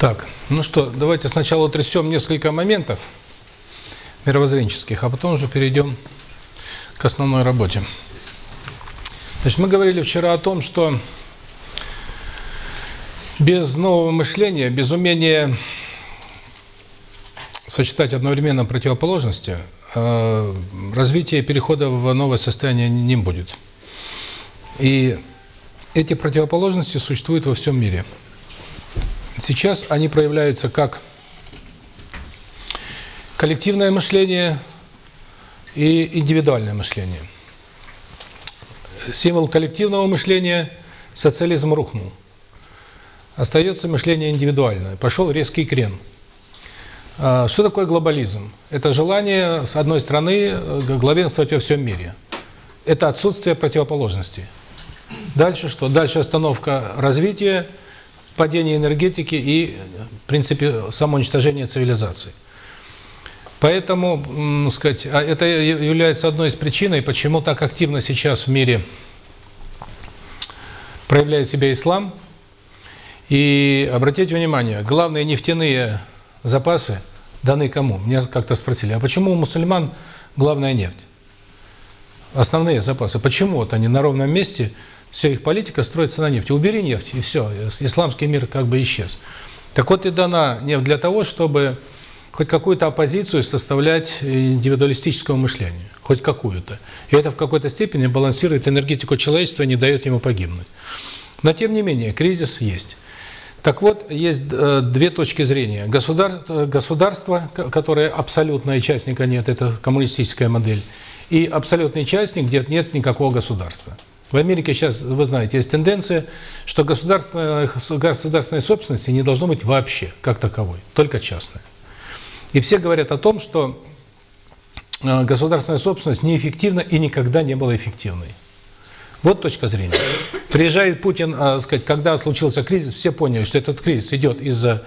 Так, ну что, давайте сначала утрясем несколько моментов мировоззренческих, а потом уже перейдем к основной работе. Значит, мы говорили вчера о том, что без нового мышления, без умения сочетать одновременно противоположности, э, развития перехода в новое состояние не будет. И эти противоположности существуют во всем мире. Сейчас они проявляются как коллективное мышление и индивидуальное мышление. Символ коллективного мышления – социализм рухнул. Остается мышление индивидуальное. Пошел резкий крен. А, что такое глобализм? Это желание, с одной стороны, главенствовать во всем мире. Это отсутствие противоположностей. Дальше что? Дальше остановка развития – падение энергетики и, в принципе, самоуничтожение цивилизации. Поэтому, сказать, а это является одной из причин, почему так активно сейчас в мире проявляет себя ислам. И обратите внимание, главные нефтяные запасы даны кому? Меня как-то спросили, а почему у мусульман главная нефть? Основные запасы. Почему вот они на ровном месте все их политика строится на нефти. Убери нефть, и все, исламский мир как бы исчез. Так вот и дана нефть для того, чтобы хоть какую-то оппозицию составлять индивидуалистического мышления, хоть какую-то. И это в какой-то степени балансирует энергетику человечества, не дает ему погибнуть. Но тем не менее, кризис есть. Так вот, есть э, две точки зрения. Государ, государство, которое абсолютное частника нет, это коммунистическая модель, и абсолютный частник, где нет никакого государства. В Америке сейчас, вы знаете, есть тенденция, что государственной, государственной собственности не должно быть вообще, как таковой, только частная. И все говорят о том, что э, государственная собственность неэффективна и никогда не была эффективной. Вот точка зрения. Приезжает Путин, э, сказать, когда случился кризис, все поняли, что этот кризис идет из-за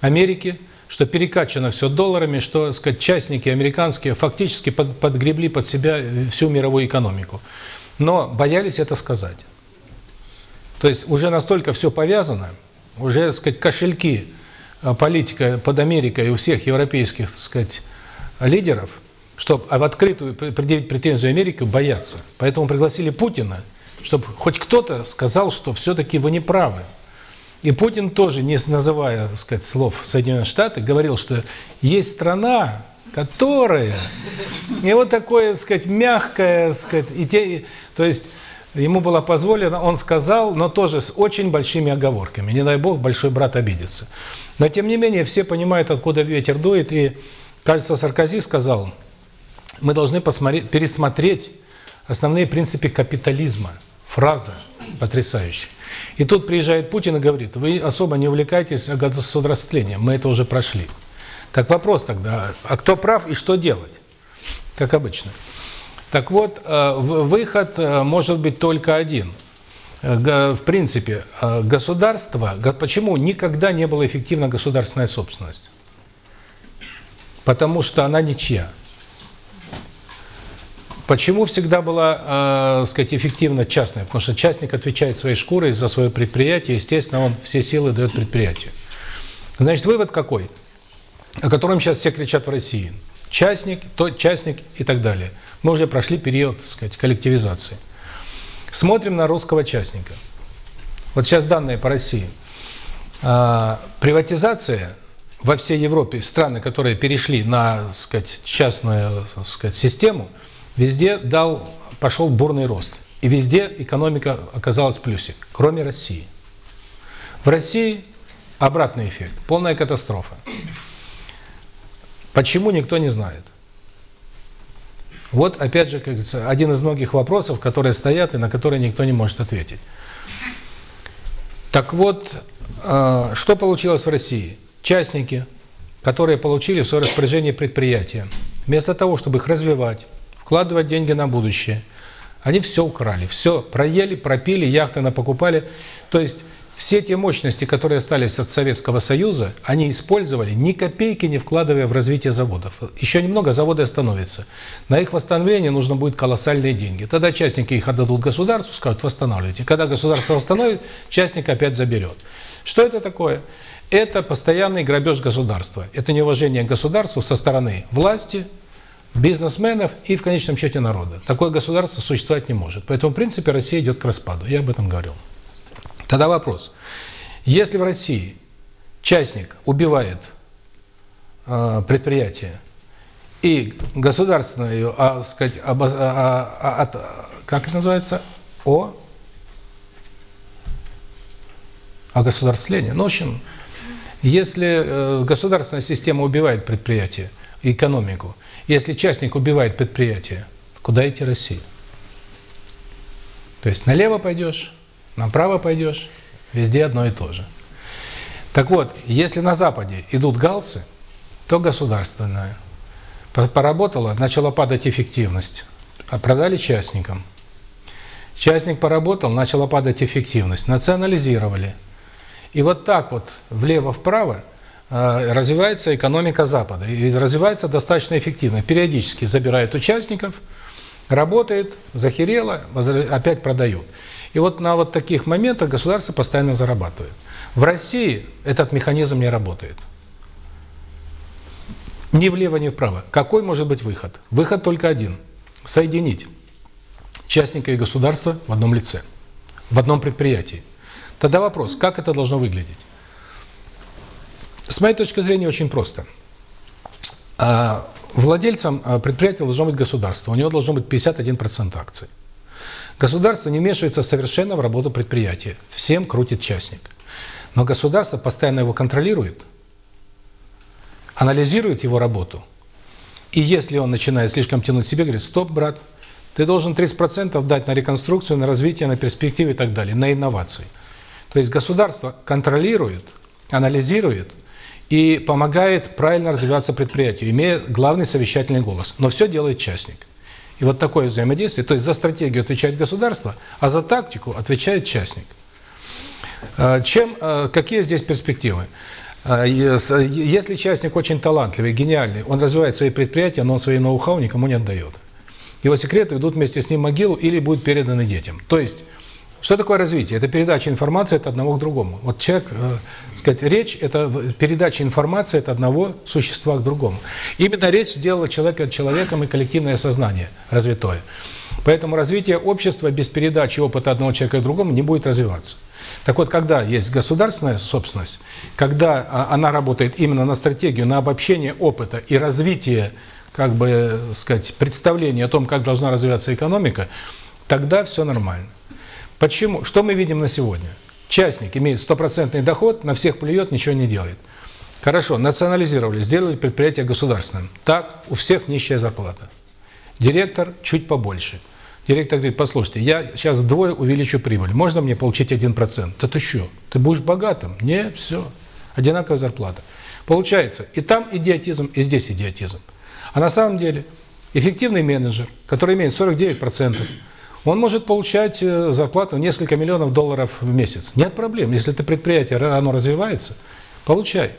Америки, что перекачано все долларами, что, сказать, частники американские фактически под, подгребли под себя всю мировую экономику но боялись это сказать. То есть уже настолько все повязано, уже, так сказать, кошельки а, политика под Америкой у всех европейских, так сказать, лидеров, чтобы в открытую предъявить претензию Америке, боятся. Поэтому пригласили Путина, чтобы хоть кто-то сказал, что все-таки вы не правы. И Путин тоже, не называя, так сказать, слов Соединенных Штатов, говорил, что есть страна, которая и вот такое, так сказать, мягкое, сказать, и те, то есть ему было позволено, он сказал, но тоже с очень большими оговорками. Не дай бог, большой брат обидится. Но тем не менее все понимают, откуда ветер дует, и, кажется, Саркози сказал, мы должны посмотреть, пересмотреть основные принципы капитализма. Фраза потрясающая. И тут приезжает Путин и говорит, вы особо не увлекайтесь государствлением, мы это уже прошли. Так вопрос тогда, а кто прав и что делать? Как обычно. Так вот, э, выход э, может быть только один. Э, в принципе, государство, почему никогда не была эффективна государственная собственность? Потому что она ничья. Почему всегда была, э, сказать, эффективна частная? Потому что частник отвечает своей шкурой за свое предприятие, естественно, он все силы дает предприятию. Значит, вывод какой? О котором сейчас все кричат в России. Частник, то частник и так далее. Мы уже прошли период, так сказать, коллективизации. Смотрим на русского частника. Вот сейчас данные по России. А, приватизация во всей Европе, страны, которые перешли на, так сказать, частную, так сказать, систему, везде дал пошел бурный рост. И везде экономика оказалась в плюсе, кроме России. В России обратный эффект, полная катастрофа. Почему, никто не знает. Вот, опять же, как говорится, один из многих вопросов, которые стоят и на которые никто не может ответить. Так вот, э, что получилось в России? Частники, которые получили в свое распоряжение предприятия, вместо того, чтобы их развивать, вкладывать деньги на будущее, они все украли, все проели, пропили, яхты напокупали. То есть все те мощности, которые остались от Советского Союза, они использовали, ни копейки не вкладывая в развитие заводов. Еще немного, заводы остановятся. На их восстановление нужно будет колоссальные деньги. Тогда частники их отдадут государству, скажут, восстанавливайте. Когда государство восстановит, частник опять заберет. Что это такое? Это постоянный грабеж государства. Это неуважение к государству со стороны власти, бизнесменов и, в конечном счете, народа. Такое государство существовать не может. Поэтому, в принципе, Россия идет к распаду. Я об этом говорил. Тогда вопрос. Если в России частник убивает э, предприятие, и государственное, а, сказать, обоз, а, а, от, как это называется, о, о государствлении. Ну, в общем, если э, государственная система убивает предприятие, экономику, если частник убивает предприятие, куда идти России? То есть налево пойдешь, направо пойдешь, везде одно и то же. Так вот, если на Западе идут галсы, то государственное – поработала, начала падать эффективность. А продали частникам. Частник поработал, начала падать эффективность. Национализировали. И вот так вот, влево-вправо, э, развивается экономика Запада. И развивается достаточно эффективно. Периодически забирают участников, работает, захерело, опять продают. И вот на вот таких моментах государство постоянно зарабатывает. В России этот механизм не работает. Ни влево, ни вправо. Какой может быть выход? Выход только один. Соединить частника и государства в одном лице, в одном предприятии. Тогда вопрос, как это должно выглядеть? С моей точки зрения, очень просто. А, владельцем а, предприятия должно быть государство, у него должно быть 51% акций. Государство не вмешивается совершенно в работу предприятия, всем крутит частник. Но государство постоянно его контролирует – анализирует его работу, и если он начинает слишком тянуть себе, говорит, стоп, брат, ты должен 30% дать на реконструкцию, на развитие, на перспективы и так далее, на инновации. То есть государство контролирует, анализирует и помогает правильно развиваться предприятию, имея главный совещательный голос. Но все делает частник. И вот такое взаимодействие, то есть за стратегию отвечает государство, а за тактику отвечает частник. Э, чем, э, какие здесь перспективы? А, если частник очень талантливый, гениальный, он развивает свои предприятия, но он свои ноу-хау никому не отдает. Его секреты идут вместе с ним в могилу или будут переданы детям. То есть, что такое развитие? Это передача информации от одного к другому. Вот человек, э, сказать, речь – это передача информации от одного существа к другому. Именно речь сделала человека человеком и коллективное сознание развитое. Поэтому развитие общества без передачи опыта одного человека к другому не будет развиваться. Так вот, когда есть государственная собственность, когда а, она работает именно на стратегию, на обобщение опыта и развитие, как бы сказать, представления о том, как должна развиваться экономика, тогда все нормально. Почему? Что мы видим на сегодня? Частник имеет стопроцентный доход, на всех плюет, ничего не делает. Хорошо, национализировали, сделали предприятие государственным. Так, у всех нищая зарплата. Директор чуть побольше. Директор говорит, послушайте, я сейчас вдвое увеличу прибыль, можно мне получить 1%? Да ты что, ты будешь богатым? Нет, все, одинаковая зарплата. Получается, и там идиотизм, и здесь идиотизм. А на самом деле эффективный менеджер, который имеет 49%, он может получать э, зарплату несколько миллионов долларов в месяц. Нет проблем. Если это предприятие, оно развивается, получай.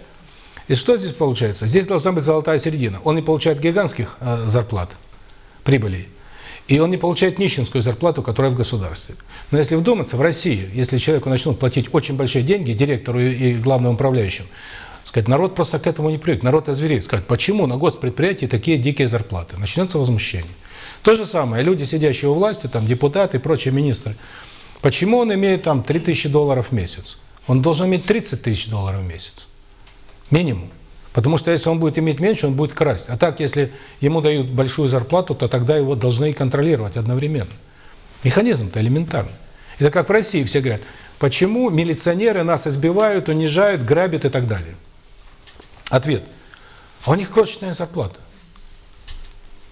И что здесь получается? Здесь должна быть золотая середина. Он не получает гигантских э, зарплат, прибылей, и он не получает нищенскую зарплату, которая в государстве. Но если вдуматься, в России, если человеку начнут платить очень большие деньги, директору и главному управляющему, сказать, народ просто к этому не привык, народ озвереет, сказать, почему на госпредприятии такие дикие зарплаты? Начнется возмущение. То же самое, люди, сидящие у власти, там депутаты и прочие министры, почему он имеет там 3000 долларов в месяц? Он должен иметь 30 тысяч долларов в месяц. Минимум. Потому что если он будет иметь меньше, он будет красть. А так, если ему дают большую зарплату, то тогда его должны контролировать одновременно. Механизм-то элементарный. Это как в России все говорят, почему милиционеры нас избивают, унижают, грабят и так далее. Ответ. А у них крошечная зарплата.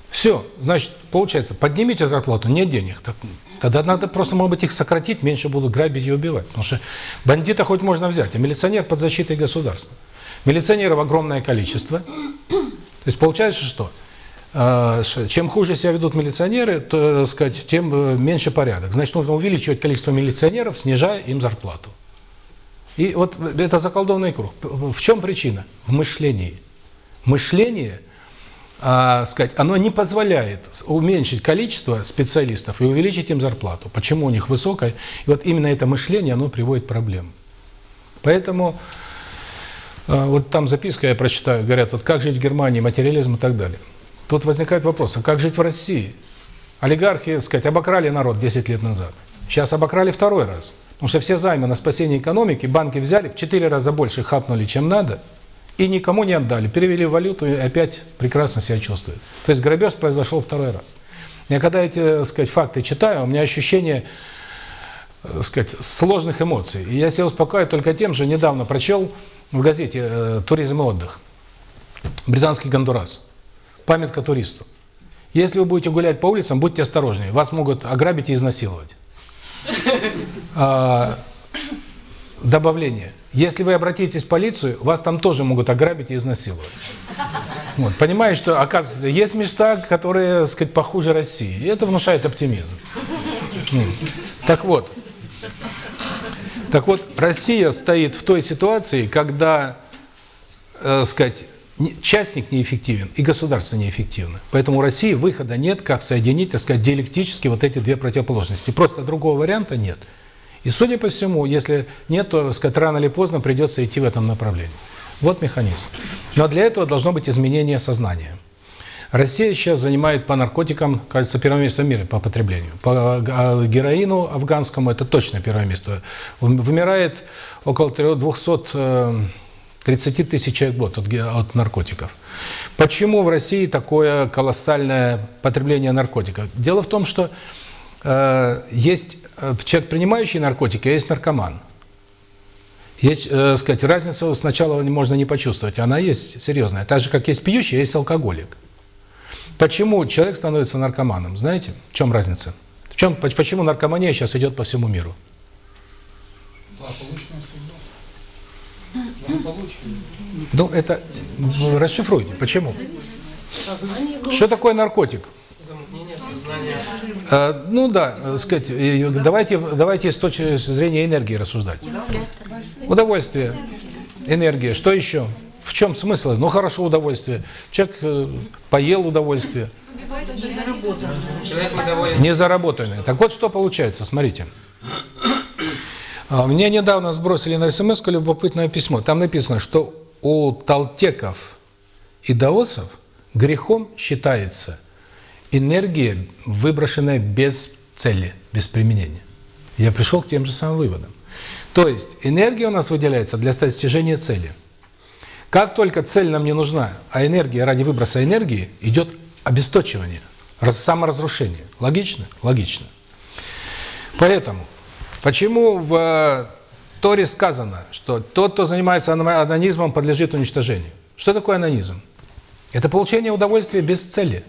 Все, значит, получается, поднимите зарплату, нет денег. Так, тогда надо просто, может быть, их сократить, меньше будут грабить и убивать. Потому что бандита хоть можно взять, а милиционер под защитой государства. Милиционеров огромное количество. То есть получается что? А, чем хуже себя ведут милиционеры, то, так сказать, тем э, меньше порядок. Значит, нужно увеличивать количество милиционеров, снижая им зарплату. И вот это заколдованный круг. В чем причина? В мышлении. Мышление, а, сказать, оно не позволяет уменьшить количество специалистов и увеличить им зарплату. Почему у них высокая? И вот именно это мышление, оно приводит к проблемам. Поэтому А, вот там записка, я прочитаю, говорят, вот как жить в Германии, материализм и так далее. Тут возникает вопрос, а как жить в России? Олигархи, сказать, обокрали народ 10 лет назад. Сейчас обокрали второй раз. Потому что все займы на спасение экономики банки взяли, в 4 раза больше хапнули, чем надо, и никому не отдали. Перевели в валюту и опять прекрасно себя чувствуют. То есть грабеж произошел второй раз. Я когда эти, так сказать, факты читаю, у меня ощущение, так сказать, сложных эмоций. И я себя успокаиваю только тем, что недавно прочел в газете э, «Туризм и отдых». Британский Гондурас. Памятка туристу. Если вы будете гулять по улицам, будьте осторожнее. Вас могут ограбить и изнасиловать. А, добавление. Если вы обратитесь в полицию, вас там тоже могут ограбить и изнасиловать. Вот, понимаешь, что, оказывается, есть места, которые, так сказать, похуже России. И это внушает оптимизм. Так вот, так вот, Россия стоит в той ситуации, когда, э, сказать, частник неэффективен и государство неэффективно. Поэтому у России выхода нет, как соединить, так сказать, диалектически вот эти две противоположности. Просто другого варианта нет. И судя по всему, если нет, то, сказать, рано или поздно придется идти в этом направлении. Вот механизм. Но для этого должно быть изменение сознания. Россия сейчас занимает по наркотикам, кажется, первое место в мире по потреблению. По а, героину афганскому это точно первое место. Вымирает около 200 30 тысяч человек в год от, от наркотиков. Почему в России такое колоссальное потребление наркотиков? Дело в том, что э, есть э, человек, принимающий наркотики, а есть наркоман. Есть, э, сказать, разницу сначала можно не почувствовать, она есть серьезная. Так же, как есть пьющий, а есть алкоголик. Почему человек становится наркоманом? Знаете, в чем разница? В чем, почему наркомания сейчас идет по всему миру? Ну, это ну, расшифруйте. Почему? Что такое наркотик? А, ну да, сказать, давайте, давайте с точки зрения энергии рассуждать. Удовольствие, энергия. Что еще? В чем смысл? Ну хорошо, удовольствие. Человек э, поел удовольствие. Не заработанное. Так вот, что получается, смотрите. А, мне недавно сбросили на смс любопытное письмо. Там написано, что у талтеков и даосов грехом считается энергия, выброшенная без цели, без применения. Я пришел к тем же самым выводам. То есть энергия у нас выделяется для достижения цели. Как только цель нам не нужна, а энергия ради выброса энергии, идет обесточивание, саморазрушение. Логично? Логично. Поэтому Почему в э, Торе сказано, что тот, кто занимается анонизмом, подлежит уничтожению? Что такое анонизм? Это получение удовольствия без цели.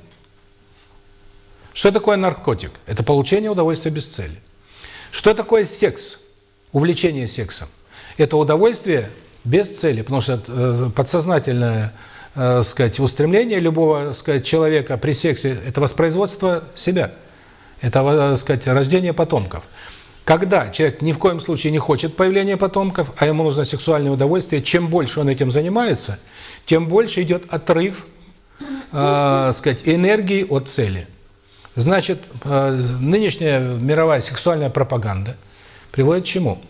Что такое наркотик? Это получение удовольствия без цели. Что такое секс? Увлечение сексом. Это удовольствие без цели, потому что э, подсознательное э, сказать, устремление любого сказать, человека при сексе – это воспроизводство себя, это э, сказать, рождение потомков. Когда человек ни в коем случае не хочет появления потомков, а ему нужно сексуальное удовольствие, чем больше он этим занимается, тем больше идет отрыв э, сказать, энергии от цели. Значит, э, нынешняя мировая сексуальная пропаганда приводит к чему?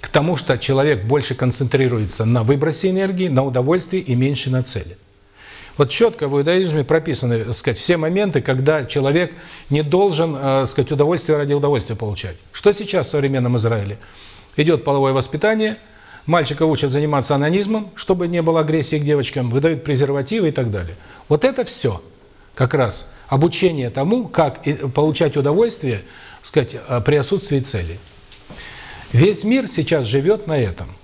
К тому, что человек больше концентрируется на выбросе энергии, на удовольствии и меньше на цели. Вот четко в иудаизме прописаны, сказать, все моменты, когда человек не должен, э, сказать, удовольствие ради удовольствия получать. Что сейчас в современном Израиле? Идет половое воспитание, мальчика учат заниматься анонизмом, чтобы не было агрессии к девочкам, выдают презервативы и так далее. Вот это все как раз обучение тому, как получать удовольствие, сказать, э, при отсутствии цели. Весь мир сейчас живет на этом.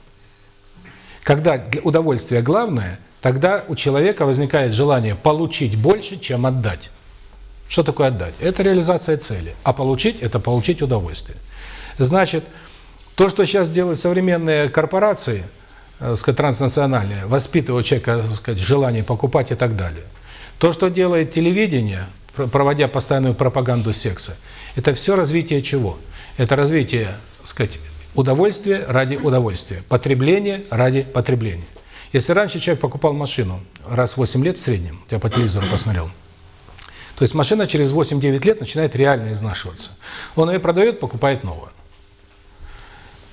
Когда удовольствие главное – тогда у человека возникает желание получить больше, чем отдать. Что такое отдать? Это реализация цели. А получить – это получить удовольствие. Значит, то, что сейчас делают современные корпорации, э, сказать, транснациональные, воспитывая у человека сказать, желание покупать и так далее. То, что делает телевидение, проводя постоянную пропаганду секса, это все развитие чего? Это развитие, сказать, удовольствия ради удовольствия, потребление ради потребления. Если раньше человек покупал машину раз в 8 лет в среднем, я по телевизору посмотрел, то есть машина через 8-9 лет начинает реально изнашиваться. Он ее продает, покупает новую.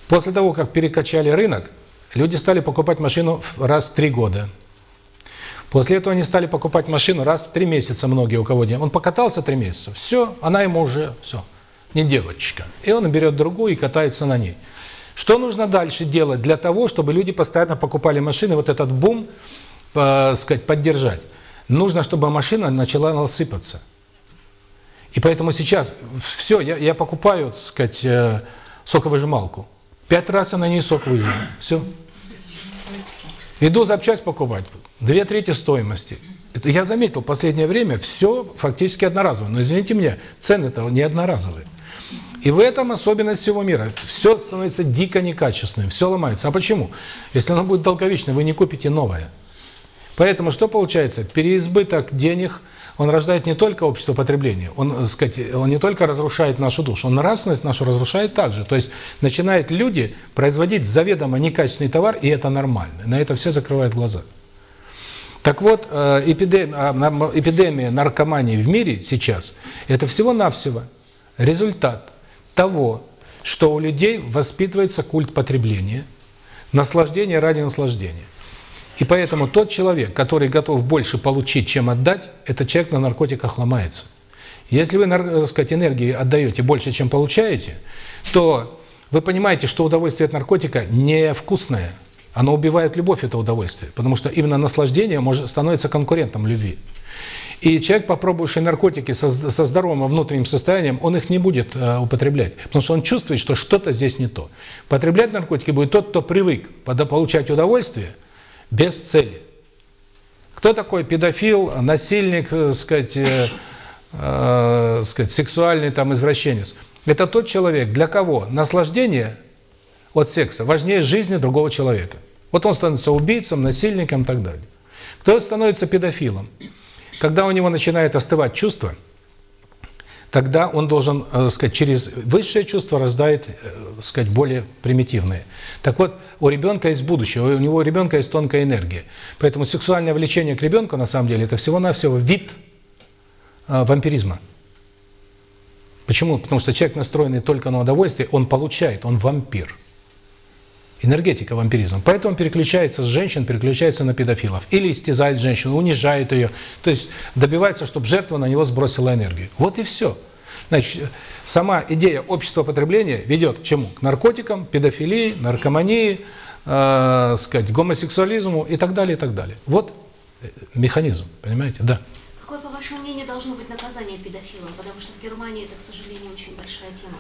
После того, как перекачали рынок, люди стали покупать машину раз в три года. После этого они стали покупать машину раз в три месяца, многие у кого нет. Он покатался три месяца, все, она ему уже, все, не девочка. И он берет другую и катается на ней. Что нужно дальше делать для того, чтобы люди постоянно покупали машины, вот этот бум, э, сказать, поддержать? Нужно, чтобы машина начала насыпаться. И поэтому сейчас все, я, я покупаю, так сказать, э, соковыжималку. Пять раз я на ней сок выжиму. Все. Иду запчасть покупать. Две трети стоимости. Это я заметил, в последнее время все фактически одноразовое. Но извините меня, цены-то не одноразовые. И в этом особенность всего мира. Все становится дико некачественным, все ломается. А почему? Если оно будет долговечно, вы не купите новое. Поэтому что получается? Переизбыток денег – он рождает не только общество потребления, он, так сказать, он не только разрушает нашу душу, он нравственность нашу разрушает также. То есть начинают люди производить заведомо некачественный товар, и это нормально. На это все закрывают глаза. Так вот, э, а, эпидемия наркомании в мире сейчас – это всего-навсего результат того, что у людей воспитывается культ потребления, наслаждение ради наслаждения. И поэтому тот человек, который готов больше получить, чем отдать, этот человек на наркотиках ломается. Если вы, так сказать, энергии отдаете больше, чем получаете, то вы понимаете, что удовольствие от наркотика невкусное. Оно убивает любовь, это удовольствие. Потому что именно наслаждение может становится конкурентом любви. И человек, попробовавший наркотики со, со здоровым внутренним состоянием, он их не будет э, употреблять. Потому что он чувствует, что что-то здесь не то. Потреблять наркотики будет тот, кто привык получать удовольствие – без цели. Кто такой педофил, насильник, э, сказать, э, э, сказать, сексуальный там извращенец? Это тот человек, для кого наслаждение от секса важнее жизни другого человека. Вот он становится убийцем, насильником и так далее. Кто становится педофилом? Когда у него начинает остывать чувство – тогда он должен, э, сказать, через высшее чувство раздает, э, сказать, более примитивные. Так вот, у ребенка есть будущее, у него у ребенка есть тонкая энергия. Поэтому сексуальное влечение к ребенку, на самом деле, это всего-навсего вид э, вампиризма. Почему? Потому что человек, настроенный только на удовольствие, он получает, он вампир. Энергетика вампиризма. Поэтому он переключается с женщин, переключается на педофилов. Или истязает женщину, унижает ее. То есть добивается, чтобы жертва на него сбросила энергию. Вот и все. Значит, сама идея общества потребления ведет к чему? К наркотикам, педофилии, наркомании, э, сказать, гомосексуализму и так далее, и так далее. Вот э, механизм, понимаете? Да. Вашему мнению, должно быть наказание педофилам? Потому что в Германии это, к сожалению, очень большая тема.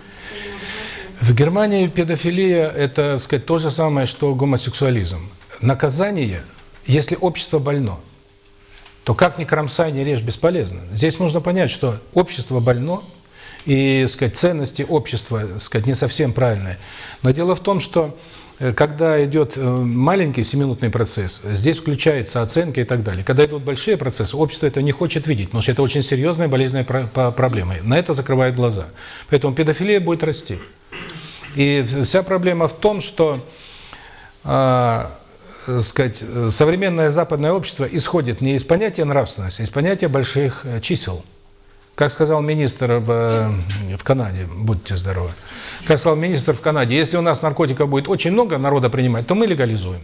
В Германии педофилия – это, сказать, то же самое, что гомосексуализм. Наказание, если общество больно, то как ни кромсай, ни режь, бесполезно. Здесь нужно понять, что общество больно, и, сказать, ценности общества, сказать, не совсем правильные. Но дело в том, что когда идет э, маленький семинутный процесс, здесь включается оценка и так далее. Когда идут большие процессы, общество это не хочет видеть, потому что это очень серьезная болезненная проблема. На это закрывает глаза. Поэтому педофилия будет расти. И вся проблема в том, что э, сказать, современное западное общество исходит не из понятия нравственности, а из понятия больших чисел. Как сказал министр в, в Канаде, будьте здоровы, как сказал министр в Канаде, если у нас наркотиков будет очень много народа принимать, то мы легализуем.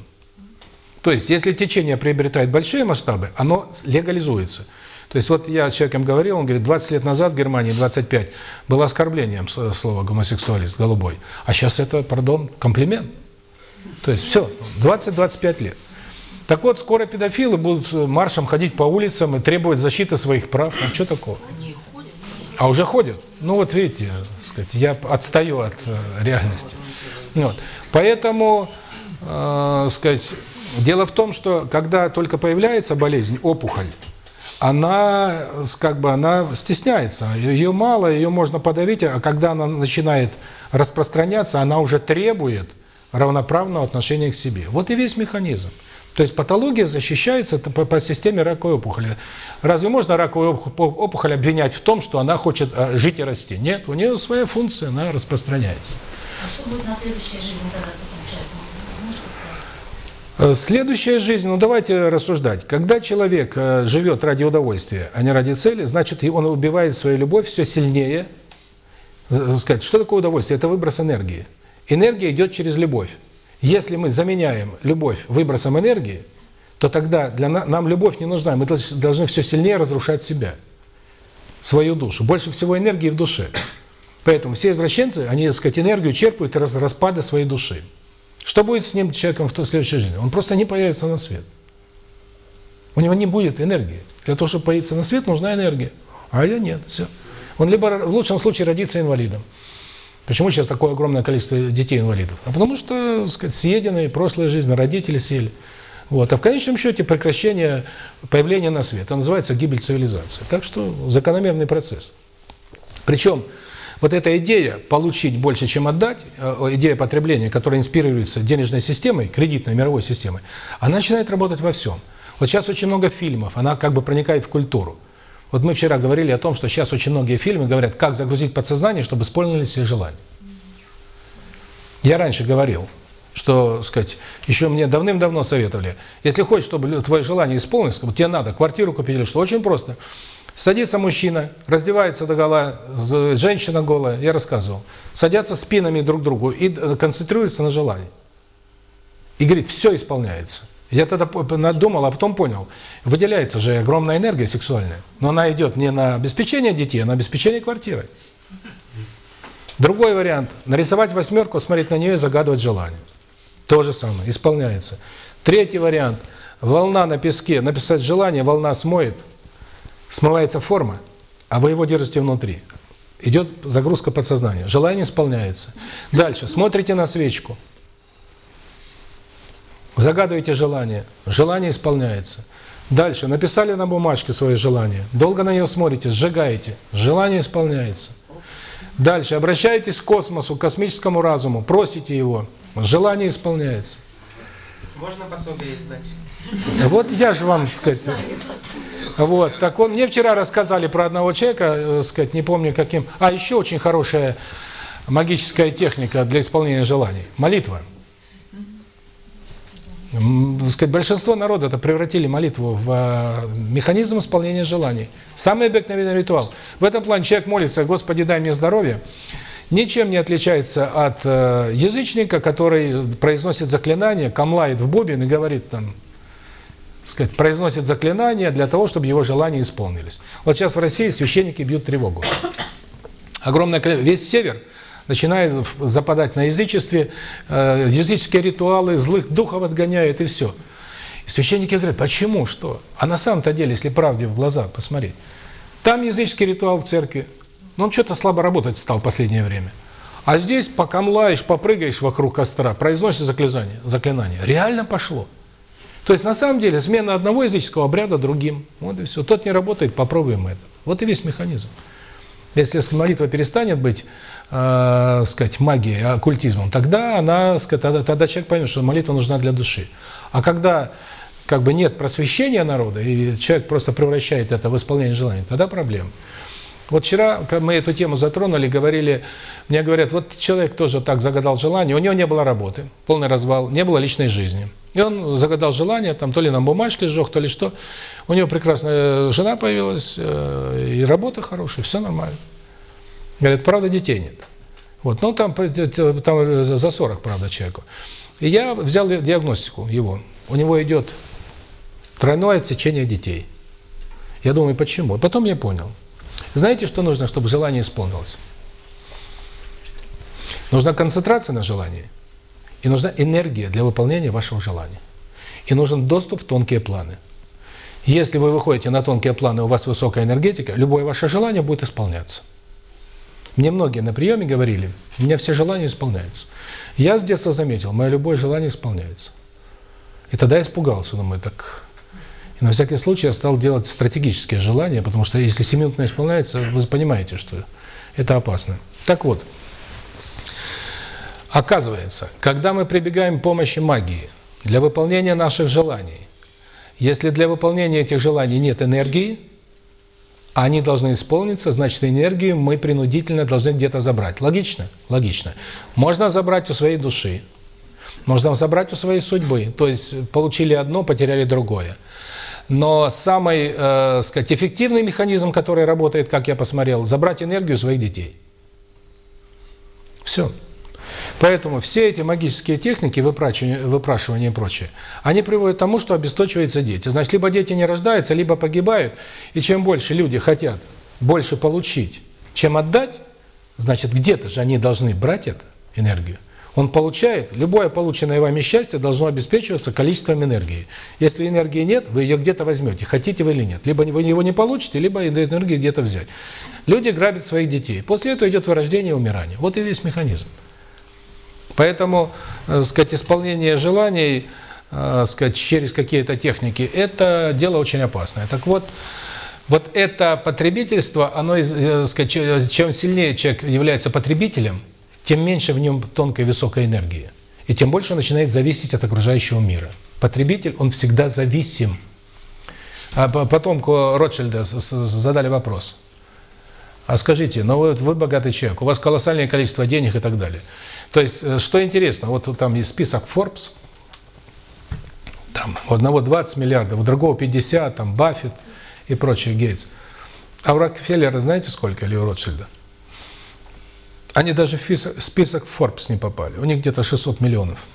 То есть, если течение приобретает большие масштабы, оно легализуется. То есть, вот я с человеком говорил, он говорит, 20 лет назад в Германии, 25, было оскорблением слово гомосексуалист, голубой. А сейчас это, пардон, комплимент. То есть, все, 20-25 лет. Так вот, скоро педофилы будут маршем ходить по улицам и требовать защиты своих прав. А что такого? А уже ходят. Ну вот видите, сказать, я отстаю от э, реальности. Вот. Поэтому, э, сказать, дело в том, что когда только появляется болезнь, опухоль, она, как бы, она стесняется. Ее мало, ее можно подавить, а когда она начинает распространяться, она уже требует равноправного отношения к себе. Вот и весь механизм. То есть патология защищается по, системе раковой опухоли. Разве можно раковую опухоль обвинять в том, что она хочет э, жить и расти? Нет, у нее своя функция, она распространяется. А что будет на следующей жизни тогда э, Следующая жизнь, ну давайте рассуждать. Когда человек э, живет ради удовольствия, а не ради цели, значит, он убивает свою любовь все сильнее. Сказать, что такое удовольствие? Это выброс энергии. Энергия идет через любовь. Если мы заменяем любовь выбросом энергии, то тогда для на, нам любовь не нужна. Мы должны все сильнее разрушать себя, свою душу. Больше всего энергии в душе. Поэтому все извращенцы, они, так сказать, энергию черпают из распада своей души. Что будет с ним человеком в следующей жизни? Он просто не появится на свет. У него не будет энергии. Для того, чтобы появиться на свет, нужна энергия. А ее нет. Все. Он либо в лучшем случае родится инвалидом. Почему сейчас такое огромное количество детей-инвалидов? А потому что, сказать, съеденные прошлой жизни, родители съели. Вот. А в конечном счете прекращение появления на свет. Это называется гибель цивилизации. Так что закономерный процесс. Причем вот эта идея получить больше, чем отдать, э, идея потребления, которая инспирируется денежной системой, кредитной мировой системой, она начинает работать во всем. Вот сейчас очень много фильмов, она как бы проникает в культуру. Вот мы вчера говорили о том, что сейчас очень многие фильмы говорят, как загрузить подсознание, чтобы исполнились все желания. Я раньше говорил, что, сказать, еще мне давным-давно советовали, если хочешь, чтобы твое желание исполнилось, вот тебе надо квартиру купить или что, очень просто. Садится мужчина, раздевается до гола, женщина голая, я рассказывал, садятся спинами друг к другу и э, концентрируются на желании. И говорит, все исполняется. Я тогда думал, а потом понял, выделяется же огромная энергия сексуальная, но она идет не на обеспечение детей, а на обеспечение квартиры. Другой вариант – нарисовать восьмерку, смотреть на нее и загадывать желание. То же самое, исполняется. Третий вариант – волна на песке, написать желание, волна смоет, смывается форма, а вы его держите внутри. Идет загрузка подсознания, желание исполняется. Дальше, смотрите на свечку – Загадываете желание. Желание исполняется. Дальше. Написали на бумажке свое желание. Долго на нее смотрите, сжигаете. Желание исполняется. Дальше. Обращаетесь к космосу, к космическому разуму. Просите его. Желание исполняется. Можно пособие издать? Вот я же вам, сказать... Вот, так он, мне вчера рассказали про одного человека, э, сказать, не помню каким. А, еще очень хорошая магическая техника для исполнения желаний. Молитва сказать, большинство народа это превратили молитву в э, механизм исполнения желаний. Самый обыкновенный ритуал. В этом плане человек молится, Господи, дай мне здоровье, ничем не отличается от э, язычника, который произносит заклинание, камлает в бубен и говорит там, сказать, произносит заклинание для того, чтобы его желания исполнились. Вот сейчас в России священники бьют тревогу. Огромное количество, весь север – начинает западать на язычестве, э, языческие ритуалы, злых духов отгоняет и все. И священники говорят, почему, что? А на самом-то деле, если правде в глаза посмотреть, там языческий ритуал в церкви, но он что-то слабо работать стал в последнее время. А здесь пока млаешь, попрыгаешь вокруг костра, произносишь заклинание, заклинание. Реально пошло. То есть на самом деле смена одного языческого обряда другим. Вот и все. Тот не работает, попробуем это. Вот и весь механизм. Если молитва перестанет быть э, сказать, магией, оккультизмом, тогда она, сказать, тогда, тогда человек поймет, что молитва нужна для души. А когда как бы нет просвещения народа, и человек просто превращает это в исполнение желаний, тогда проблема. Вот вчера мы эту тему затронули, говорили, мне говорят, вот человек тоже так загадал желание, у него не было работы, полный развал, не было личной жизни. И он загадал желание, там то ли на бумажке сжег, то ли что. У него прекрасная жена появилась, э, и работа хорошая, все нормально. Говорят, правда, детей нет. Вот, ну там, там за 40, правда, человеку. И я взял диагностику его. У него идет тройное отсечение детей. Я думаю, почему? Потом я понял. Знаете, что нужно, чтобы желание исполнилось? Нужна концентрация на желании. И нужна энергия для выполнения вашего желания. И нужен доступ в тонкие планы. Если вы выходите на тонкие планы, у вас высокая энергетика, любое ваше желание будет исполняться. Мне многие на приеме говорили, у меня все желания исполняются. Я с детства заметил, мое любое желание исполняется. И тогда испугался, думаю, так... На всякий случай я стал делать стратегические желания, потому что если семинутно исполняется, вы понимаете, что это опасно. Так вот, оказывается, когда мы прибегаем к помощи магии для выполнения наших желаний, если для выполнения этих желаний нет энергии, а они должны исполниться, значит, энергию мы принудительно должны где-то забрать. Логично? Логично. Можно забрать у своей души, можно забрать у своей судьбы, то есть получили одно, потеряли другое. Но самый, э, сказать, эффективный механизм, который работает, как я посмотрел, забрать энергию своих детей. Все. Поэтому все эти магические техники, выпрашивания, выпрашивания и прочее, они приводят к тому, что обесточиваются дети. Значит, либо дети не рождаются, либо погибают. И чем больше люди хотят больше получить, чем отдать, значит, где-то же они должны брать эту энергию. Он получает, любое полученное вами счастье должно обеспечиваться количеством энергии. Если энергии нет, вы ее где-то возьмете, хотите вы или нет. Либо вы его не получите, либо энергию где-то взять. Люди грабят своих детей. После этого идет вырождение и умирание. Вот и весь механизм. Поэтому, э, сказать, исполнение желаний, э, сказать, через какие-то техники, это дело очень опасное. Так вот, вот это потребительство, оно, э, сказать, чем сильнее человек является потребителем, тем меньше в нем тонкой высокой энергии. И тем больше он начинает зависеть от окружающего мира. Потребитель, он всегда зависим. А потомку Ротшильда задали вопрос. А скажите, ну вы, вы богатый человек, у вас колоссальное количество денег и так далее. То есть, э, что интересно, вот там есть список Forbes, там у одного 20 миллиардов, у другого 50, там Баффет и прочие, Гейтс. А у Рокфеллера знаете сколько, или у Ротшильда? Они даже в список Forbes не попали. У них где-то 600 миллионов.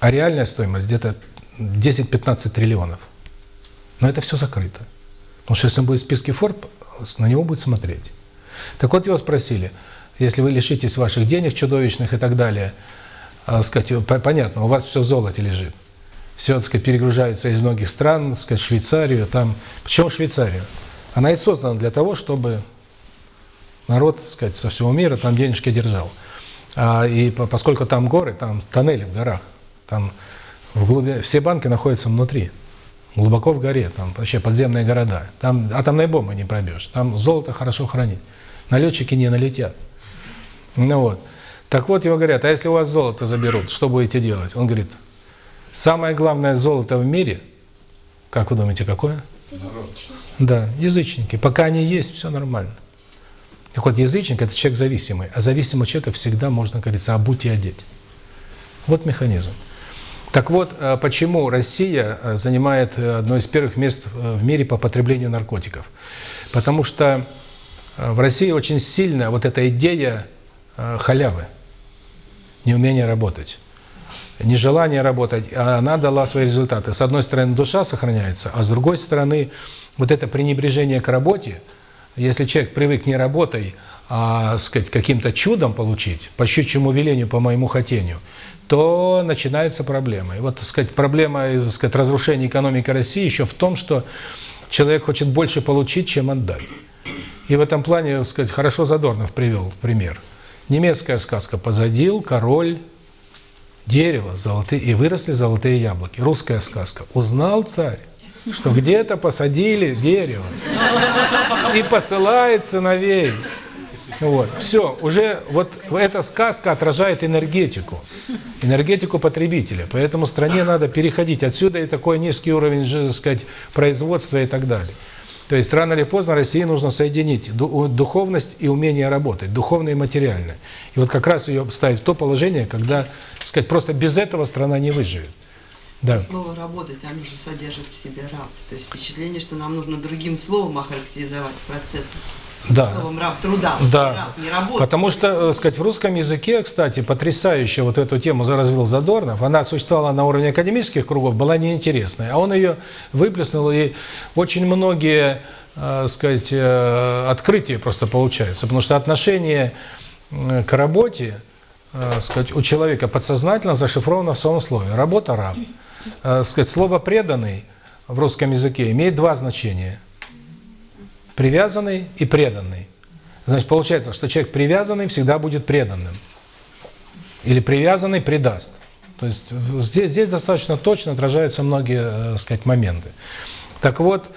А реальная стоимость где-то 10-15 триллионов. Но это все закрыто. Потому что если он будет в списке Forbes, на него будет смотреть. Так вот его спросили, если вы лишитесь ваших денег чудовищных и так далее, а, сказать, понятно, у вас все в золоте лежит. Все, так сказать, перегружается из многих стран, так сказать, Швейцарию, там. Почему Швейцарию? Она и создана для того, чтобы народ, так сказать, со всего мира там денежки держал. А, и поскольку там горы, там тоннели в горах, там в глубине, все банки находятся внутри, глубоко в горе, там вообще подземные города. Там атомной бомбы не пробьешь, там золото хорошо хранить. Налетчики не налетят. Ну вот. Так вот, его говорят, а если у вас золото заберут, что будете делать? Он говорит, самое главное золото в мире, как вы думаете, какое? Да, язычники. Пока они есть, все нормально. Вот, язычник – это человек зависимый, а зависимого человека всегда можно, как говорится, обуть и одеть. Вот механизм. Так вот, э, почему Россия э, занимает э, одно из первых мест в мире по потреблению наркотиков? Потому что в России очень сильная вот эта идея халявы, неумение работать, нежелание работать, а она дала свои результаты. С одной стороны, душа сохраняется, а с другой стороны, вот это пренебрежение к работе – если человек привык не работой, а, сказать, каким-то чудом получить, по щучьему велению, по моему хотению, то начинается проблема. И вот, так сказать, проблема, так сказать, разрушения экономики России еще в том, что человек хочет больше получить, чем отдать. И в этом плане, так сказать, хорошо Задорнов привел пример. Немецкая сказка «Позадил король дерево золотые, и выросли золотые яблоки». Русская сказка «Узнал царь, что где-то посадили дерево и посылает сыновей. Вот, все, уже вот эта сказка отражает энергетику, энергетику потребителя. Поэтому стране надо переходить. Отсюда и такой низкий уровень, так сказать, производства и так далее. То есть рано или поздно России нужно соединить духовность и умение работать, духовное и материальное. И вот как раз ее ставить в то положение, когда, так сказать, просто без этого страна не выживет. Да. Слово «работать», оно же содержит в себе раб. То есть впечатление, что нам нужно другим словом охарактеризовать процесс да. словом раб труда, да. раб, не работа. Потому что, так э, сказать, в русском языке, кстати, потрясающе вот эту тему развил Задорнов. Она существовала на уровне академических кругов, была неинтересная. А он ее выплеснул, и очень многие, э, сказать, э, открытия просто получаются. Потому что отношение к работе, сказать, у человека подсознательно зашифровано в своем слове. Работа – раб э, сказать, слово «преданный» в русском языке имеет два значения. Привязанный и преданный. Значит, получается, что человек привязанный всегда будет преданным. Или привязанный предаст. То есть здесь, здесь достаточно точно отражаются многие, э, сказать, моменты. Так вот,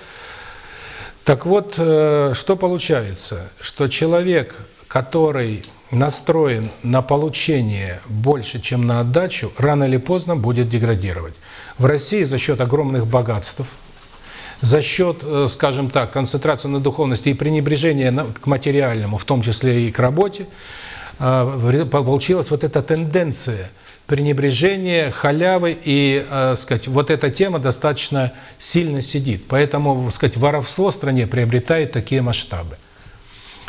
так вот, э, что получается? Что человек, который настроен на получение больше, чем на отдачу, рано или поздно будет деградировать. В России за счет огромных богатств, за счет, э, скажем так, концентрации на духовности и пренебрежения к материальному, в том числе и к работе, э, получилась вот эта тенденция пренебрежения, халявы, и, э, сказать, вот эта тема достаточно сильно сидит. Поэтому, сказать, воровство в стране приобретает такие масштабы.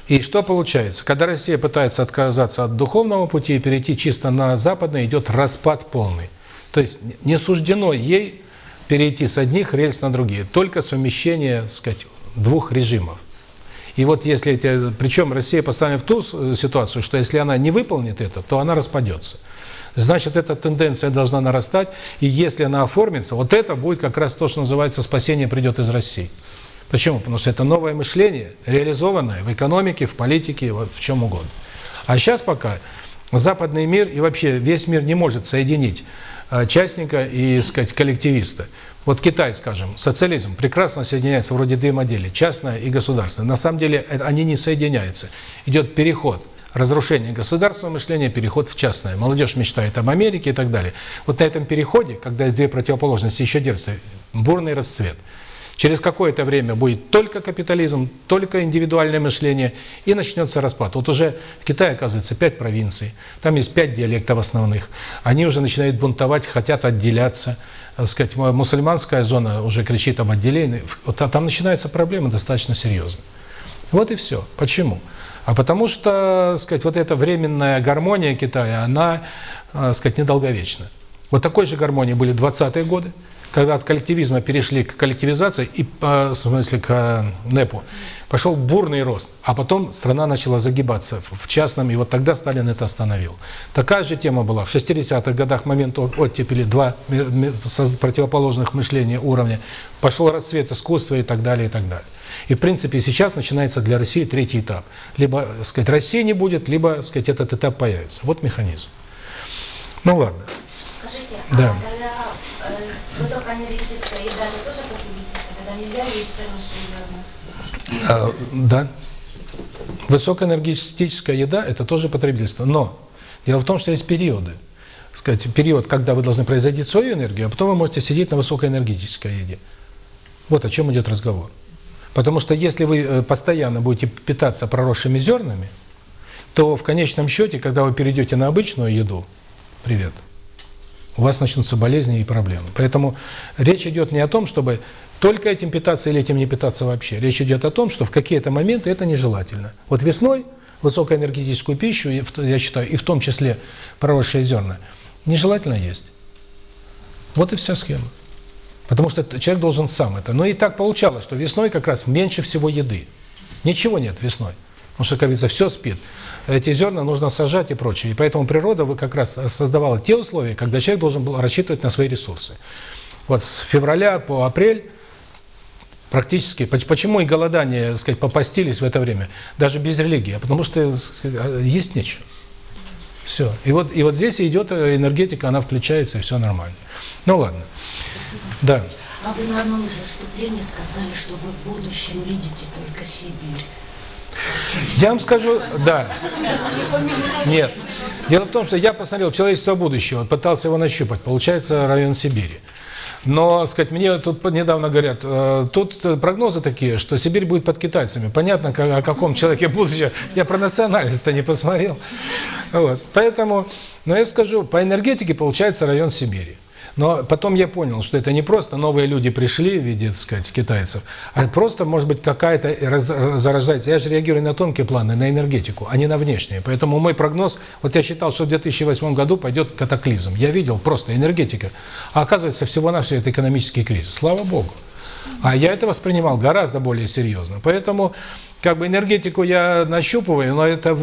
И что получается? Когда Россия пытается отказаться от духовного пути и перейти чисто на западный, идет распад полный. То есть не суждено ей перейти с одних рельс на другие, только совмещение, так сказать, двух режимов. И вот если эти, причем Россия поставлена в ту ситуацию, что если она не выполнит это, то она распадется. Значит, эта тенденция должна нарастать, и если она оформится, вот это будет как раз то, что называется «спасение придет из России». Почему? Потому что это новое мышление, реализованное в экономике, в политике, в чем угодно. А сейчас пока западный мир и вообще весь мир не может соединить а, частника и, сказать, коллективиста. Вот Китай, скажем, социализм прекрасно соединяется вроде две модели, частная и государственная. На самом деле они не соединяются. Идет переход, разрушение государственного мышления, переход в частное. Молодежь мечтает об Америке и так далее. Вот на этом переходе, когда есть две противоположности, еще держится бурный расцвет. Через какое-то время будет только капитализм, только индивидуальное мышление, и начнется распад. Вот уже в Китае, оказывается, пять провинций, там есть пять диалектов основных. Они уже начинают бунтовать, хотят отделяться так сказать, мусульманская зона уже кричит об отделении, там начинается проблема достаточно серьезная. Вот и все. Почему? А потому что, сказать, вот эта временная гармония Китая, она, так сказать, недолговечна. Вот такой же гармонии были 20-е годы, когда от коллективизма перешли к коллективизации и, в смысле, к НЭПу, пошел бурный рост, а потом страна начала загибаться в частном, и вот тогда Сталин это остановил. Такая же тема была в 60-х годах, момент оттепели, два противоположных мышления уровня, пошел расцвет искусства и так далее, и так далее. И, в принципе, сейчас начинается для России третий этап. Либо, сказать, России не будет, либо, сказать, этот этап появится. Вот механизм. Ну, ладно. Скажите, да. а для э, высокоэнергетической еда тоже потребительская, когда нельзя есть приросшие зерна? А, да. Высокоэнергетическая еда – это тоже потребительство. Но дело в том, что есть периоды. Сказать, период, когда вы должны производить свою энергию, а потом вы можете сидеть на высокоэнергетической еде. Вот о чем идет разговор. Потому что если вы э, постоянно будете питаться проросшими зернами, то в конечном счете, когда вы перейдете на обычную еду, привет, у вас начнутся болезни и проблемы. Поэтому речь идет не о том, чтобы только этим питаться или этим не питаться вообще. Речь идет о том, что в какие-то моменты это нежелательно. Вот весной высокоэнергетическую пищу, я считаю, и в том числе проросшие зерна, нежелательно есть. Вот и вся схема. Потому что человек должен сам это. Но и так получалось, что весной как раз меньше всего еды. Ничего нет весной. Потому что, как говорится, все спит. Эти зерна нужно сажать и прочее. И поэтому природа как раз создавала те условия, когда человек должен был рассчитывать на свои ресурсы. Вот с февраля по апрель практически. Почему и голодание, так сказать, попастились в это время, даже без религии? Потому что сказать, а, есть нечего. Все. И вот, и вот здесь идет энергетика, она включается, и все нормально. Ну ладно. Да. А вы на одном из выступлений сказали, что вы в будущем видите только Сибирь. Я вам скажу, да. Нет. Дело в том, что я посмотрел «Человечество будущего», пытался его нащупать. Получается, район Сибири. Но, сказать, мне тут недавно говорят, э, тут прогнозы такие, что Сибирь будет под китайцами. Понятно, о каком человеке будущее. Я про национальность-то не посмотрел. Вот. Поэтому, но я скажу, по энергетике получается район Сибири. Но потом я понял, что это не просто новые люди пришли в виде, так сказать, китайцев, а просто, может быть, какая-то зарождается. Я же реагирую на тонкие планы, на энергетику, а не на внешние. Поэтому мой прогноз, вот я считал, что в 2008 году пойдет катаклизм. Я видел просто энергетика. А оказывается, всего-навсего это экономический кризис. Слава Богу. А я это воспринимал гораздо более серьезно. Поэтому как бы энергетику я нащупываю, но это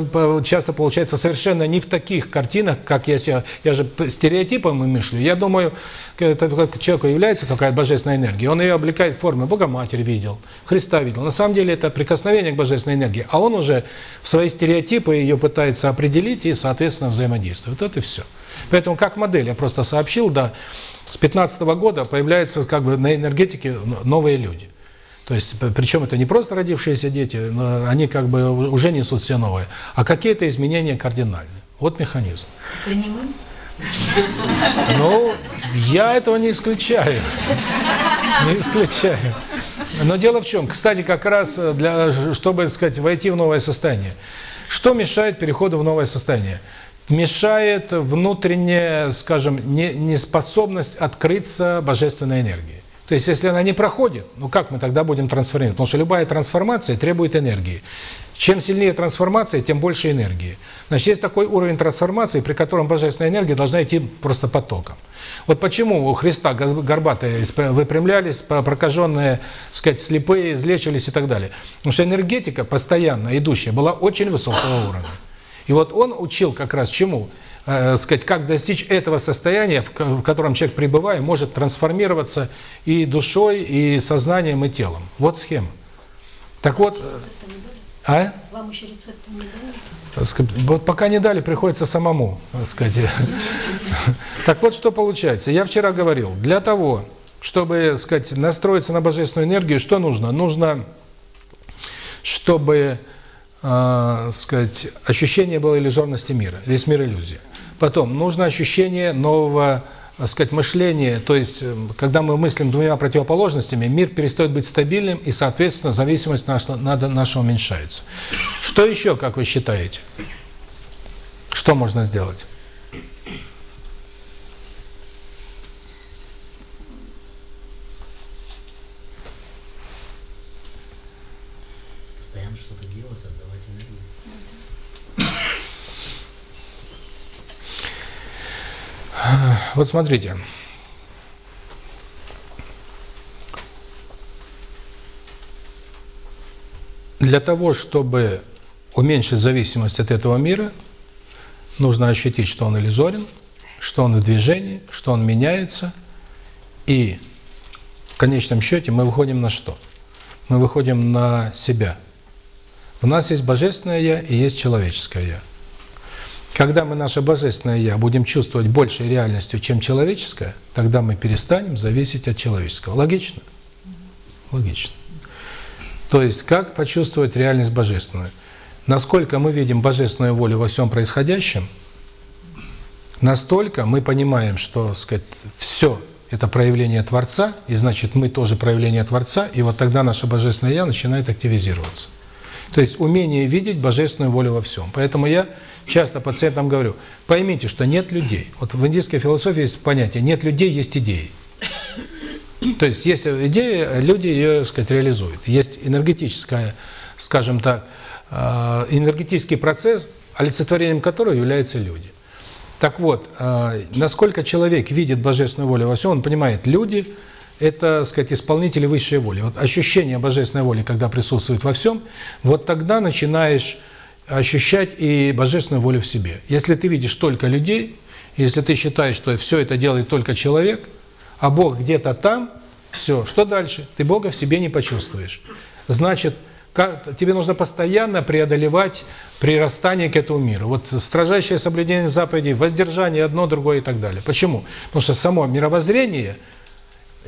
часто получается совершенно не в таких картинах, как я себя, я же стереотипом мыслю. Я думаю, это как человеку является какая-то божественная энергия, он ее облекает в формы Богоматерь видел, Христа видел. На самом деле это прикосновение к божественной энергии, а он уже в свои стереотипы ее пытается определить и, соответственно, взаимодействует. Вот это и все. Поэтому как модель я просто сообщил, да, с 15 года появляются как бы на энергетике новые люди. То есть, причем это не просто родившиеся дети, они как бы уже несут все новое, а какие-то изменения кардинальные. Вот механизм. Это не мы? Ну, я этого не исключаю. Не исключаю. Но дело в чем? Кстати, как раз для, чтобы, сказать, войти в новое состояние. Что мешает переходу в новое состояние? Мешает внутренняя, скажем, неспособность открыться божественной энергии. То есть, если она не проходит, ну как мы тогда будем трансформировать? Потому что любая трансформация требует энергии. Чем сильнее трансформация, тем больше энергии. Значит, есть такой уровень трансформации, при котором божественная энергия должна идти просто потоком. Вот почему у Христа горбатые выпрямлялись, прокаженные, сказать, слепые излечивались и так далее. Потому что энергетика постоянно идущая была очень высокого уровня. И вот он учил как раз чему? э, сказать, как достичь этого состояния, в, в котором человек, пребывая, может трансформироваться и душой, и сознанием, и телом. Вот схема. Так вот... А? Вам еще рецепта не дали? Вот пока не дали, приходится самому, так сказать. Так вот, что получается. Я вчера говорил, для того, чтобы, сказать, настроиться на божественную энергию, что нужно? Нужно, чтобы, э, сказать, ощущение было иллюзорности мира. Весь мир иллюзия. Потом, нужно ощущение нового, так сказать, мышления, то есть, э, когда мы мыслим двумя противоположностями, мир перестает быть стабильным, и, соответственно, зависимость наша, наша, наша уменьшается. Что еще, как вы считаете? Что можно сделать? Постоянно что-то делать, отдавать энергию. Вот смотрите. Для того, чтобы уменьшить зависимость от этого мира, нужно ощутить, что он иллюзорен, что он в движении, что он меняется. И в конечном счете мы выходим на что? Мы выходим на себя. В нас есть Божественное Я и есть человеческое Я. Когда мы наше Божественное Я будем чувствовать большей реальностью, чем человеческое, тогда мы перестанем зависеть от человеческого. Логично? Логично. То есть, как почувствовать реальность Божественную? Насколько мы видим Божественную волю во всем происходящем, настолько мы понимаем, что, сказать, все это проявление Творца, и значит, мы тоже проявление Творца, и вот тогда наше Божественное Я начинает активизироваться. То есть умение видеть божественную волю во всем. Поэтому я часто пациентам говорю, поймите, что нет людей. Вот в индийской философии есть понятие «нет людей, есть идеи». То есть есть идея, люди ее, так сказать, реализуют. Есть энергетическая, скажем так, э, энергетический процесс, олицетворением которого являются люди. Так вот, э, насколько человек видит божественную волю во всем, он понимает, люди – это, сказать, исполнители высшей воли. Вот ощущение божественной воли, когда присутствует во всем, вот тогда начинаешь ощущать и божественную волю в себе. Если ты видишь только людей, если ты считаешь, что все это делает только человек, а Бог где-то там, все, что дальше? Ты Бога в себе не почувствуешь. Значит, тебе нужно постоянно преодолевать прирастание к этому миру. Вот строжайшее соблюдение заповедей, воздержание одно, другое и так далее. Почему? Потому что само мировоззрение –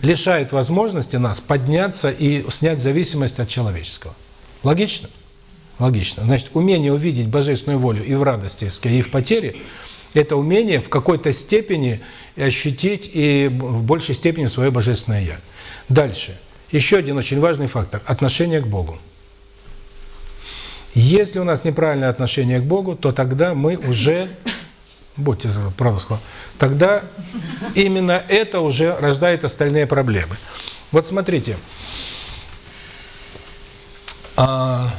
лишает возможности нас подняться и снять зависимость от человеческого. Логично? Логично. Значит, умение увидеть божественную волю и в радости, и в потере – это умение в какой-то степени ощутить и в большей степени свое божественное «я». Дальше. Еще один очень важный фактор – отношение к Богу. Если у нас неправильное отношение к Богу, то тогда мы уже будьте православны, тогда именно это уже рождает остальные проблемы. Вот смотрите, а,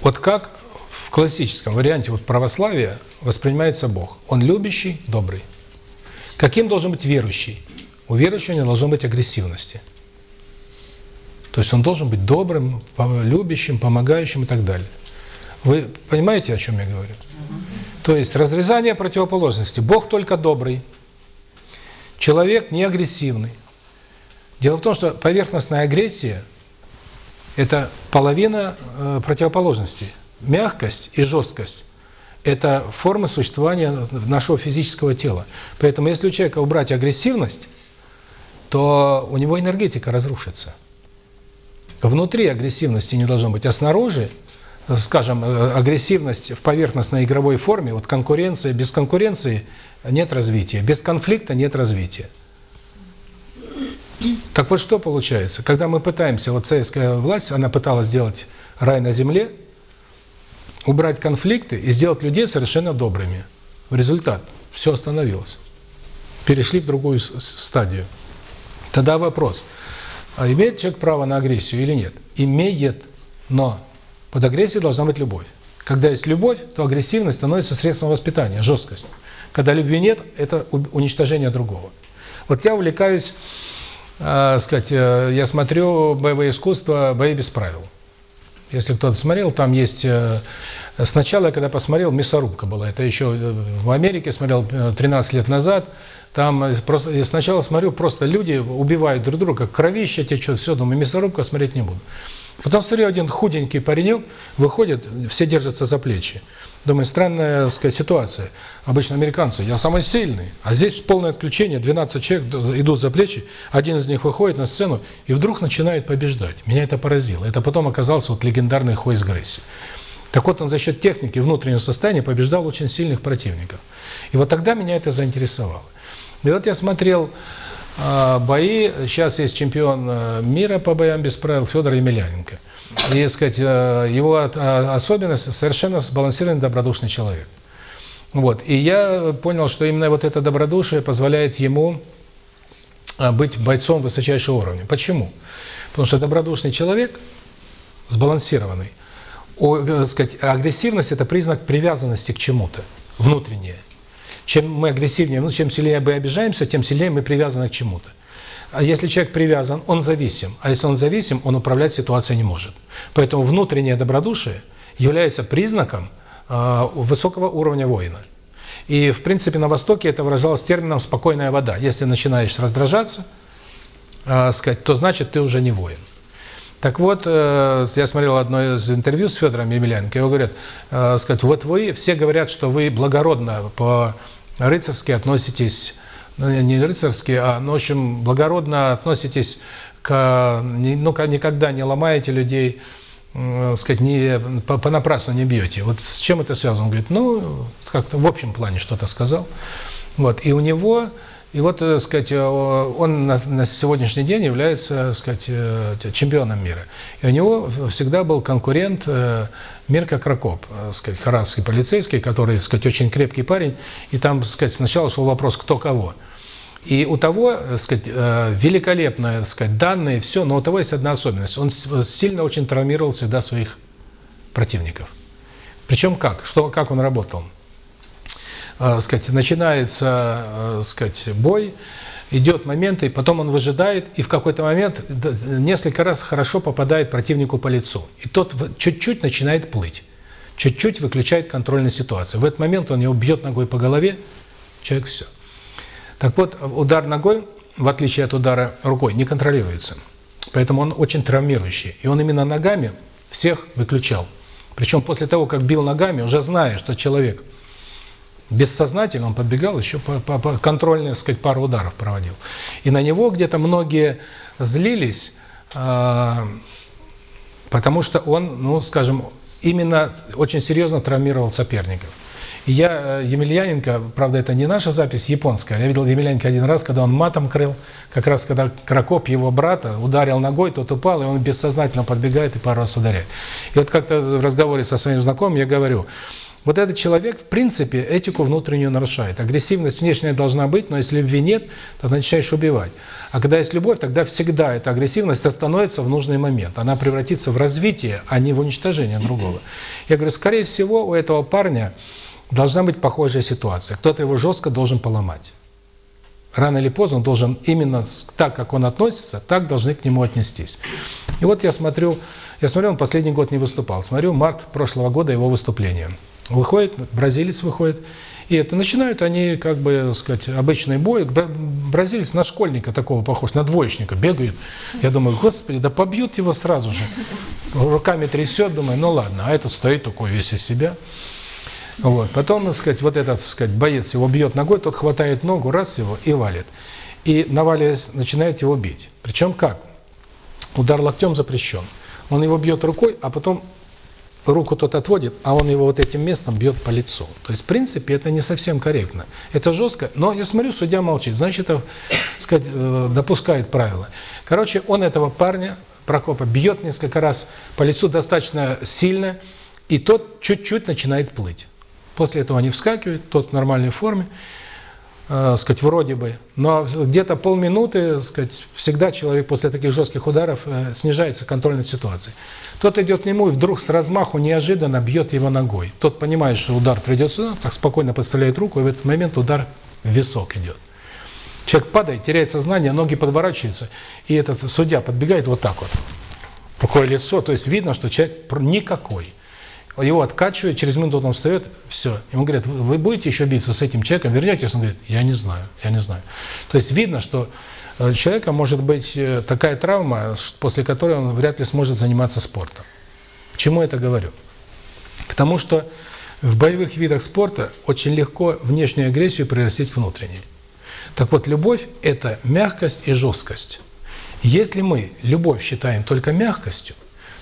вот как в классическом варианте вот православия воспринимается Бог? Он любящий, добрый. Каким должен быть верующий? У верующего не должно быть агрессивности. То есть он должен быть добрым, любящим, помогающим и так далее. Вы понимаете, о чем я говорю? То есть разрезание противоположности. Бог только добрый, человек не агрессивный. Дело в том, что поверхностная агрессия – это половина э, противоположности. Мягкость и жесткость – это формы существования нашего физического тела. Поэтому если у человека убрать агрессивность, то у него энергетика разрушится. Внутри агрессивности не должно быть, а снаружи – скажем, э, агрессивность в поверхностной игровой форме, вот конкуренция, без конкуренции нет развития, без конфликта нет развития. Так вот что получается? Когда мы пытаемся, вот советская власть, она пыталась сделать рай на земле, убрать конфликты и сделать людей совершенно добрыми. В результат все остановилось. перешли в другую стадию. Тогда вопрос, а имеет человек право на агрессию или нет? Имеет, но под агрессией должна быть любовь. Когда есть любовь, то агрессивность становится средством воспитания, жесткость. Когда любви нет, это уничтожение другого. Вот я увлекаюсь, э, сказать, э, я смотрю боевое искусство «Бои без правил». Если кто-то смотрел, там есть... э, Сначала, когда посмотрел, мясорубка была. Это еще э, в Америке смотрел э, 13 лет назад. Там э, просто я сначала смотрю, просто люди убивают друг друга, как кровище течет, все, думаю, мясорубка смотреть не буду. Потом смотрю, один худенький паренек выходит, все держатся за плечи. Думаю, странная, так сказать, ситуация. Обычно американцы, я самый сильный. А здесь полное отключение, 12 человек идут за плечи, один из них выходит на сцену и вдруг начинает побеждать. Меня это поразило. Это потом оказался вот легендарный Хойс Грейси. Так вот, он за счет техники внутреннего состояния побеждал очень сильных противников. И вот тогда меня это заинтересовало. И вот я смотрел бои, сейчас есть чемпион э, мира по боям без правил Федор Емельяненко. И, сказать, э, его а, особенность – совершенно сбалансированный, добродушный человек. Вот. И я понял, что именно вот это добродушие позволяет ему а, быть бойцом высочайшего уровня. Почему? Потому что добродушный человек, сбалансированный, э, сказать, агрессивность – это признак привязанности к чему-то, внутреннее. Чем мы агрессивнее, ну, чем сильнее мы обижаемся, тем сильнее мы привязаны к чему-то. А если человек привязан, он зависим. А если он зависим, он управлять ситуацией не может. Поэтому внутреннее добродушие является признаком э, высокого уровня воина. И, в принципе, на Востоке это выражалось термином «спокойная вода». Если начинаешь раздражаться, э, сказать, то значит ты уже не воин. Так вот, э, я смотрел одно из интервью с Федором Емельяненко, его говорят, э, сказать, вот вы, все говорят, что вы благородно по-рыцарски относитесь, ну, не рыцарски, а, ну, в общем, благородно относитесь к, ну, никогда не ломаете людей, э, сказать, не, по- понапрасну не бьете. Вот с чем это связано? Он говорит, ну, как-то в общем плане что-то сказал. Вот, и у него, и вот, так сказать, э, он на, сегодняшний день является, так сказать, э, чемпионом мира. И у него всегда был конкурент э, Мирка Кракоп, э, сказать, харадский полицейский, который, сказать, очень крепкий парень. И там, сказать, сначала шел вопрос, кто кого. И у того, так сказать, э, великолепные, сказать, данные, все, но у того есть одна особенность. Он сильно очень травмировал всегда своих противников. Причем как? Что, как он работал? э, сказать, начинается, э, сказать, бой, идет момент, и потом он выжидает, и в какой-то момент несколько раз хорошо попадает противнику по лицу. И тот чуть-чуть начинает плыть, чуть-чуть выключает контрольную ситуацию. В этот момент он его бьет ногой по голове, человек все. Так вот, удар ногой, в отличие от удара рукой, не контролируется. Поэтому он очень травмирующий. И он именно ногами всех выключал. Причем после того, как бил ногами, уже зная, что человек бессознательно, он подбегал, еще по, по, по контрольные, так сказать, пару ударов проводил. И на него где-то многие злились, а, потому что он, ну, скажем, именно очень серьезно травмировал соперников. И я, э, Емельяненко, правда, это не наша запись, японская, я видел Емельяненко один раз, когда он матом крыл, как раз когда Кракоп, его брата, ударил ногой, тот упал, и он бессознательно подбегает и пару раз ударяет. И вот как-то в разговоре со своим знакомым я говорю, вот этот человек, в принципе, этику внутреннюю нарушает. Агрессивность внешняя должна быть, но если любви нет, то начинаешь убивать. А когда есть любовь, тогда всегда эта агрессивность остановится в нужный момент. Она превратится в развитие, а не в уничтожение другого. Я говорю, скорее всего, у этого парня должна быть похожая ситуация. Кто-то его жестко должен поломать. Рано или поздно он должен именно так, как он относится, так должны к нему отнестись. И вот я смотрю, я смотрю, он последний год не выступал. Смотрю, март прошлого года его выступление. Выходит, бразилец выходит, и это начинают они, как бы, так сказать, обычный бой. Бра- Бразилец на школьника такого похож, на двоечника, бегает. Я думаю, господи, да побьют его сразу же. Руками трясет, думаю, ну ладно, а этот стоит такой весь из себя. Вот. Потом, так сказать, вот этот, так сказать, боец его бьет ногой, тот хватает ногу, раз его и валит. И наваливаясь, начинает его бить. Причем как? Удар локтем запрещен. Он его бьет рукой, а потом руку тот отводит, а он его вот этим местом бьет по лицу. То есть, в принципе, это не совсем корректно. Это жестко, но я смотрю, судья молчит. Значит, так сказать, э, допускает правила. Короче, он этого парня, Прокопа, бьет несколько раз по лицу достаточно сильно, и тот чуть-чуть начинает плыть. После этого они вскакивают, тот в нормальной форме. Э, сказать, вроде бы, но где-то полминуты, сказать, всегда человек после таких жестких ударов э, снижается контроль над ситуацией. Тот идет к нему и вдруг с размаху неожиданно бьет его ногой. Тот понимает, что удар придет сюда, так спокойно подставляет руку, и в этот момент удар в висок идет. Человек падает, теряет сознание, ноги подворачиваются, и этот судья подбегает вот так вот. Такое лицо, то есть видно, что человек никакой. Его откачивает, через минуту он встает, все. Ему говорят, вы, вы будете еще биться с этим человеком, вернетесь? Он говорит, я не знаю, я не знаю. То есть видно, что у человека может быть э, такая травма, после которой он вряд ли сможет заниматься спортом. К чему это говорю? К тому, что в боевых видах спорта очень легко внешнюю агрессию превратить в внутреннюю. Так вот, любовь – это мягкость и жесткость. Если мы любовь считаем только мягкостью,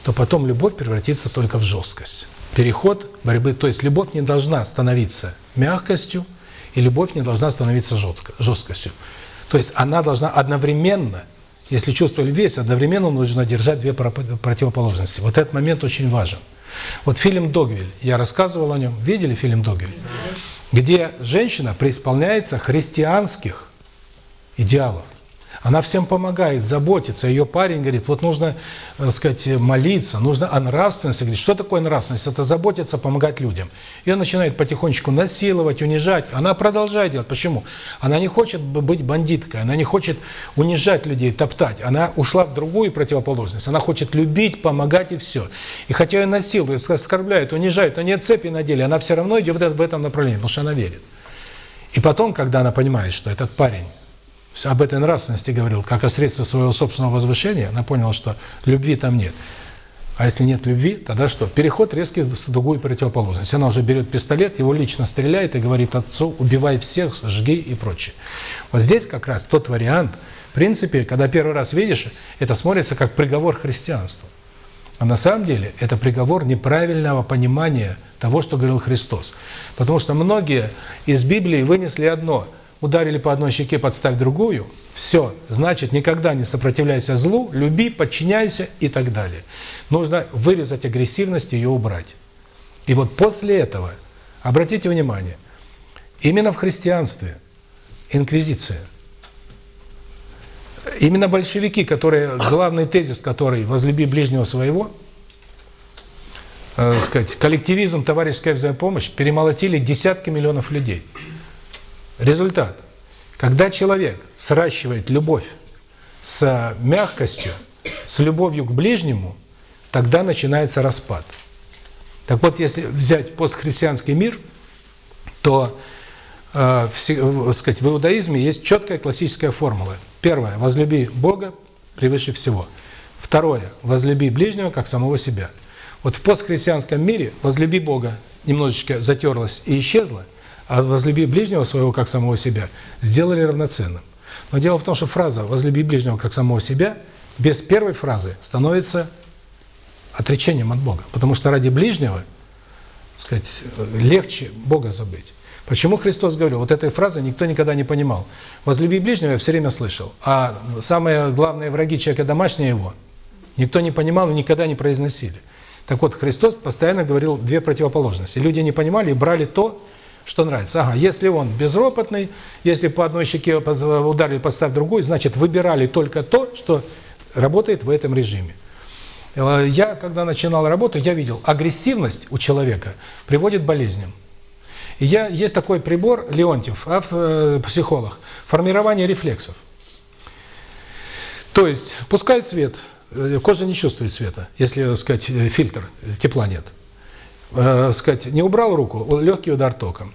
то потом любовь превратится только в жесткость. Переход борьбы, то есть любовь не должна становиться мягкостью, и любовь не должна становиться жесткостью. То есть она должна одновременно, если чувство любви есть, одновременно нужно держать две противоположности. Вот этот момент очень важен. Вот фильм «Догвиль», я рассказывал о нем, видели фильм «Догвиль»? Где женщина преисполняется христианских идеалов. Она всем помогает, заботится. Ее парень говорит, вот нужно, так сказать, молиться, нужно о нравственности. Говорит, что такое нравственность? Это заботиться, помогать людям. Он начинает потихонечку насиловать, унижать. Она продолжает делать. Почему? Она не хочет быть бандиткой, она не хочет унижать людей, топтать. Она ушла в другую противоположность. Она хочет любить, помогать и все. И хотя ее насилуют, оскорбляют, унижают, но нет цепи на деле, она все равно идет в этом направлении, потому что она верит. И потом, когда она понимает, что этот парень об этой нравственности говорил, как о средстве своего собственного возвышения, она поняла, что любви там нет. А если нет любви, тогда что? Переход резкий в другую противоположность. Она уже берет пистолет, его лично стреляет и говорит отцу, убивай всех, жги и прочее. Вот здесь как раз тот вариант, в принципе, когда первый раз видишь, это смотрится как приговор христианству. А на самом деле это приговор неправильного понимания того, что говорил Христос. Потому что многие из Библии вынесли одно – ударили по одной щеке, подставь другую, все, значит, никогда не сопротивляйся злу, люби, подчиняйся и так далее. Нужно вырезать агрессивность и ее убрать. И вот после этого, обратите внимание, именно в христианстве, инквизиция, именно большевики, которые, главный тезис, который «возлюби ближнего своего», э, сказать, коллективизм, товарищеская взаимопомощь, перемолотили десятки миллионов людей. Результат. Когда человек сращивает любовь с мягкостью, с любовью к ближнему, тогда начинается распад. Так вот, если взять постхристианский мир, то э, в, сказать, в иудаизме есть четкая классическая формула. Первое – возлюби Бога превыше всего. Второе – возлюби ближнего, как самого себя. Вот в постхристианском мире возлюби Бога немножечко затерлась и исчезла – а возлюби ближнего своего, как самого себя, сделали равноценным. Но дело в том, что фраза «возлюби ближнего, как самого себя» без первой фразы становится отречением от Бога. Потому что ради ближнего, сказать, легче Бога забыть. Почему Христос говорил? Вот этой фразы никто никогда не понимал. «Возлюби ближнего» я все время слышал. А самые главные враги человека домашние его никто не понимал и никогда не произносили. Так вот, Христос постоянно говорил две противоположности. Люди не понимали и брали то, что нравится. Ага, если он безропотный, если по одной щеке ударили, поставь другую, значит, выбирали только то, что работает в этом режиме. Э, я, когда начинал работу, я видел, агрессивность у человека приводит к болезням. И я, есть такой прибор, Леонтьев, автор, э, психолог, формирование рефлексов. То есть, пускает свет, э, кожа не чувствует света, если, так сказать, фильтр, тепла нет э, сказать, не убрал руку, легкий удар током,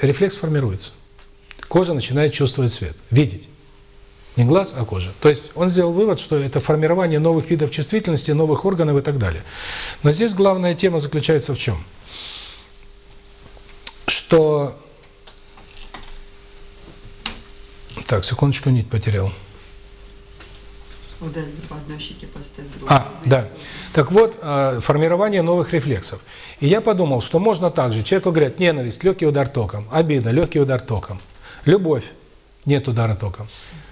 рефлекс формируется. Кожа начинает чувствовать свет, видеть. Не глаз, а кожа. То есть он сделал вывод, что это формирование новых видов чувствительности, новых органов и так далее. Но здесь главная тема заключается в чем? Что... Так, секундочку, нить потерял. Ударили по одной щеке, поставить другую. А, да. Так вот, э, формирование новых рефлексов. И я подумал, что можно также, человеку говорят, ненависть, легкий удар током, обида, легкий удар током, любовь, нет удара током.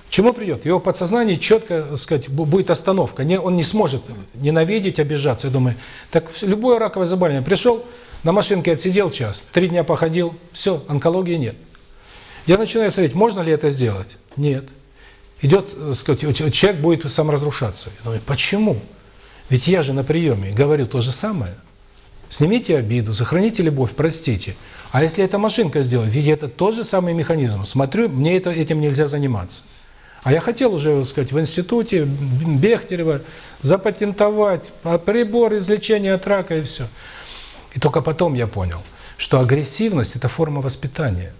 К чему придет? Его подсознание четко, сказать, будет остановка. Не, он не сможет ненавидеть, обижаться. Я думаю, так любое раковое заболевание. Пришел, на машинке отсидел час, три дня походил, все, онкологии нет. Я начинаю смотреть, можно ли это сделать? Нет. Идет, так сказать, человек будет саморазрушаться. Я думаю, почему? Ведь я же на приеме говорю то же самое. Снимите обиду, сохраните любовь, простите. А если эта машинка сделает, ведь это тот же самый механизм. Смотрю, мне это, этим нельзя заниматься. А я хотел уже, так сказать, в институте Бехтерева запатентовать прибор излечения от рака и все. И только потом я понял, что агрессивность – это форма воспитания.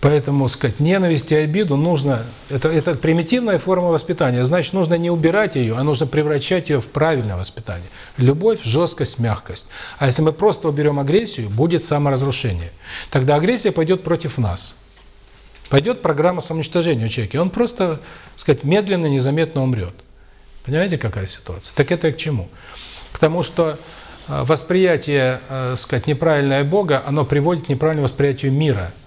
Поэтому, сказать, ненависть и обиду нужно, это, это примитивная форма воспитания, значит, нужно не убирать ее, а нужно превращать ее в правильное воспитание. Любовь, жесткость, мягкость. А если мы просто уберем агрессию, будет саморазрушение. Тогда агрессия пойдет против нас. Пойдет программа самоуничтожения у человека, он просто, сказать, медленно, незаметно умрет. Понимаете, какая ситуация? Так это к чему? К тому, что восприятие, сказать, неправильное Бога, оно приводит к неправильному восприятию мира –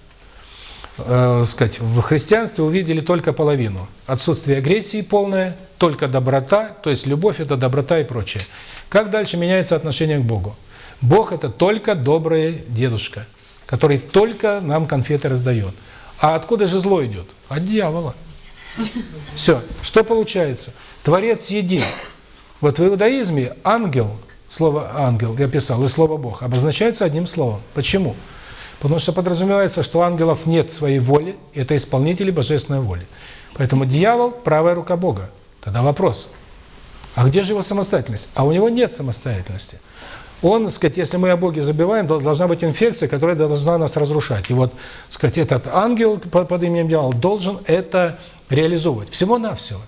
э, сказать, в христианстве увидели только половину. Отсутствие агрессии полное, только доброта, то есть любовь – это доброта и прочее. Как дальше меняется отношение к Богу? Бог – это только добрый дедушка, который только нам конфеты раздает. А откуда же зло идет? От дьявола. Все. Что получается? Творец един. Вот в иудаизме ангел, слово ангел, я писал, и слово Бог, обозначается одним словом. Почему? Потому что подразумевается, что у ангелов нет своей воли, это исполнители божественной воли. Поэтому дьявол – правая рука Бога. Тогда вопрос, а где же его самостоятельность? А у него нет самостоятельности. Он, сказать, если мы о Боге забиваем, должна быть инфекция, которая должна нас разрушать. И вот, сказать, этот ангел под именем дьявол должен это реализовывать. Всего-навсего.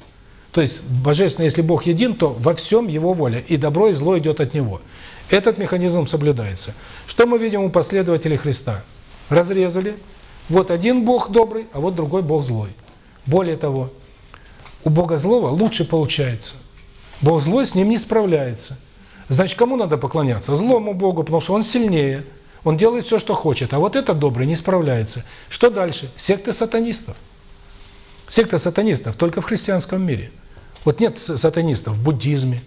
То есть, божественно, если Бог един, то во всем его воля, и добро, и зло идет от него. Этот механизм соблюдается. Что мы видим у последователей Христа? Разрезали. Вот один Бог добрый, а вот другой Бог злой. Более того, у Бога злого лучше получается. Бог злой с ним не справляется. Значит, кому надо поклоняться? Злому Богу, потому что он сильнее. Он делает все, что хочет. А вот этот добрый не справляется. Что дальше? Секты сатанистов. Секта сатанистов только в христианском мире. Вот нет сатанистов в буддизме,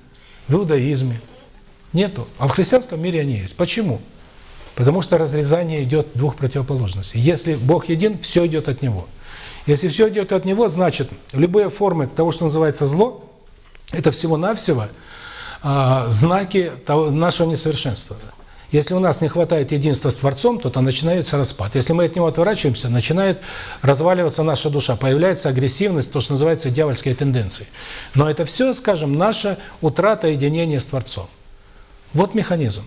в иудаизме, Нету. А в христианском мире они есть. Почему? Потому что разрезание идет двух противоположностей. Если Бог един, все идет от Него. Если все идет от Него, значит, любые формы того, что называется зло, это всего-навсего э, знаки того, нашего несовершенства. Если у нас не хватает единства с Творцом, то то начинается распад. Если мы от него отворачиваемся, начинает разваливаться наша душа, появляется агрессивность, то, что называется дьявольские тенденции. Но это все, скажем, наша утрата единения с Творцом. Вот механизм.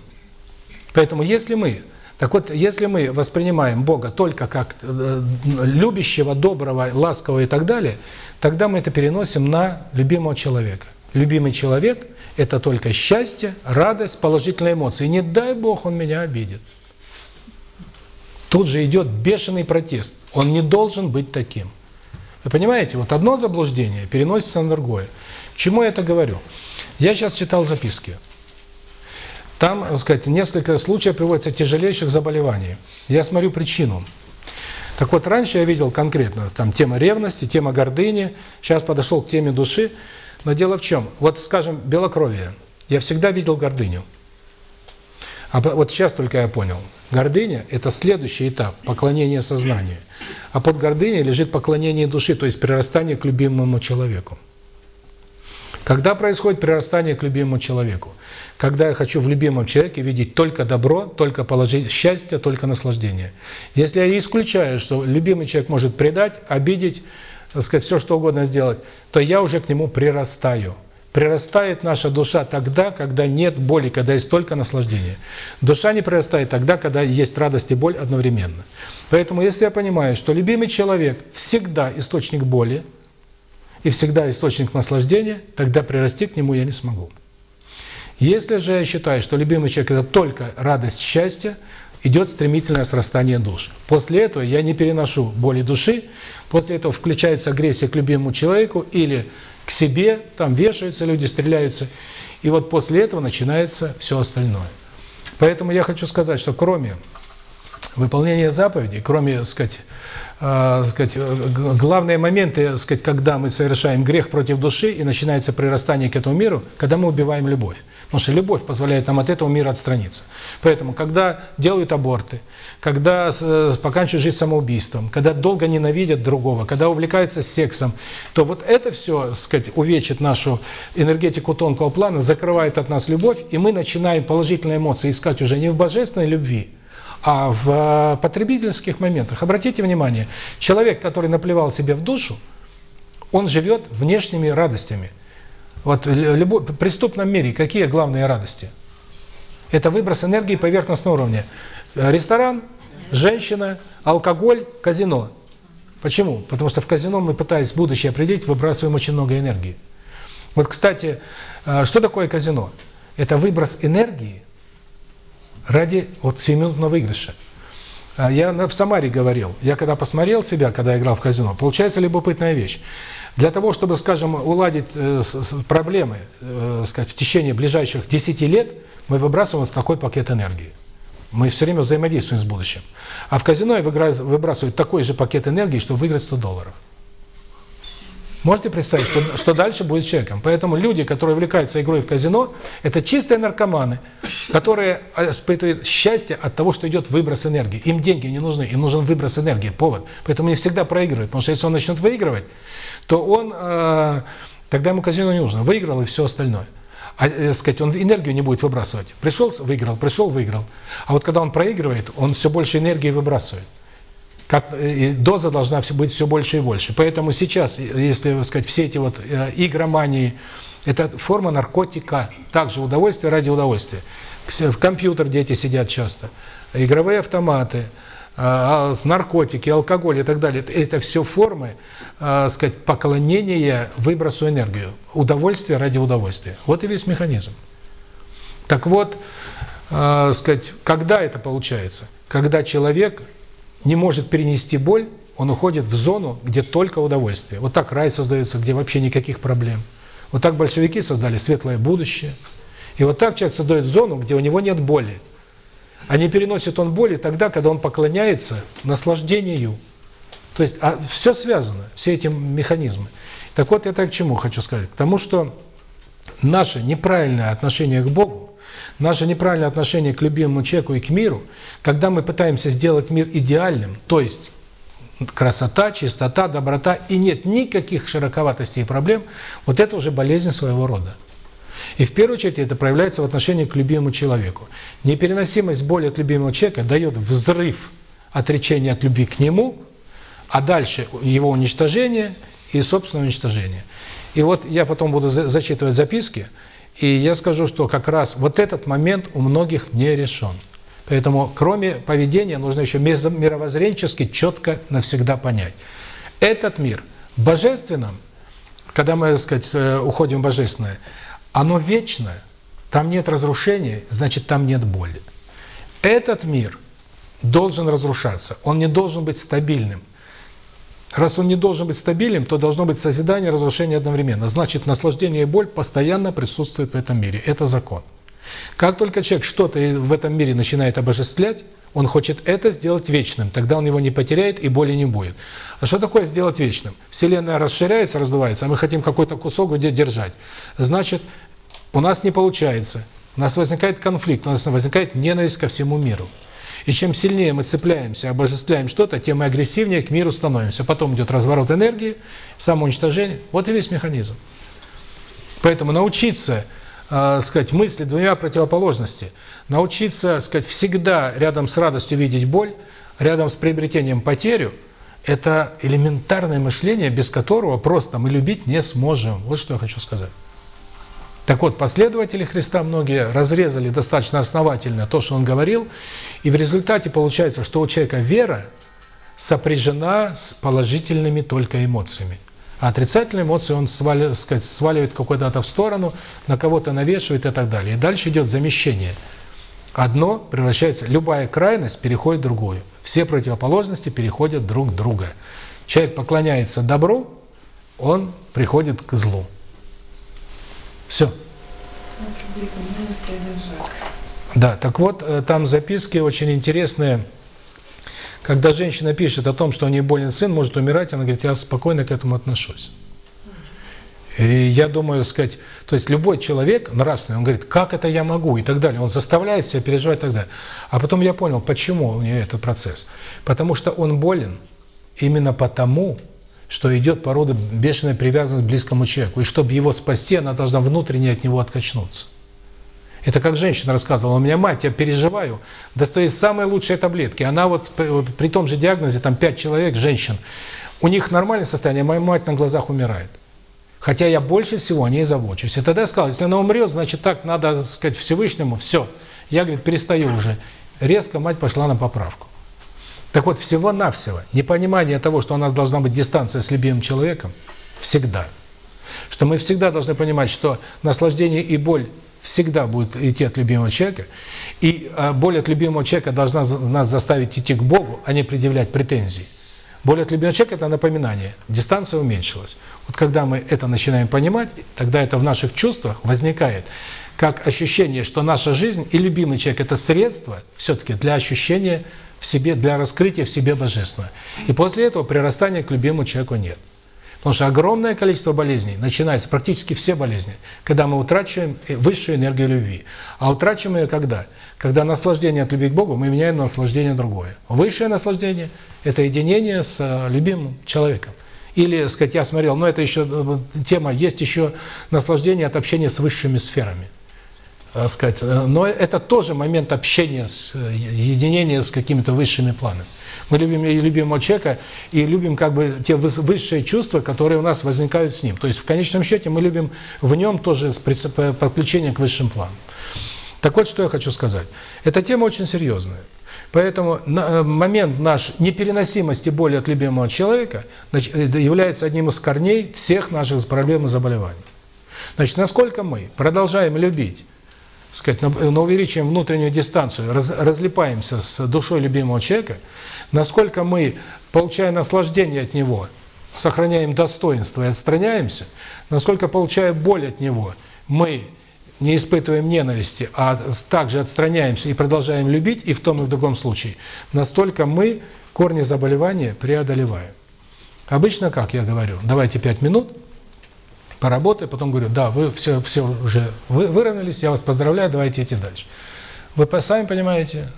Поэтому если мы, так вот, если мы воспринимаем Бога только как э, любящего, доброго, ласкового и так далее, тогда мы это переносим на любимого человека. Любимый человек – это только счастье, радость, положительные эмоции. Не дай Бог, он меня обидит. Тут же идет бешеный протест. Он не должен быть таким. Вы понимаете, вот одно заблуждение переносится на другое. К чему я это говорю? Я сейчас читал записки. Там, так сказать, несколько случаев приводится тяжелейших заболеваний. Я смотрю причину. Так вот, раньше я видел конкретно, там тема ревности, тема гордыни, сейчас подошел к теме души. Но дело в чем? Вот, скажем, белокровие. Я всегда видел гордыню. А вот сейчас только я понял. Гордыня – это следующий этап поклонения сознанию. А под гордыней лежит поклонение души, то есть прирастание к любимому человеку. Когда происходит прирастание к любимому человеку? Когда я хочу в любимом человеке видеть только добро, только положить счастье, только наслаждение. Если я исключаю, что любимый человек может предать, обидеть, так сказать, все что угодно сделать, то я уже к нему прирастаю. Прирастает наша душа тогда, когда нет боли, когда есть только наслаждение. Душа не прирастает тогда, когда есть радость и боль одновременно. Поэтому, если я понимаю, что любимый человек всегда источник боли, и всегда источник наслаждения, тогда прирасти к нему я не смогу. Если же я считаю, что любимый человек – это только радость, счастье, идет стремительное срастание душ. После этого я не переношу боли души, после этого включается агрессия к любимому человеку или к себе, там вешаются люди, стреляются, и вот после этого начинается все остальное. Поэтому я хочу сказать, что кроме выполнения заповедей, кроме, так сказать, э, сказать, э, главные моменты, сказать, когда мы совершаем грех против души и начинается прирастание к этому миру, когда мы убиваем любовь. Потому что любовь позволяет нам от этого мира отстраниться. Поэтому, когда делают аборты, когда э, поканчивают жизнь самоубийством, когда долго ненавидят другого, когда увлекаются сексом, то вот это все, сказать, увечит нашу энергетику тонкого плана, закрывает от нас любовь, и мы начинаем положительные эмоции искать уже не в божественной любви, а в э, потребительских моментах. Обратите внимание, человек, который наплевал себе в душу, он живет внешними радостями. Вот в преступном мире какие главные радости? Это выброс энергии поверхностного уровня. Э, Ресторан, женщина, алкоголь, казино. Почему? Потому что в казино мы, пытаясь будущее определить, выбрасываем очень много энергии. Вот, кстати, э, что такое казино? Это выброс энергии ради вот сиюминутного выигрыша. А Я в Самаре говорил, я когда посмотрел себя, когда играл в казино, получается любопытная вещь. Для того, чтобы, скажем, уладить э, проблемы, э, сказать, в течение ближайших 10 лет, мы выбрасываем вот такой пакет энергии. Мы все время взаимодействуем с будущим. А в казино выиграют- выбрасывают такой же пакет энергии, чтобы выиграть 100 долларов. Можете представить, что, что дальше будет с человеком? Поэтому люди, которые увлекаются игрой в казино, это чистые наркоманы, которые испытывают счастье от того, что идет выброс энергии. Им деньги не нужны, им нужен выброс энергии, повод. Поэтому они всегда проигрывают, потому что если он начнет выигрывать, то он, э, тогда ему казино не нужно, выиграл и все остальное. А, э, сказать, он энергию не будет выбрасывать. Пришел, выиграл, пришел, выиграл. А вот когда он проигрывает, он все больше энергии выбрасывает как доза должна быть все больше и больше. Поэтому сейчас, если сказать, все эти вот э, игромании, это форма наркотика, также удовольствие ради удовольствия. В компьютер дети сидят часто, игровые автоматы, а, а, наркотики, алкоголь и так далее. Это- все формы, а, сказать, поклонения выбросу энергии, удовольствие ради удовольствия. Вот и весь механизм. Так вот, сказать, когда это получается? Когда человек не может перенести боль, он уходит в зону, где только удовольствие. Вот так рай создается, где вообще никаких проблем. Вот так большевики создали светлое будущее. И вот так человек создает зону, где у него нет боли. А не переносит он боли тогда, когда он поклоняется наслаждению. То есть а все связано, все эти механизмы. Так вот, я так к чему хочу сказать? К тому, что наше неправильное отношение к Богу, наше неправильное отношение к любимому человеку и к миру, когда мы пытаемся сделать мир идеальным, то есть красота, чистота, доброта, и нет никаких широковатостей и проблем, вот это уже болезнь своего рода. И в первую очередь это проявляется в отношении к любимому человеку. Непереносимость боли от любимого человека дает взрыв отречения от любви к нему, а дальше его уничтожение и собственное уничтожение. И вот я потом буду за- зачитывать записки, и я скажу, что как раз вот этот момент у многих не решен. Поэтому кроме поведения нужно еще мировоззренчески четко навсегда понять. Этот мир в божественном, когда мы, так сказать, э, уходим в божественное, оно вечное, там нет разрушения, значит, там нет боли. Этот мир должен разрушаться, он не должен быть стабильным. Раз он не должен быть стабильным, то должно быть созидание и разрушение одновременно. Значит, наслаждение и боль постоянно присутствуют в этом мире. Это закон. Как только человек что-то в этом мире начинает обожествлять, он хочет это сделать вечным, тогда он его не потеряет и боли не будет. А что такое сделать вечным? Вселенная расширяется, раздувается, а мы хотим какой-то кусок где держать. Значит, у нас не получается. У нас возникает конфликт, у нас возникает ненависть ко всему миру. И чем сильнее мы цепляемся, обожествляем что-то, тем мы агрессивнее к миру становимся. Потом идет разворот энергии, самоуничтожение. Вот и весь механизм. Поэтому научиться, э, сказать, мыслить двумя противоположности, научиться, сказать, всегда рядом с радостью видеть боль, рядом с приобретением потерю, это элементарное мышление, без которого просто мы любить не сможем. Вот что я хочу сказать. Так вот, последователи Христа многие разрезали достаточно основательно то, что он говорил, и в результате получается, что у человека вера сопряжена с положительными только эмоциями. А отрицательные эмоции он свали, сказать, сваливает куда-то в сторону, на кого-то навешивает и так далее. И дальше идет замещение. Одно превращается, любая крайность переходит в другую. Все противоположности переходят друг друга. Человек поклоняется добру, он приходит к злу. Все. Да, так вот, э, там записки очень интересные, Когда женщина пишет о том, что у нее болен сын, может умирать, она говорит, я спокойно к этому отношусь. И я думаю, сказать, то есть любой человек нравственный, он говорит, как это я могу и так далее. Он заставляет себя переживать и так далее. А потом я понял, почему у нее этот процесс. Потому что он болен именно потому, что идет по роду бешеная привязанность к близкому человеку. И чтобы его спасти, она должна внутренне от него откачнуться. Это как женщина рассказывала, у меня мать, я переживаю, достает самые лучшие таблетки. Она вот при том же диагнозе, там пять человек, женщин, у них нормальное состояние, моя мать на глазах умирает. Хотя я больше всего о ней забочусь. И тогда я сказал, если она умрет, значит так надо сказать Всевышнему, все. Я, говорит, перестаю уже. Резко мать пошла на поправку. Так вот, всего-навсего, непонимание того, что у нас должна быть дистанция с любимым человеком, всегда. Что мы всегда должны понимать, что наслаждение и боль всегда будет идти от любимого человека, и а, боль от любимого человека должна нас заставить идти к Богу, а не предъявлять претензии. Боль от любимого человека – это напоминание. Дистанция уменьшилась. Вот когда мы это начинаем понимать, тогда это в наших чувствах возникает как ощущение, что наша жизнь и любимый человек – это средство все-таки для ощущения в себе, для раскрытия в себе божественного. И после этого прирастания к любимому человеку нет. Потому что огромное количество болезней начинается, практически все болезни, когда мы утрачиваем высшую энергию любви. А утрачиваем ее когда? Когда наслаждение от любви к Богу мы меняем на наслаждение другое. Высшее наслаждение – это единение с э, любимым человеком. Или, сказать, я смотрел, но это еще э, тема, есть еще наслаждение от общения с высшими сферами. Э, сказать, но это тоже момент общения, с, единения с какими-то высшими планами. Мы любим любимого человека и любим как бы те высшие чувства, которые у нас возникают с ним. То есть в конечном счете мы любим в нем тоже подключение к высшим планам. Так вот, что я хочу сказать. Эта тема очень серьезная. Поэтому э, момент наш непереносимости боли от любимого человека э, является одним из корней всех наших проблем и заболеваний. Значит, насколько мы продолжаем любить, сказать, увеличиваем внутреннюю дистанцию, раз, разлипаемся с душой любимого человека, насколько мы, получая наслаждение от него, сохраняем достоинство и отстраняемся, насколько, получая боль от него, мы не испытываем ненависти, а также отстраняемся и продолжаем любить, и в том и в другом случае, настолько мы корни заболевания преодолеваем. Обычно как я говорю, давайте пять минут, поработаю, потом говорю, да, вы все, все уже вы, выровнялись, я вас поздравляю, давайте идти дальше. Вы сами понимаете,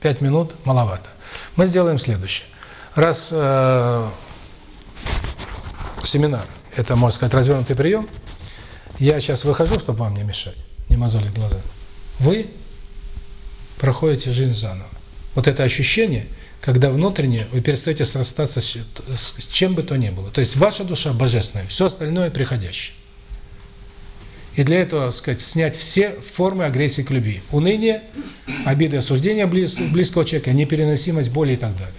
пять минут маловато. Мы сделаем следующее. Раз э, семинар – это, можно сказать, развернутый прием, я сейчас выхожу, чтобы вам не мешать, не мозолить глаза. Вы проходите жизнь заново. Вот это ощущение, когда внутренне вы перестаете срастаться с, чем бы то ни было. То есть ваша душа божественная, все остальное приходящее. И для этого, сказать, снять все формы агрессии к любви. Уныние, обиды, осуждение близ, близкого человека, непереносимость боли и так далее.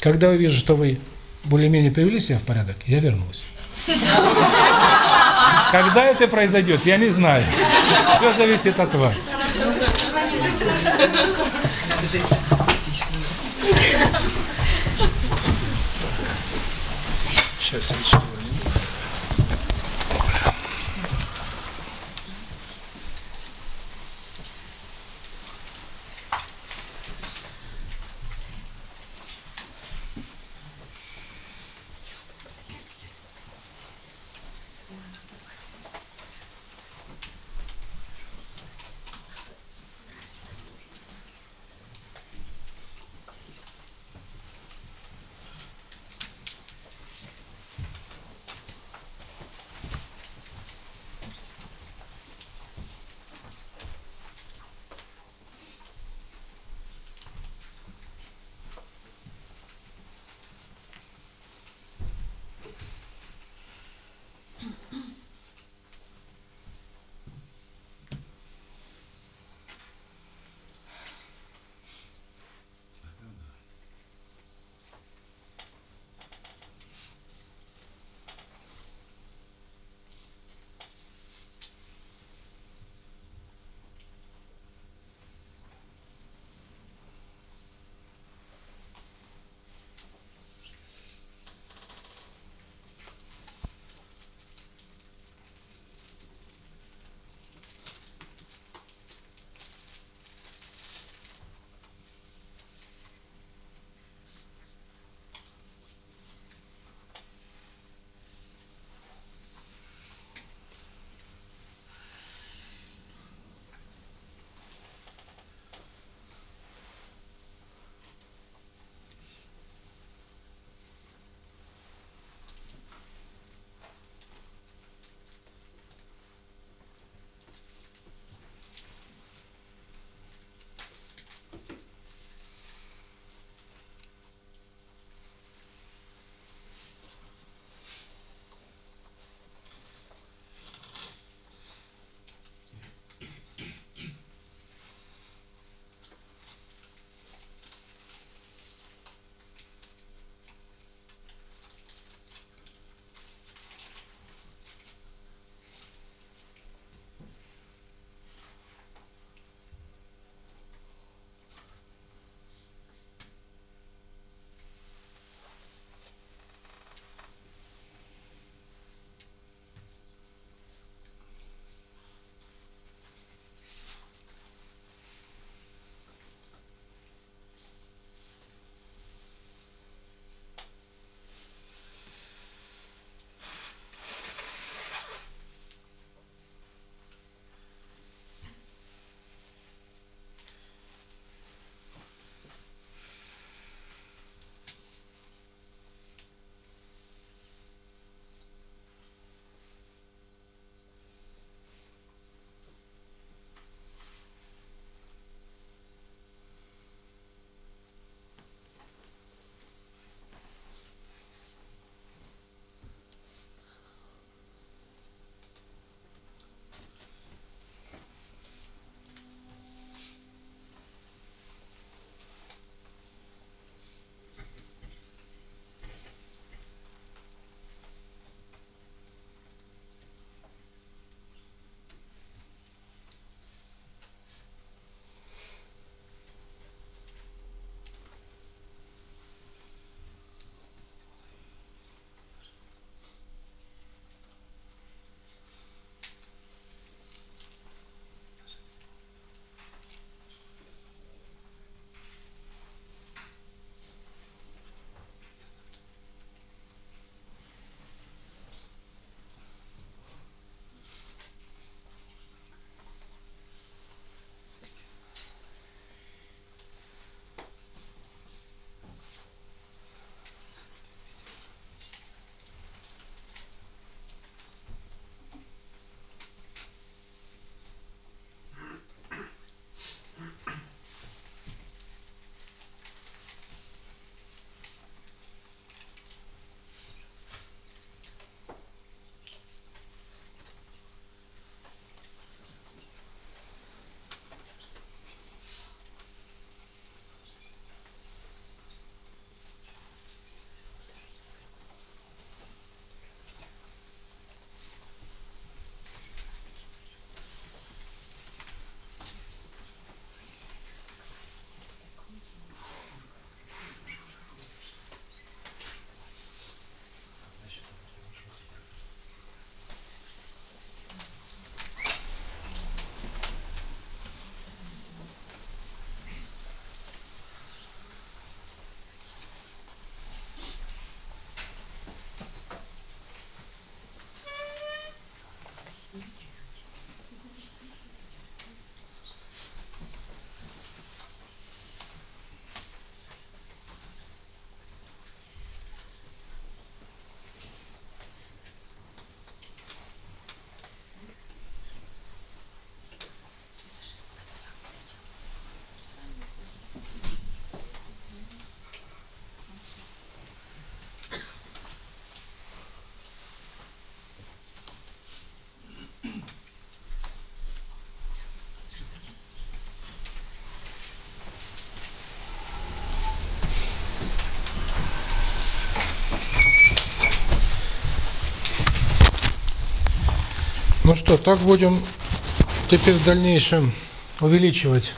Когда я вижу, что вы более-менее привели себя в порядок, я вернусь. Когда это произойдет, я не знаю. Все зависит от вас. Сейчас что, так будем теперь в дальнейшем увеличивать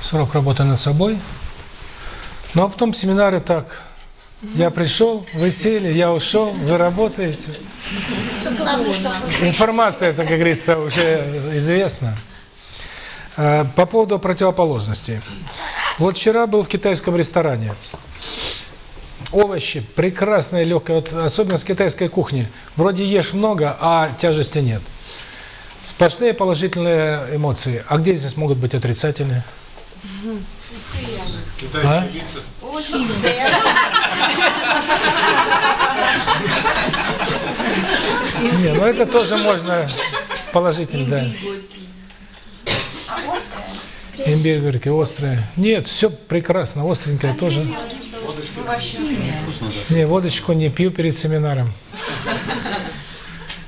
срок работы над собой. Ну а потом семинары так. Я пришел, вы сели, я ушел, вы работаете. Информация, это, как говорится, уже известна. Э, По поводу противоположностей. Вот вчера был в китайском ресторане. Овощи прекрасная, легкая, вот особенно с китайской кухни. Вроде ешь много, а тяжести нет. Сплошные положительные эмоции. А где здесь могут быть отрицательные? А? Не, ну это тоже можно положительно, да. Имбирь горький, острый. Нет, все прекрасно, остренькое тоже. Не, водочку не пью перед семинаром.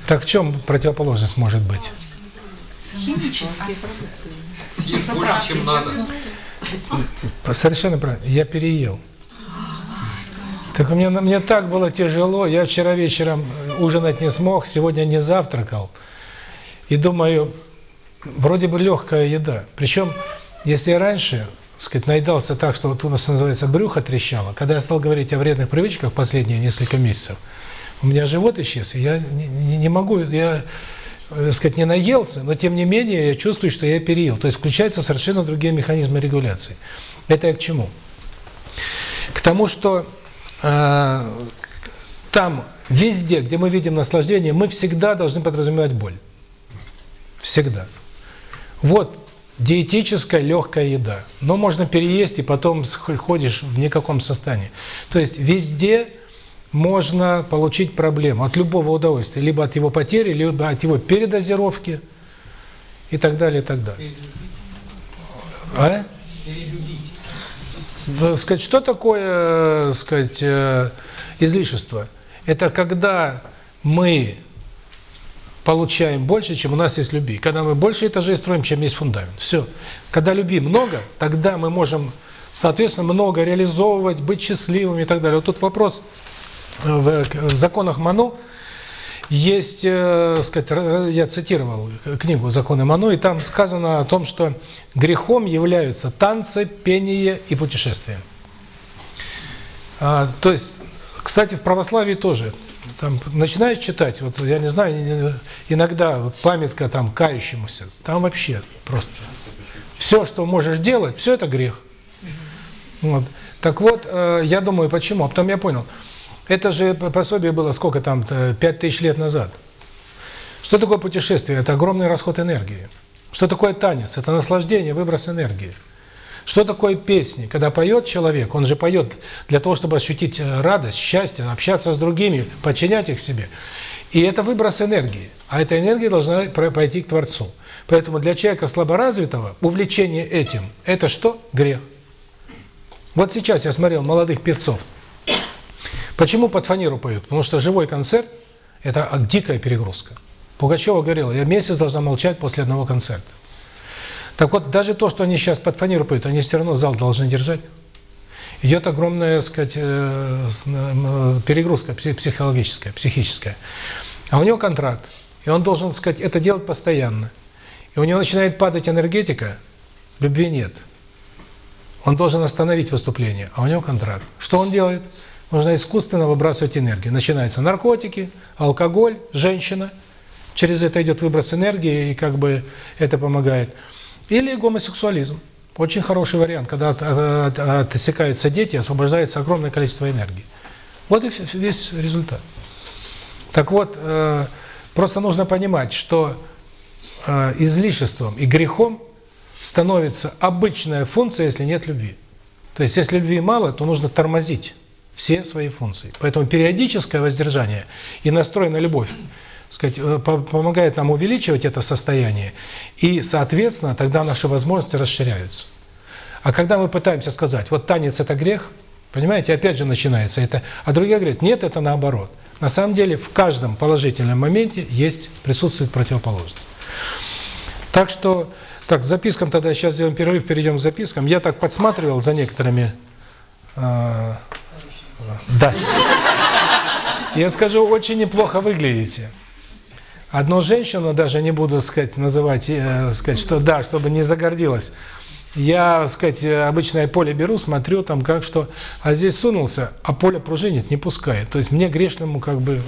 Так в чем противоположность может быть? Съесть больше, чем надо. Совершенно правильно. Я переел. Так у меня, мне так было тяжело. Я вчера вечером ужинать не смог, сегодня не завтракал. И думаю, вроде бы легкая еда. Причем, если я раньше, сказать, наедался так, что вот у нас называется брюхо трещало, когда я стал говорить о вредных привычках последние несколько месяцев, у меня живот исчез, я не, не, не могу, я, так сказать, не наелся, но тем не менее я чувствую, что я переел. То есть включаются совершенно другие механизмы регуляции. Это я к чему? К тому, что э, там, везде, где мы видим наслаждение, мы всегда должны подразумевать боль. Всегда. Вот диетическая легкая еда. Но можно переесть и потом ходишь в никаком состоянии. То есть везде можно получить проблему от любого удовольствия, либо от его потери, либо от его передозировки и так далее, и так далее. А? Да, сказать, что такое, сказать, э, излишество? Это когда мы получаем больше, чем у нас есть любви. Когда мы больше этажей строим, чем есть фундамент. Все. Когда любви много, тогда мы можем, соответственно, много реализовывать, быть счастливыми и так далее. Вот тут вопрос в законах Мано есть, э, сказать, я цитировал книгу «Законы Мано», и там сказано о том, что грехом являются танцы, пение и путешествия. А, то есть, кстати, в православии тоже. Там начинаешь читать, вот я не знаю, иногда вот памятка там кающемуся, там вообще просто все, что можешь делать, все это грех. Вот. Так вот, э, я думаю, почему? А потом я понял – это же пособие было сколько там, 5000 лет назад. Что такое путешествие? Это огромный расход энергии. Что такое танец? Это наслаждение, выброс энергии. Что такое песни? Когда поет человек, он же поет для того, чтобы ощутить э, радость, счастье, общаться с другими, подчинять их себе. И это выброс энергии. А эта энергия должна пойти к Творцу. Поэтому для человека слаборазвитого увлечение этим – это что? Грех. Вот сейчас я смотрел молодых певцов. Почему под фанеру поют? Потому что живой концерт – это дикая перегрузка. Пугачева говорила, я месяц должна молчать после одного концерта. Так вот, даже то, что они сейчас под фанеру поют, они все равно зал должны держать. Идет огромная, сказать, э, перегрузка психологическая, психическая. А у него контракт, и он должен, сказать, это делать постоянно. И у него начинает падать энергетика, любви нет. Он должен остановить выступление, а у него контракт. Что он делает? Нужно искусственно выбрасывать энергию. Начинаются наркотики, алкоголь, женщина. Через это идет выброс энергии, и как бы это помогает. Или гомосексуализм. Очень хороший вариант, когда от, от, от, отсекаются дети, освобождается огромное количество энергии. Вот и весь результат. Так вот, э, просто нужно понимать, что э, излишеством и грехом становится обычная функция, если нет любви. То есть, если любви мало, то нужно тормозить все свои функции. Поэтому периодическое воздержание и настрой на любовь сказать, э, помогает нам увеличивать это состояние, и, соответственно, тогда наши возможности расширяются. А когда мы пытаемся сказать, вот танец – это грех, понимаете, опять же начинается это, а другие говорят, нет, это наоборот. На самом деле в каждом положительном моменте есть, присутствует противоположность. Так что, так, запискам тогда сейчас сделаем перерыв, перейдем к запискам. Я так подсматривал за некоторыми э, да. Я скажу, очень неплохо выглядите. Одну женщину, даже не буду сказать, называть, э, сказать, что да, чтобы не загордилась. Я, сказать, обычное поле беру, смотрю там как что, а здесь сунулся, а поле пружинит, не пускает. То есть мне грешному как бы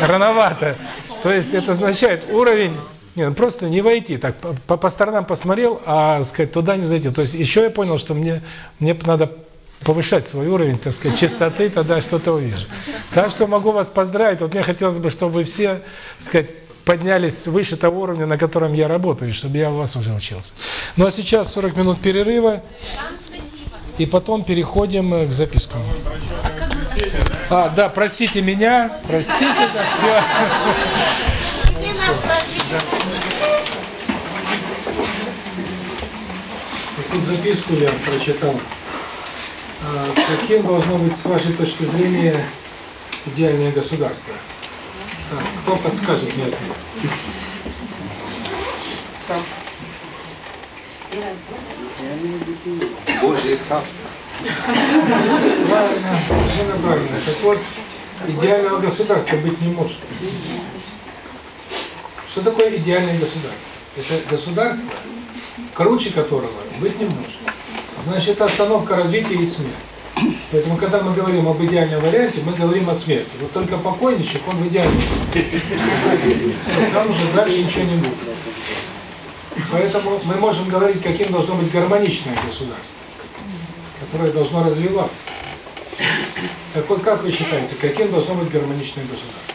рановато. То есть это означает уровень не, ну просто не войти, так по, по сторонам посмотрел, а сказать туда не зайти. То есть еще я понял, что мне мне надо повышать свой уровень, так сказать, чистоты, тогда что-то увижу. Так что могу вас поздравить. Вот мне хотелось бы, чтобы вы все, сказать, поднялись выше того уровня, на котором я работаю, чтобы я у вас уже учился. Ну а сейчас 40 минут перерыва. И потом переходим э, к запискам. А, да, простите меня, простите за все. Тут записку я прочитал. А, каким должно быть, с вашей точки зрения, идеальное государство? Так, кто подскажет мне ответ? Божье царство. Правильно, совершенно правильно. Так вот, идеального государства быть не может. Что такое идеальное государство? Это государство, круче которого быть не может. Значит, остановка развития и смерть. Поэтому, когда мы говорим об идеальном варианте, мы говорим о смерти. Вот только покойничек, он в идеальном состоянии. Там уже дальше ничего не будет. Поэтому мы можем говорить, каким должно быть гармоничное государство, которое должно развиваться. Так вот, как вы считаете, каким должно быть гармоничное государство?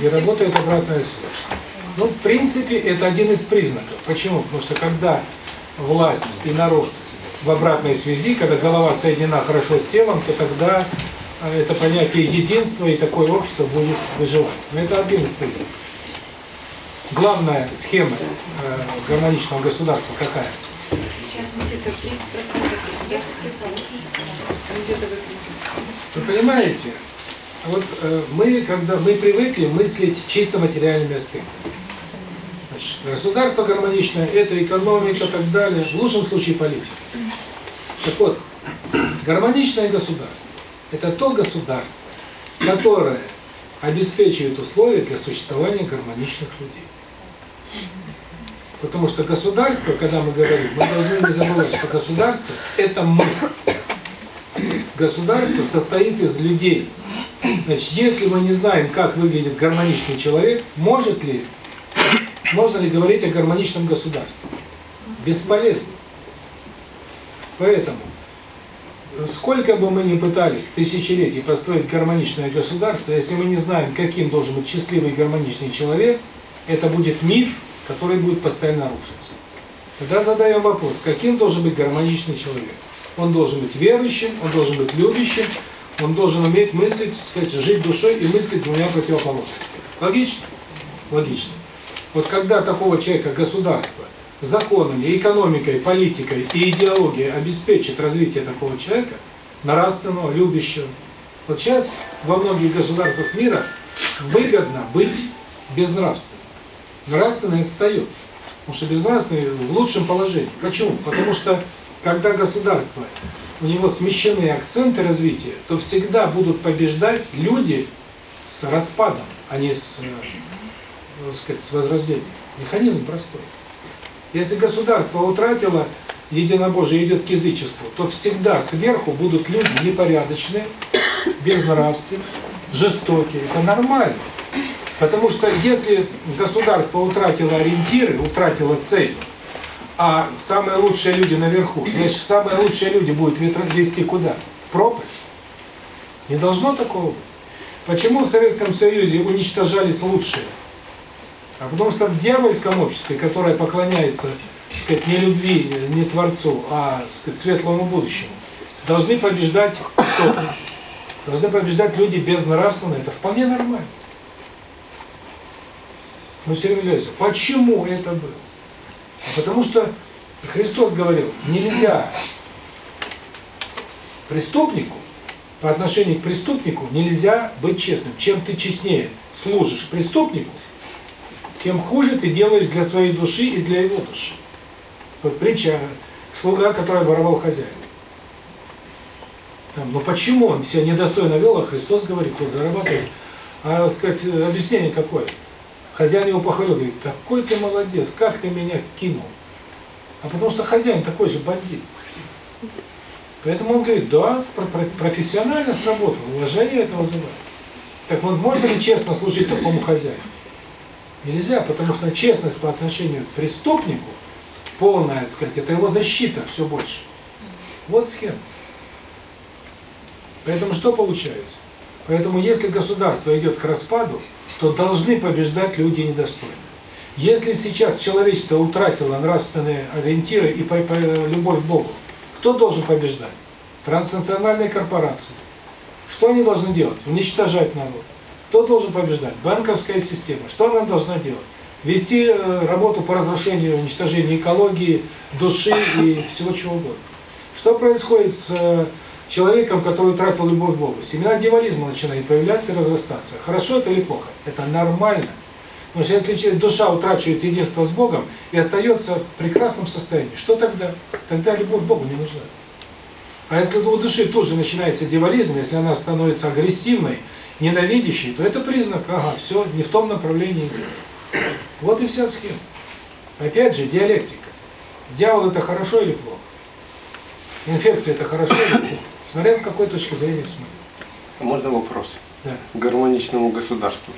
И работает обратная связь. Ну, в принципе, это один из признаков. Почему? Потому что когда власть и народ в обратной связи, когда голова соединена хорошо с телом, то тогда э, это понятие единства и такое общество будет выживать. Но это один из признаков. Главная схема э, гармоничного государства какая? Вы понимаете, вот э, мы, когда мы привыкли мыслить чисто материальными аспектами. Значит, государство гармоничное, это экономика так далее, в лучшем случае политика. Так вот, гармоничное государство – это то государство, которое обеспечивает условия для существования гармоничных людей. Потому что государство, когда мы говорим, мы должны не забывать, что государство – это мы. Государство состоит из людей. Значит, если мы не знаем, как выглядит гармоничный человек, может ли, можно ли говорить о гармоничном государстве? Бесполезно. Поэтому, сколько бы мы ни пытались тысячелетий построить гармоничное государство, если мы не знаем, каким должен быть счастливый гармоничный человек, это будет миф, который будет постоянно рушиться. Тогда задаем вопрос, каким должен быть гармоничный человек? Он должен быть верующим, он должен быть любящим, он должен уметь мыслить, сказать, жить душой и мыслить двумя противоположностями. Логично? Логично. Вот когда такого человека государство законами, экономикой, политикой и идеологией обеспечит развитие такого человека, нравственного, любящего. Вот сейчас во многих государствах мира выгодно быть безнравственным. Нравственный отстает. Потому что безнравственный в лучшем положении. Почему? Потому что когда государство, у него смещены акценты развития, то всегда будут побеждать люди с распадом, а не с, так сказать, с возрождением. Механизм простой. Если государство утратило единобожие, идет к язычеству, то всегда сверху будут люди непорядочные, безнравственные, жестокие. Это нормально. Потому что если государство утратило ориентиры, утратило цель, а самые лучшие люди наверху, значит, самые лучшие люди будут вести куда? В пропасть. Не должно такого быть. Почему в Советском Союзе уничтожались лучшие? А потому что в дьявольском обществе, которое поклоняется, так сказать, не любви, не Творцу, а, сказать, светлому будущему, должны побеждать кто? Должны побеждать люди безнравственные. Это вполне нормально. Но все время почему это было? А потому что Христос говорил, нельзя преступнику, по отношению к преступнику нельзя быть честным. Чем ты честнее служишь преступнику, тем хуже ты делаешь для своей души и для его души. Вот притча слуга, который воровал хозяина. Там, но почему он себя недостойно вел, а Христос говорит, вот зарабатывает. А, сказать, объяснение какое? Хозяин его похвалил, говорит, какой ты молодец, как ты меня кинул. А потому что хозяин такой же бандит. Поэтому он говорит, да, про- про- профессионально сработал, уважение это вызывает. Так вот, можно ли честно служить такому хозяину? Нельзя, потому что честность по отношению к преступнику, полная, так сказать, это его защита все больше. Вот схема. Поэтому что получается? Поэтому если государство идет к распаду, то должны побеждать люди недостойные. Если сейчас человечество утратило нравственные ориентиры и по, по- любовь к Богу, кто должен побеждать? Транснациональные корпорации. Что они должны делать? Уничтожать народ. Кто должен побеждать? Банковская система. Что она должна делать? Вести э, работу по разрушению, уничтожению экологии, души и всего чего угодно. Что происходит с э, человеком, который утратил любовь к Богу? Семена дьяволизма начинают появляться и разрастаться. Хорошо это или плохо? Это нормально. Потому что если душа утрачивает единство с Богом и остается в прекрасном состоянии, что тогда? Тогда любовь к Богу не нужна. А если у души тут же начинается дьяволизм, если она становится агрессивной, ненавидящей, то это признак, ага, все, не в том направлении идет. Вот и вся схема. Опять же, диалектика. Дьявол это хорошо или плохо? Инфекция это хорошо или плохо? Смотря с какой точки зрения смотреть. Можно вопрос? Да. Гармоничному государству.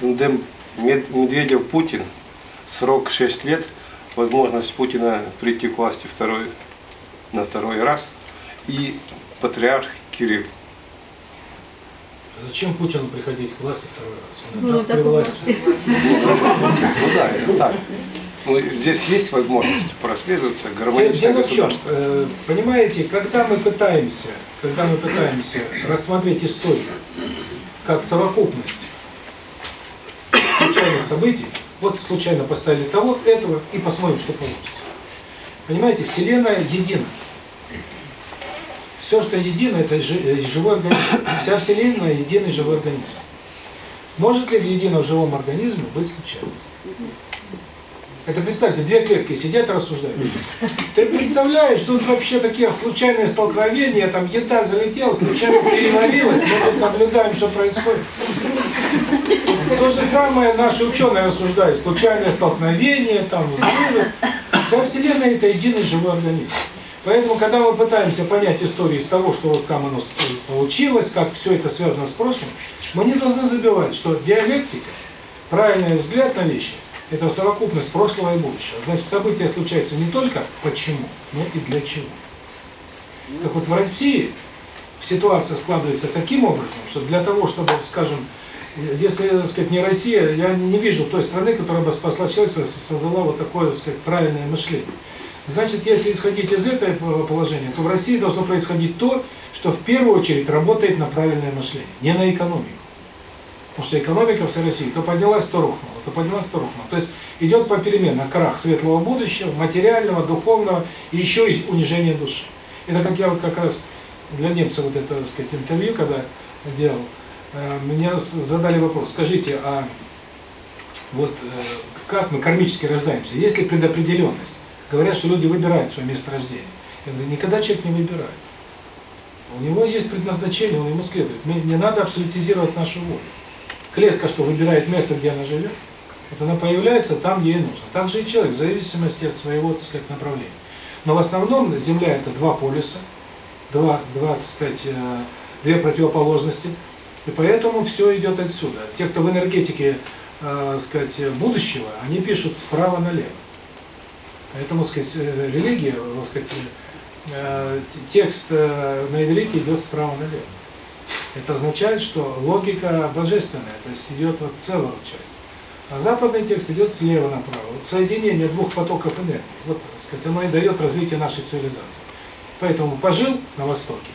Тандем Мед- Медведев-Путин, срок 6 лет, возможность Путина прийти к власти второй, на второй раз, и патриарх Кирилл. Зачем Путину приходить к власти второй раз? Он Ну, так при власти. Ну да, это так. Ну, здесь есть возможность прослеживаться гармоничное дело государство. э, понимаете, когда мы пытаемся, когда мы пытаемся рассмотреть историю как совокупность случайных событий, вот случайно поставили того, этого, и посмотрим, что получится. Понимаете, Вселенная едина. Все, что едино, это э, живой организм. Вся Вселенная – единый живой организм. Может ли в едином живом организме быть случайность? Это представьте, две клетки сидят и рассуждают. Ты представляешь, тут вообще такие случайные столкновения, там еда залетела, случайно переварилась, мы тут наблюдаем, что происходит. То же самое наши ученые рассуждают. Случайное столкновение, там взрывы. Вся Вселенная это единый живой организм. Поэтому, когда мы пытаемся понять историю из того, что вот там оно с- получилось, как все это связано с прошлым, мы не должны забывать, что диалектика, правильный взгляд на вещи, это совокупность прошлого и будущего. Значит, события случаются не только почему, но и для чего. Так вот, в России ситуация складывается таким образом, что для того, чтобы, скажем, если, так сказать, не Россия, я не вижу той страны, которая бы спасла человечество, создала вот такое, так сказать, правильное мышление. Значит, если исходить из этого положения, то в России должно происходить то, что в первую очередь работает на правильное мышление, не на экономику. Потому что экономика всей России то поднялась, то рухнула, то поднялась, то рухнула. То есть идет попеременно крах светлого будущего, материального, духовного и еще и унижение души. Это как я вот как раз для немцев вот это, так сказать, интервью, когда делал, э, меня задали вопрос, скажите, а вот э, как мы кармически рождаемся? Есть ли предопределенность? Говорят, что люди выбирают свое место рождения. Я говорю, никогда человек не выбирает. У него есть предназначение, он ему следует. Мы, не надо абсолютизировать нашу волю. Клетка что, выбирает место, где она живет? Вот она появляется там, где ей нужно. Так же и человек, в зависимости от своего, так сказать, направления. Но в основном Земля это два полюса, два, два так сказать, э, две противоположности. И поэтому все идет отсюда. Те, кто в энергетике, э, сказать, будущего, они пишут справа налево. Поэтому, сказать, э, религия, так сказать, э, текст э, на иврите идет справа налево. Это означает, что логика божественная, то есть идет вот целая часть. А западный текст идет слева направо. Вот соединение двух потоков энергии. Вот, так сказать, оно и дает развитие нашей цивилизации. Поэтому пожил на Востоке,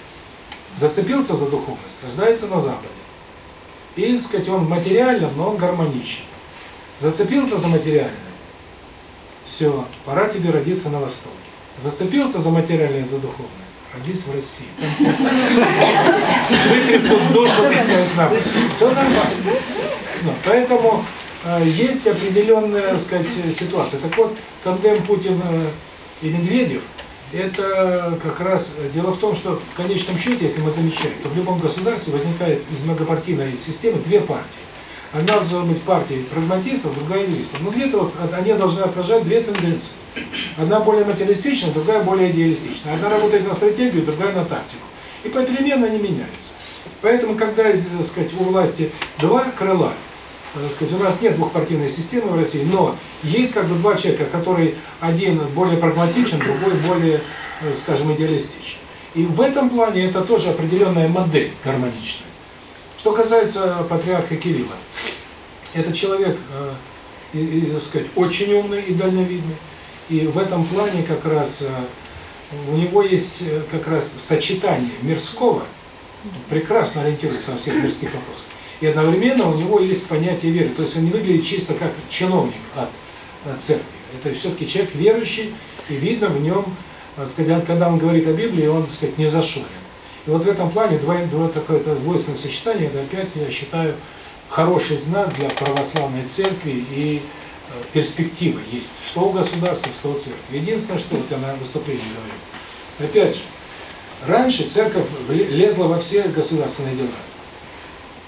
зацепился за духовность, рождается на Западе. И, так сказать, он материален, но он гармоничен. Зацепился за материальное, все, пора тебе родиться на Востоке. Зацепился за материальное, за духовное, родись в России. Вытрясут душу, ты сняют на Все нормально. Ну, поэтому э, есть определенная, так сказать, ситуация. Так вот, тандем Путин э, и Медведев, это как раз дело в том, что в конечном счете, если мы замечаем, то в любом государстве возникает из многопартийной системы две партии. Одна должна быть партией прагматистов, другая идеалистов. Но где-то вот они должны отражать две тенденции. Одна более материалистичная, другая более идеалистичная. Одна работает на стратегию, другая на тактику. И попеременно они меняются. Поэтому, когда, так сказать, у власти два крыла, так сказать, у нас нет двухпартийной системы в России, но есть как бы два человека, который один более прагматичен, другой более, э, скажем, идеалистичен. И в этом плане это тоже определенная модель гармоничная. Что касается патриарха Кирилла, это человек, э, и, так сказать, очень умный и дальновидный. И в этом плане как раз э, у него есть э, как раз сочетание мирского, прекрасно ориентируется во всех мирских вопросах, и одновременно у него есть понятие веры. То есть он не выглядит чисто как чиновник от, от церкви. Это все-таки человек верующий, и видно в нем, так сказать, когда он говорит о Библии, он, так сказать, не зашорен. И вот в этом плане два такое двойственное сочетание, опять, я считаю, хороший знак для православной церкви и э, перспектива есть, что у государства, что у церкви. Единственное, что вот я на выступлении говорю, опять же, раньше церковь лезла во все государственные дела,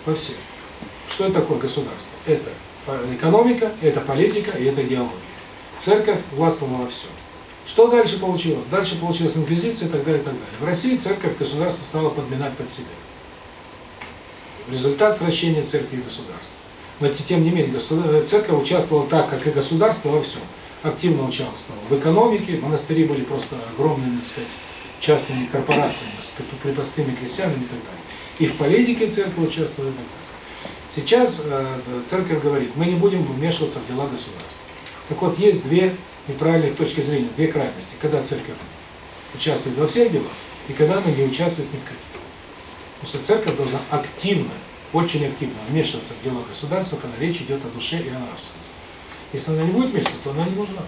во все. Что это такое государство? Это экономика, это политика и это идеология. Церковь властвовала во всем. Что дальше получилось? Дальше получилась инквизиция и так далее, и так далее. В России церковь государство стало подминать под себя. Результат сращения церкви и государства. Но тем не менее, церковь участвовала так, как и государство во всем. Активно участвовала в экономике, монастыри были просто огромными, так сказать, частными корпорациями, с крепостными крестьянами и так далее. И в политике церковь участвовала и так далее. Сейчас э, церковь говорит, мы не будем вмешиваться в дела государства. Так вот, есть две неправильных точки зрения, две крайности. Когда церковь участвует во всех делах, и когда она не участвует ни в каких. Потому что церковь должна активно, очень активно вмешиваться в дела государства, когда речь идет о душе и о нравственности. Если она не будет вмешиваться, то она не нужна.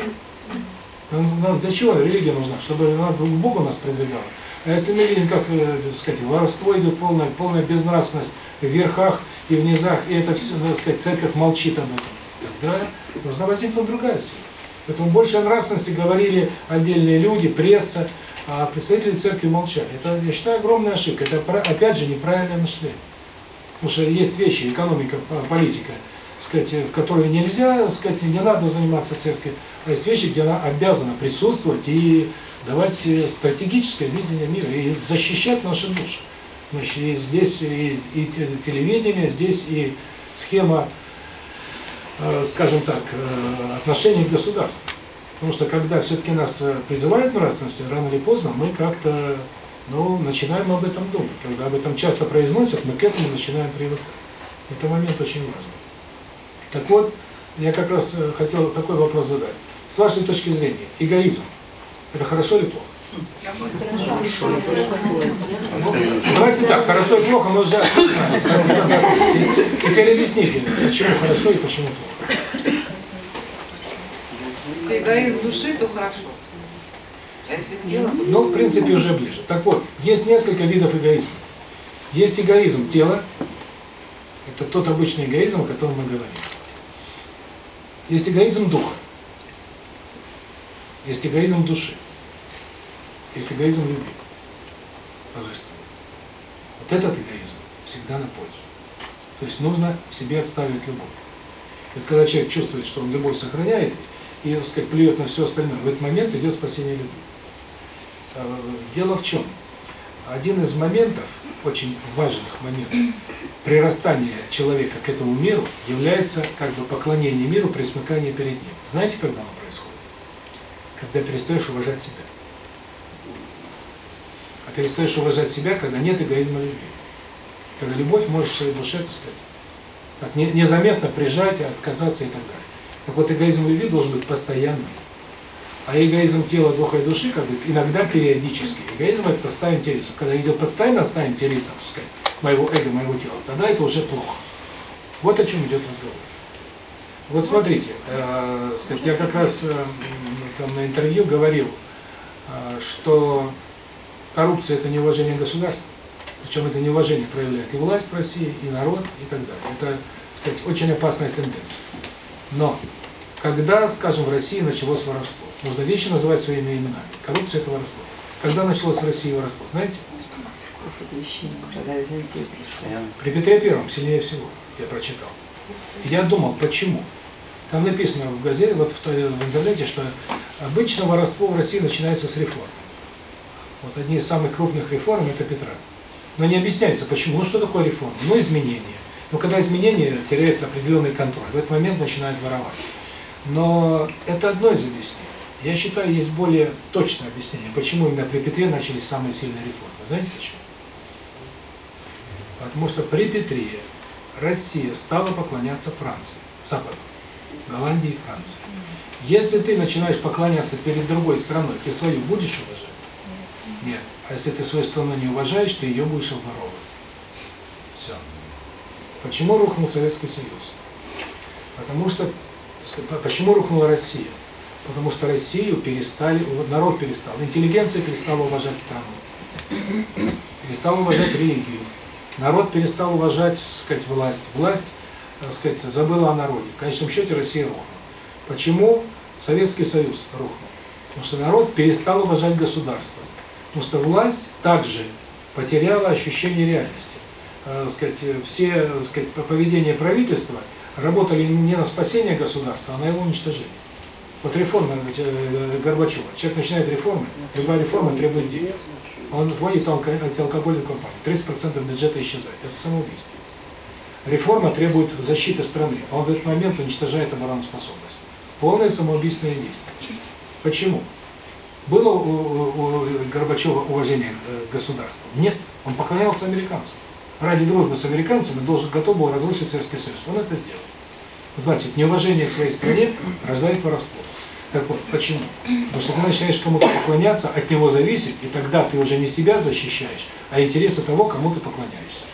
Нам для чего религия нужна? Чтобы она к Богу нас продвигала. А если мы видим, как, э, так сказать, воровство идет, полная, полная безнравственность в верхах и в низах, и это все, так сказать, церковь молчит об этом, тогда должна возникнуть другая сила. Поэтому больше о нравственности говорили отдельные люди, пресса, а представители церкви молчали. Это, я считаю, огромная ошибка. Это, опять же, неправильное мышление. Потому что есть вещи, экономика, политика, сказать, в которые нельзя, сказать, не надо заниматься церковью, а есть вещи, где она обязана присутствовать и давать э, стратегическое видение мира и защищать наши души. Значит, и здесь и, и телевидение, здесь и схема скажем так, э, отношение к государству. Потому что когда все-таки нас э, призывают нравственности, рано или поздно мы как-то ну, начинаем об этом думать. Когда об этом часто произносят, мы к этому начинаем привыкать. Это момент очень важный. Так вот, я как раз хотел такой вопрос задать. С вашей точки зрения, эгоизм – это хорошо или плохо? Давайте так, хорошо и плохо, мы уже... Спасибо за... Теперь объясните, почему хорошо и почему плохо. Если эгоизм души, то хорошо. А если тело? Ну, в принципе, уже ближе. Так вот, есть несколько видов эгоизма. Есть эгоизм тела, это тот обычный эгоизм, о котором мы говорим. Есть эгоизм духа, есть эгоизм души эгоизм любви, божественный. Вот этот эгоизм всегда на пользу. То есть нужно в себе отставить любовь. Это когда человек чувствует, что он любовь сохраняет, и, так сказать, плюет на все остальное, в этот момент идет спасение любви. А, дело в чем? Один из моментов, очень важных моментов, прирастания человека к этому миру является как бы поклонение миру, присмыкание перед ним. Знаете, когда оно происходит? Когда перестаешь уважать себя перестаешь уважать себя, когда нет эгоизма любви. Когда любовь может в своей душе, так сказать, так, не, незаметно прижать, отказаться и так далее. Так вот, эгоизм любви должен быть постоянным. А эгоизм тела, духа и души, как бы, иногда периодически. Эгоизм – это подставить интересов. Когда идет подставить отставить интересов, сказать, моего эго, моего тела, тогда это уже плохо. Вот о чем идет разговор. Вот смотрите, э, сказать, я как раз э, там на интервью говорил, э, что Коррупция – это неуважение государства. Причем это неуважение проявляет и власть в России, и народ, и так далее. Это, так сказать, очень опасная тенденция. Но Когда, скажем, в России началось воровство? Нужно вещи называть своими именами. Коррупция – это воровство. Когда началось в России воровство? Знаете? При Петре Первом сильнее всего, я прочитал. Я думал, почему? Там написано в газете, вот в, в интернете, что обычно воровство в России начинается с реформ. Вот одни из самых крупных реформ – это Петра. Но не объясняется, почему. Что такое реформа? Ну изменения. Но когда изменения, теряется определенный контроль. В этот момент начинают воровать. Но это одно из объяснений. Я считаю, есть более точное объяснение, почему именно при Петре начались самые сильные реформы. Знаете почему? Потому что при Петре Россия стала поклоняться Франции, Западу, Голландии и Франции. Если ты начинаешь поклоняться перед другой страной, ты свою будешь уважать? Нет. А если ты свою страну не уважаешь, ты ее будешь обворовывать. Все. Почему рухнул Советский Союз? Потому что... Почему рухнула Россия? Потому что Россию перестали, народ перестал, интеллигенция перестала уважать страну, перестала уважать религию, народ перестал уважать, сказать, власть, власть, так сказать, забыла о народе. В конечном счете Россия рухнула. Почему Советский Союз рухнул? Потому что народ перестал уважать государство. Потому что власть также потеряла ощущение реальности. Э, сказать, все сказать, поведение правительства работали не на спасение государства, а на его уничтожение. Вот реформа э, Горбачева. Человек начинает реформы, любая реформа требует денег. Он вводит антиалкогольную кампанию. 30% бюджета исчезает. Это самоубийство. Реформа требует защиты страны. А он в этот момент уничтожает обороноспособность. Полное самоубийственное действие. Почему? Было у, Горбачева уважение к государству? Нет. Он поклонялся американцам. Ради дружбы с американцами должен готов был разрушить Советский Союз. Он это сделал. Значит, неуважение к своей стране рождает воровство. Так вот, почему? Потому что ты начинаешь кому-то поклоняться, от него зависит, и тогда ты уже не себя защищаешь, а интересы того, кому ты поклоняешься.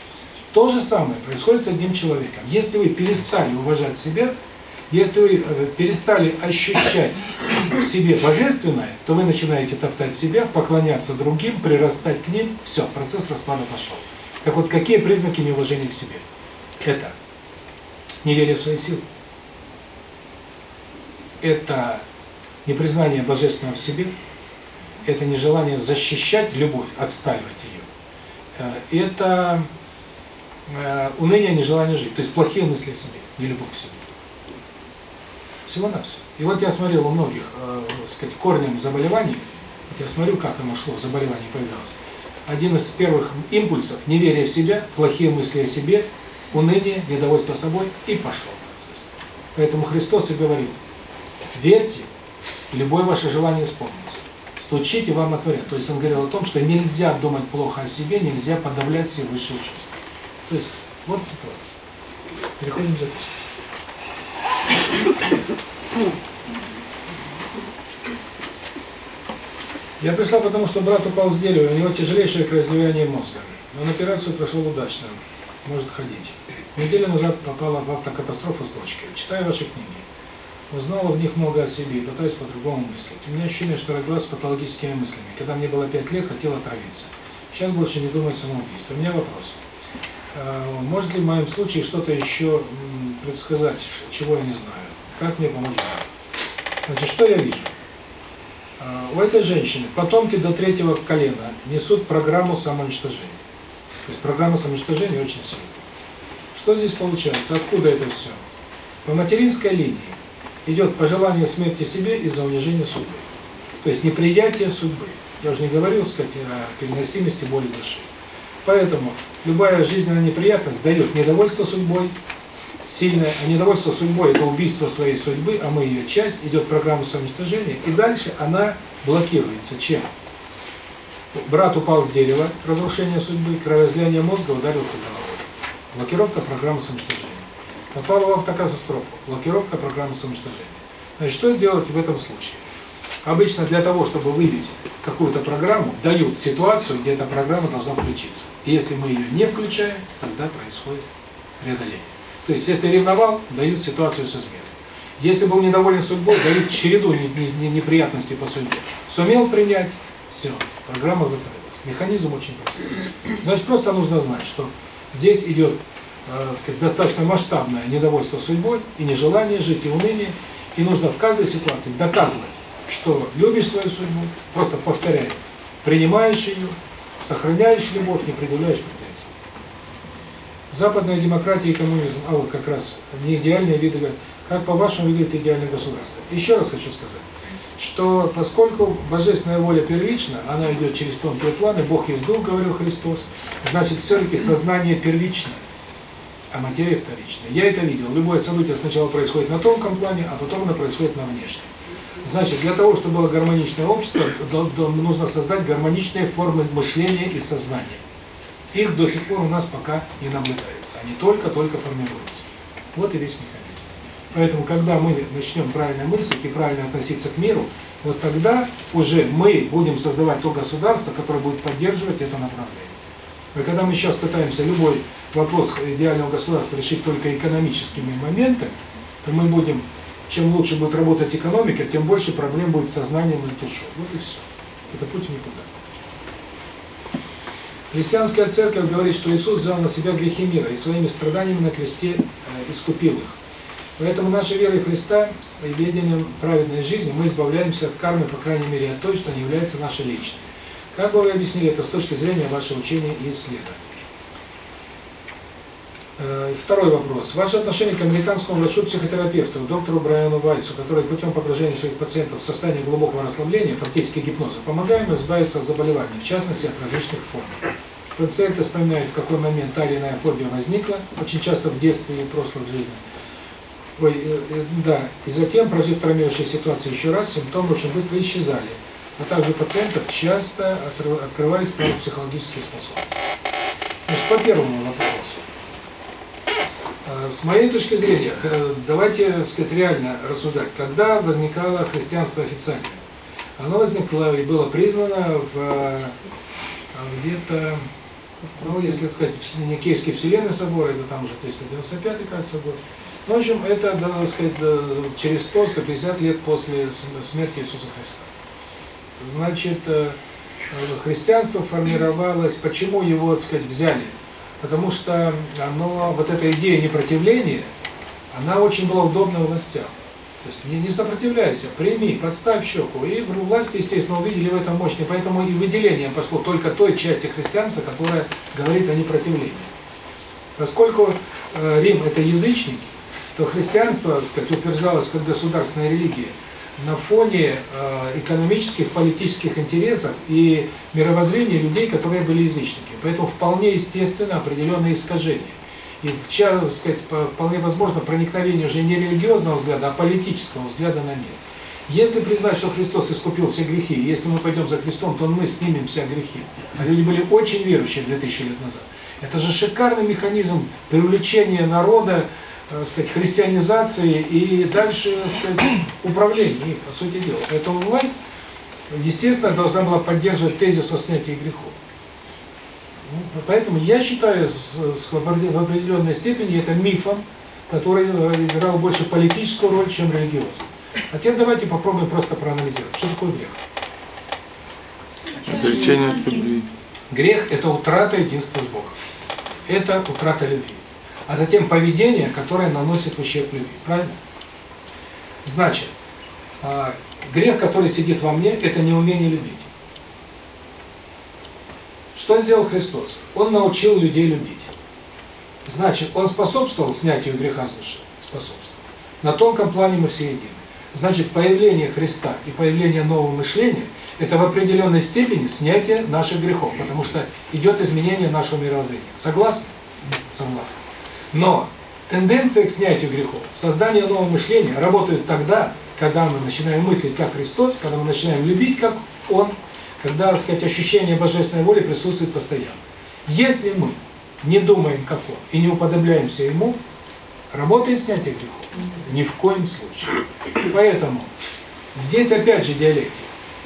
То же самое происходит с одним человеком. Если вы перестали уважать себя, если вы перестали ощущать в себе божественное, то вы начинаете топтать себя, поклоняться другим, прирастать к ним, все, процесс распада пошел. Так вот, какие признаки неуважения к себе? Это неверие в свои силы. Это непризнание божественного в себе, это нежелание защищать любовь, отстаивать ее. Это уныние, нежелание жить. То есть плохие мысли о себе, не любовь к себе. Всего-навсего. И вот я смотрел у многих, э, сказать, корнем заболеваний, вот я смотрю, как оно шло, заболевание появлялось. Один из первых импульсов – неверие в себя, плохие мысли о себе, уныние, недовольство собой, и пошел процесс. Поэтому Христос и говорил, верьте, любое ваше желание исполнится. Стучите, вам отворят. То есть он говорил о том, что нельзя думать плохо о себе, нельзя подавлять все высшие чувства. То есть, вот ситуация. Переходим к записке. Я пришла потому, что брат упал с дерева, у него тяжелейшее кровоизливание мозга. Он операцию прошел удачно, может ходить. Неделю назад попала в автокатастрофу с дочкой. Читаю ваши книги. Узнала в них много о себе и пытаюсь по-другому мыслить. У меня ощущение, что родилась с патологическими мыслями. Когда мне было 5 лет, хотела отравиться. Сейчас больше не думаю о самоубийстве. У меня вопрос. Может ли в моем случае что-то еще предсказать, чего я не знаю? Как мне помочь? Значит, что я вижу? У этой женщины потомки до третьего колена несут программу самоуничтожения. То есть программа самоуничтожения очень сильная. Что здесь получается? Откуда это все? По материнской линии идет пожелание смерти себе из-за унижения судьбы. То есть неприятие судьбы. Я уже не говорил, сказать, о переносимости боли души. Поэтому любая жизненная неприятность дает недовольство судьбой, сильное, а недовольство судьбой – это убийство своей судьбы, а мы ее часть, идет программа самоуничтожения, и дальше она блокируется. Чем? Брат упал с дерева, разрушение судьбы, кровоизлияние мозга, ударился головой. Блокировка программы самоуничтожения. Попал в автокатастрофу, блокировка программы самоуничтожения. Значит, что делать в этом случае? Обычно для того, чтобы выбить какую-то программу, дают ситуацию, где эта программа должна включиться. И если мы ее не включаем, тогда происходит преодоление. То есть, если ревновал, дают ситуацию с изменой. Если был недоволен судьбой, дают череду неприятностей по судьбе. Сумел принять, все, программа закрылась. Механизм очень простой. Значит, просто нужно знать, что здесь идет э, сказать, достаточно масштабное недовольство судьбой и нежелание жить, и уныние. И нужно в каждой ситуации доказывать, что любишь свою судьбу, просто повторяй, принимаешь ее, сохраняешь любовь, не предъявляешь претензий. Западная демократия и коммунизм, а вот как раз не идеальные виды, как по-вашему выглядит идеальное государство. Еще раз хочу сказать, что поскольку божественная воля первична, она идет через тонкие планы, Бог есть дух, говорил Христос, значит все-таки сознание первичное, а материя вторичная. Я это видел. Любое событие сначала происходит на тонком плане, а потом оно происходит на внешнем. Значит, для того, чтобы было гармоничное общество, нужно создать гармоничные формы мышления и сознания. Их до сих пор у нас пока не наблюдается. Они только-только формируются. Вот и весь механизм. Поэтому, когда мы начнем правильно мыслить и правильно относиться к миру, вот тогда уже мы будем создавать то государство, которое будет поддерживать это направление. И когда мы сейчас пытаемся любой вопрос идеального государства решить только экономическими моментами, то мы будем, чем лучше будет работать экономика, тем больше проблем будет с сознанием и душой. Вот и все. Это путь никуда. Христианская церковь говорит, что Иисус взял на себя грехи мира и своими страданиями на кресте э, искупил их. Поэтому нашей верой в Христа и ведением праведной жизни мы избавляемся от кармы, по крайней мере, от той, что не является нашей личной. Как бы вы объяснили это с точки зрения вашего учения и исследования? Э, второй вопрос. Ваше отношение к американскому врачу-психотерапевту, доктору Брайану Вайсу, который путем погружения своих пациентов в состояние глубокого расслабления, фактически гипноза, помогает им избавиться от заболеваний, в частности от различных форм. Пациенты вспоминают, в какой момент та или иная фобия возникла, очень часто в детстве и прошлой жизни. Ой, э, э, да, и затем, прожив травмирующие ситуации еще раз, симптомы очень быстро исчезали, а также пациентов часто открывались психологические способности. Значит, по первому вопросу. С моей точки зрения, давайте, сказать, реально рассуждать, когда возникало христианство официально? Оно возникло и было признано в э, где-то, ну, если сказать, в Никейский Вселенной собор, это там уже 395 кажется, год. В общем, это, так сказать, через 100-150 лет после смерти Иисуса Христа. Значит, э, христианство формировалось, почему его, так сказать, взяли? Потому что оно, вот эта идея непротивления, она очень была удобна властям. То есть не, не сопротивляйся, прими, подставь щеку. И власти, естественно, увидели в этом мощный, поэтому и выделение пошло только той части христианства, которая говорит о непротивлении. Поскольку э, Рим – это язычники, то христианство, так сказать, утверждалось как государственная религия – на фоне э, экономических, политических интересов и мировоззрения людей, которые были язычники. Поэтому вполне естественно определенные искажения. И в частности, сказать, вполне возможно проникновение уже не религиозного взгляда, а политического взгляда на мир. Если признать, что Христос искупил все грехи, если мы пойдем за Христом, то мы снимем все грехи. А люди были очень верующие 2000 лет назад. Это же шикарный механизм привлечения народа так сказать, христианизации и дальше, так сказать, управления, по сути дела. Поэтому власть, естественно, должна была поддерживать тезис о снятии грехов. Ну, поэтому я считаю, с, с, в определенной степени это мифом, который играл больше политическую роль, чем религиозную. А теперь давайте попробуем просто проанализировать, что такое грех. Отречение от любви. Грех – это утрата единства с Богом. Это утрата любви а затем поведение, которое наносит ущерб любви. Правильно? Значит, а, грех, который сидит во мне, это неумение любить. Что сделал Христос? Он научил людей любить. Значит, он способствовал снятию греха с души? Способствовал. На тонком плане мы все едины. Значит, появление Христа и появление нового мышления – это в определенной степени снятие наших грехов, потому что идет изменение нашего мировоззрения. Согласны? Согласны. Но тенденция к снятию грехов, создание нового мышления работает тогда, когда мы начинаем мыслить как Христос, когда мы начинаем любить как Он, когда, так сказать, ощущение божественной воли присутствует постоянно. Если мы не думаем как Он и не уподобляемся Ему, работает снятие грехов? Ни в коем случае. Поэтому здесь опять же диалектика.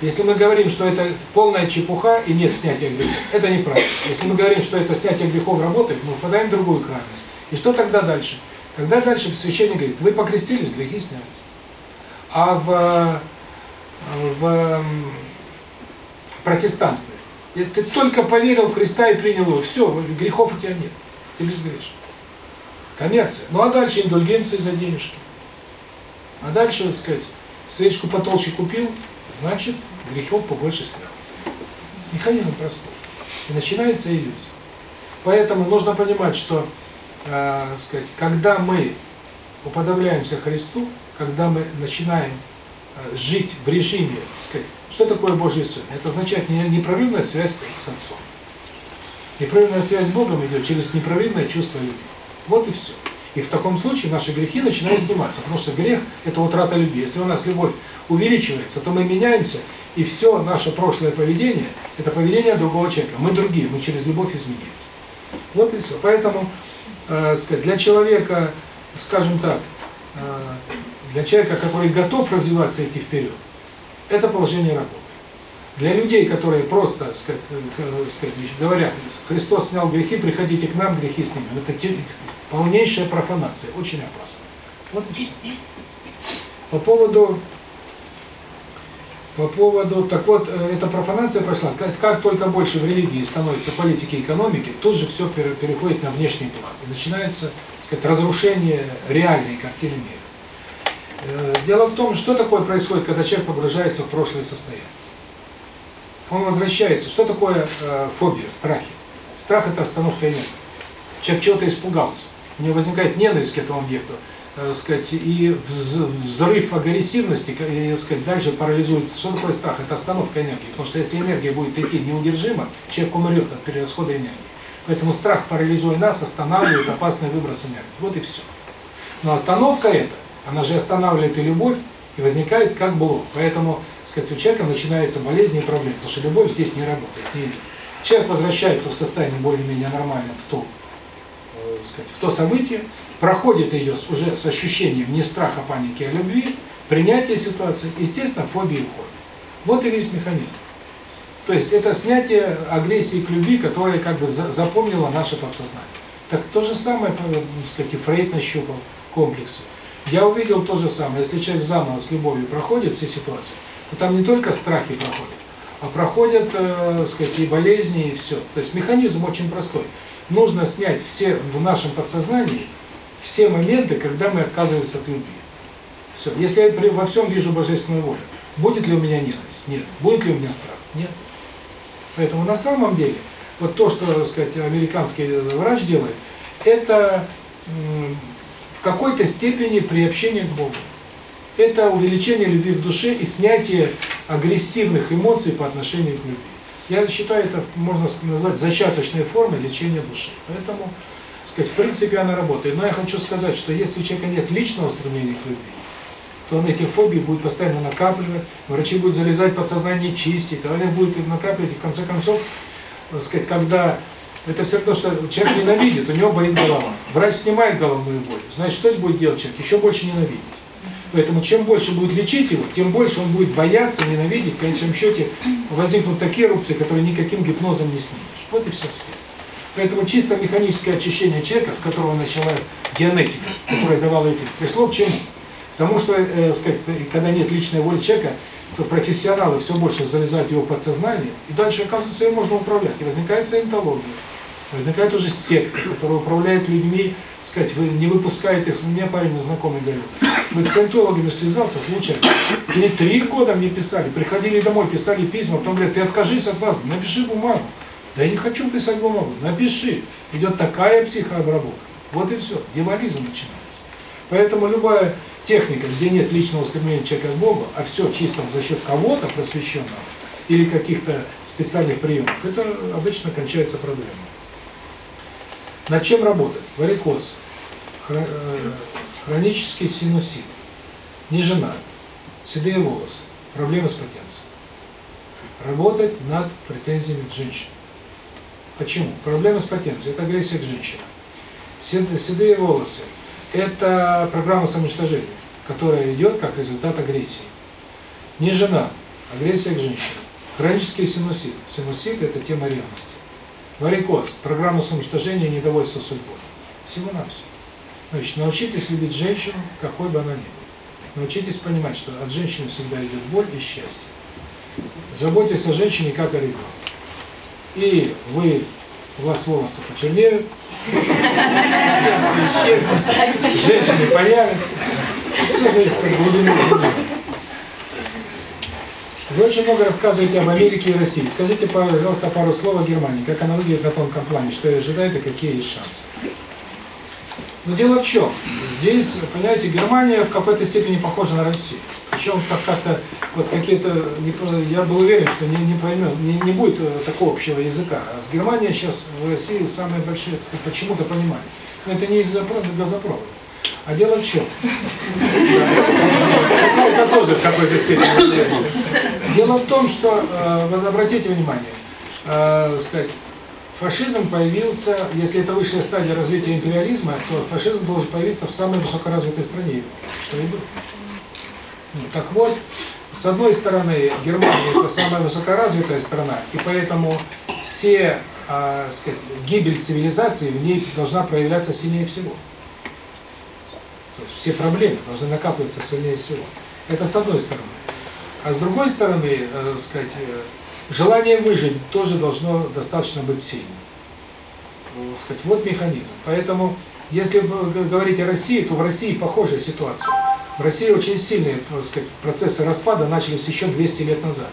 Если мы говорим, что это полная чепуха и нет снятия грехов, это неправильно. Если мы говорим, что это снятие грехов работает, мы впадаем в другую крайность. И что тогда дальше? Тогда дальше священник говорит, вы покрестились, грехи снялись. А в, в протестанстве, если ты только поверил в Христа и принял его, все, грехов у тебя нет, ты безгрешен. Коммерция. Ну а дальше индульгенции за денежки. А дальше, так сказать, свечку потолще купил, значит, грехов побольше снял. Механизм простой. И начинается иллюзия. Поэтому нужно понимать, что, э, сказать, когда мы уподобляемся Христу, когда мы начинаем э, жить в режиме, сказать, что такое Божий Сын? Это означает не непрерывная связь с Отцом. Непрерывная связь с Богом идет через непрерывное чувство любви. Вот и все. И в таком случае наши грехи начинают сниматься, потому что грех – это утрата любви. Если у нас любовь увеличивается, то мы меняемся, и все наше прошлое поведение – это поведение другого человека. Мы другие, мы через любовь изменились. Вот и все. Поэтому, э, сказать, для человека, скажем так, э, для человека, который готов развиваться, идти вперед, это положение работает. Для людей, которые просто, э, сказать, говорят, Христос снял грехи, приходите к нам, грехи снимем. Это полнейшая профанация, очень опасно. Вот и. По поводу, по поводу, так вот, э, эта профанация пошла, как, как только больше в религии становится политики и экономики, тут же все пере- переходит на внешний план. И начинается, так сказать, разрушение реальной картины мира. Э, Дело в том, что такое происходит, когда человек погружается в прошлое состояние. Он возвращается. Что такое э, фобия, страхи? Страх – это остановка энергии. Человек чего-то испугался. У него возникает ненависть к этому объекту, сказать, и вз- взрыв агрессивности, и, так сказать, дальше парализует. Такое страх? Это остановка энергии. Потому что если энергия будет идти неудержимо, человек умрет от перерасхода энергии. Поэтому страх, парализуя нас, останавливает опасный выброс энергии. Вот и все. Но остановка эта, она же останавливает и любовь, и возникает как блок. Поэтому, сказать, у человека начинаются болезни и проблемы, потому что любовь здесь не работает, не. Человек возвращается в состояние более-менее нормально в то, э, сказать, в то событие, проходит ее уже с ощущением не страха, паники, а любви, принятия ситуации, естественно, фобии уходит. Вот и весь механизм. То есть это снятие агрессии к любви, которая как бы за- запомнила наше подсознание. Так то же самое, э, так сказать, Фрейд нащупал комплексы. Я увидел то же самое. Если человек заново с любовью проходит все ситуации, то там не только страхи проходят, а проходят, э, сказать, и болезни, и все. То есть механизм очень простой. Нужно снять все в нашем подсознании все моменты, когда мы отказываемся от любви. Все. Если я во всем вижу божественную волю, будет ли у меня ненависть? Нет. Будет ли у меня страх? Нет. Поэтому на самом деле, вот то, что, так сказать, американский врач делает, это в какой-то степени приобщение к Богу. Это увеличение любви в душе и снятие агрессивных эмоций по отношению к любви. Я считаю, это можно назвать зачаточной формой лечения души. Поэтому, сказать, в принципе, она работает. Но я хочу сказать, что если у человека нет личного стремления к любви, то он эти фобии будет постоянно накапливать, врачи будут залезать подсознание, чистить, а он будет их накапливать, и в конце концов, сказать, когда это все равно, что человек ненавидит, у него болит голова. Врач снимает головную боль, значит, что будет делать человек? Еще больше ненавидеть. Поэтому чем больше будет лечить его, тем больше он будет бояться, ненавидеть, в конечном счете возникнут такие рубцы, которые никаким гипнозом не снимешь. Вот и вся схема. Поэтому чисто механическое очищение человека, с которого начала генетика, которая давала эффект, пришло к чему? Потому что, э, сказать, когда нет личной воли человека, то профессионалы все больше залезают в его подсознание, и дальше, оказывается, им можно управлять. И возникает саентология, возникает уже секта, которая управляет людьми, сказать, не выпускаете их. У меня парень знакомый говорит, говорит, с саентологами связался случайно. Они три года мне писали, приходили домой, писали письма, потом говорят, ты откажись от нас, напиши бумагу. Да я не хочу писать бумагу, напиши. Идет такая психообработка. Вот и все, дьяволизм начинается. Поэтому любая техника, где нет личного стремления человека к Богу, а все чисто за счет кого-то просвещенного или каких-то специальных приемов, это обычно кончается проблемой. Над чем работать? Варикоз, э, хронический синусит, не жена, седые волосы, проблемы с потенцией. Работать над претензиями к женщине. Почему? Проблемы с потенцией – это агрессия к женщинам. Сед- Седые волосы – это программа самоуничтожения, которая идет как результат агрессии. Не жена, агрессия к женщинам. Хронический синусит. Синусит – это тема ревности. Варикоз – программа самоуничтожения и недовольства судьбой. Всего-навсего. Значит, научитесь любить женщину, какой бы она ни была. Научитесь понимать, что от женщины всегда идет боль и счастье. Заботьтесь о женщине, как о ребенке. И вы, у вас волосы почернеют, исчезнет, женщины появятся. Все зависит от глубины внимания. Вы очень много рассказываете об Америке и России. Скажите, пожалуйста, пару слов о Германии. Как она выглядит на тонком плане, что ее ожидает и какие есть шансы. Но дело в чем? Здесь, понимаете, Германия в какой-то степени похожа на Россию. Причем как- как-то, вот какие-то, я был уверен, что не, не поймет, не, не будет э, такого общего языка. А с Германией сейчас в России самые большие, почему-то понимают. Но это не из-за про- газопровода. А дело в чем? Это, тоже в какой-то степени. Дело в том, что, э, обратите внимание, э, сказать, фашизм появился, если это высшая стадия развития империализма, то фашизм должен появиться в самой высокоразвитой стране, что и было. Так вот, с одной стороны, Германия это самая высокоразвитая страна, и поэтому все, э, сказать, гибель цивилизации в ней должна проявляться сильнее всего. То есть все проблемы должны накапливаться сильнее всего. Это с одной стороны. А с другой стороны, э, сказать, э, желание выжить тоже должно достаточно быть сильным. Э, сказать, вот механизм. Поэтому, если г- говорить о России, то в России похожая ситуация. В России очень сильные так сказать, процессы распада начались еще 200 лет назад.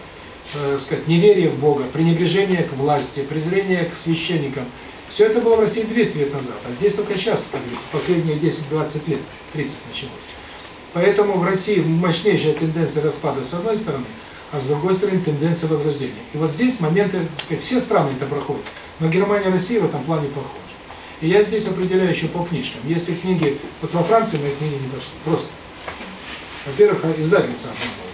Э, сказать, неверие в Бога, пренебрежение к власти, презрение к священникам. Все это было в России 200 лет назад, а здесь только сейчас, как говорится, последние 10-20 лет, 30 началось. Поэтому в России мощнейшая тенденция распада с одной стороны, а с другой стороны тенденция возрождения. И вот здесь моменты, сказать, все страны это проходят, но Германия и Россия в этом плане похожи. И я здесь определяю еще по книжкам. Если книги, вот во Франции мои книги не пошли, просто. Во-первых, издательница обманула.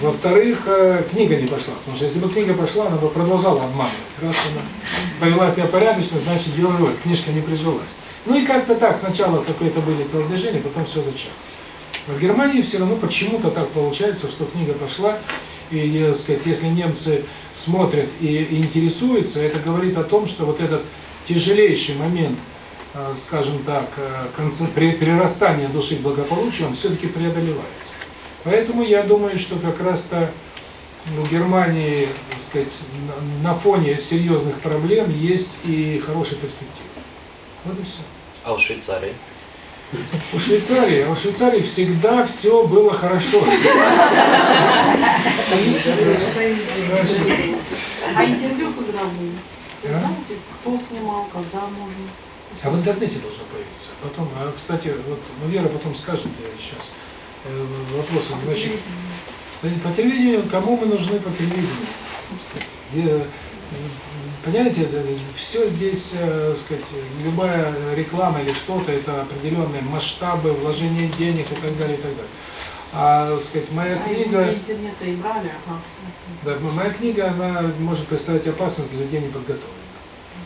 Во-вторых, э, книга не пошла, потому что если бы книга пошла, она бы продолжала обманывать. Раз она повела себя порядочно, значит, дело роль, книжка не прижилась. Ну и как-то так, сначала какое-то были телодвижения, потом все зачем. В Германии все равно почему-то так получается, что книга пошла, и, сказать, если немцы смотрят и, интересуются, это говорит о том, что вот этот тяжелейший момент, э, скажем так, э, конце- при- перерастания души к благополучию, он все-таки преодолевается. Поэтому я думаю, что как раз-то у Германии, так сказать, на, фоне серьезных проблем есть и хорошие перспективы. Вот и все. А у Швейцарии? У Швейцарии, у Швейцарии всегда все было хорошо. А интервью когда? Вы А? знаете, кто снимал, когда можно? А в интернете должно появиться. Потом, а, кстати, вот ну, Вера потом скажет, я сейчас э, вопросы, значит, да не по телевидению, кому мы нужны по телевидению? Я, понимаете, все здесь, э, сказать, любая реклама или что-то, это определенные масштабы, вложение денег и так далее, и так далее. А, сказать, моя А книга, интернета и брали, ага. да, моя книга, она может представлять опасность для людей неподготовленных.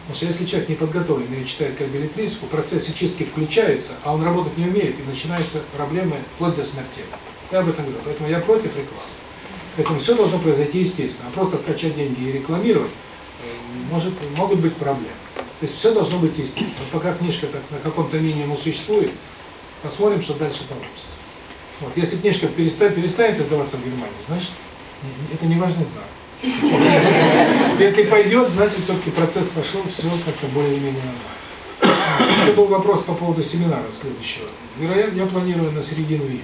Потому что если человек неподготовленный и читает как билетристику, процессы чистки включаются, а он работать не умеет, и начинаются проблемы вплоть до смерти. Я об этом говорю. Поэтому я против рекламы. Поэтому все должно произойти естественно. А просто вкачать деньги и рекламировать, может, могут быть проблемы. То есть все должно быть естественно. Пока книжка так на каком-то минимуме существует, посмотрим, что дальше получится. Вот. Если книжка перестанет, перестанет издаваться в Германии, значит, это не важный знак. Если пойдет, значит, все-таки процесс пошел, все как-то более-менее нормально. Еще был вопрос по поводу семинара следующего. Вероятно, я планирую на середину июня.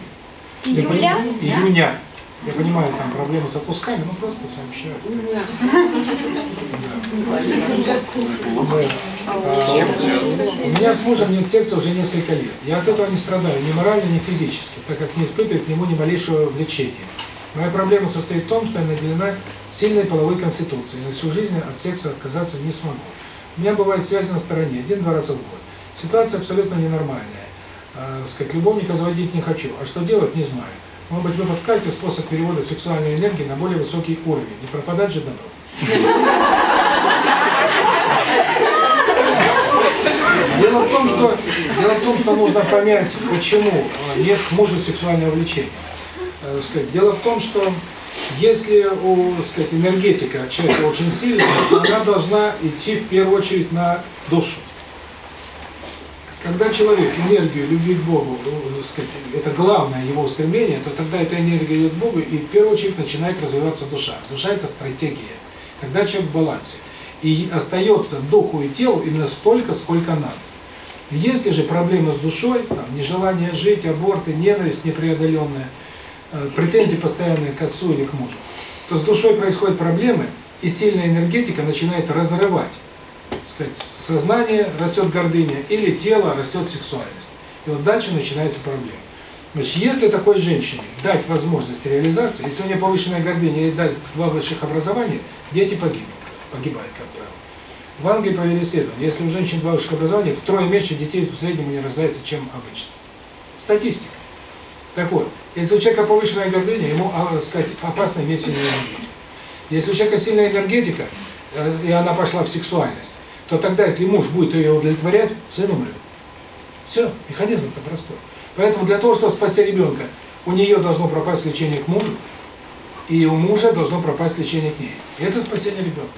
Июля? Июня. Я понимаю, там проблемы с отпусками, но просто сообщаю. А, У меня с мужем нет секса уже несколько лет. Я от этого не страдаю, ни морально, ни физически, так как не испытываю к нему ни малейшего влечения. Моя проблема состоит в том, что я наделена сильной половой конституцией, на всю жизнь от секса отказаться не смогу. У меня бывает связь на стороне, один-два раза в год. Ситуация абсолютно ненормальная. Э, сказать, любовника заводить не хочу, а что делать, не знаю. Может быть, вы подскажете способ перевода сексуальной энергии на более высокий уровень. Не пропадать же добро. Дело в том, что дело в том, что нужно понять, почему нет к сексуального влечения. Э, сказать, Дело в том, что если у сказать, энергетика человека очень сильная, она должна идти в первую очередь на душу. Когда человек энергию любви к Богу, э, сказать, это главное его устремление, то тогда эта энергия идет к Богу, и в первую очередь начинает развиваться душа. Душа – это стратегия. Когда человек в балансе. И остается духу и телу именно столько, сколько надо. Если же проблемы с душой, там, нежелание жить, аборты, ненависть непреодоленная, э, претензии постоянные к отцу или к мужу, то с душой происходят проблемы, и сильная энергетика начинает разрывать. Так сказать, сознание растет гордыня, или тело растет сексуальность. И вот дальше начинается проблема. Значит, если такой женщине дать возможность реализации, если у нее повышенная гордыня и дать два высших образования, дети погибнут, погибают, как правило. В Англии провели исследование. Если у женщин два высших образования, втрое меньше детей в среднем не рождается, чем обычно. Статистика. Так вот, если у человека повышенная гордыня, ему, а, сказать, опасно иметь сильную энергетику. Если у человека сильная энергетика, и она пошла в сексуальность, то тогда, если муж будет ее удовлетворять, сын умрет. Все, механизм-то простой. Поэтому для того, чтобы спасти ребенка, у нее должно пропасть влечение к мужу, и у мужа должно пропасть влечение к ней. Это спасение ребенка.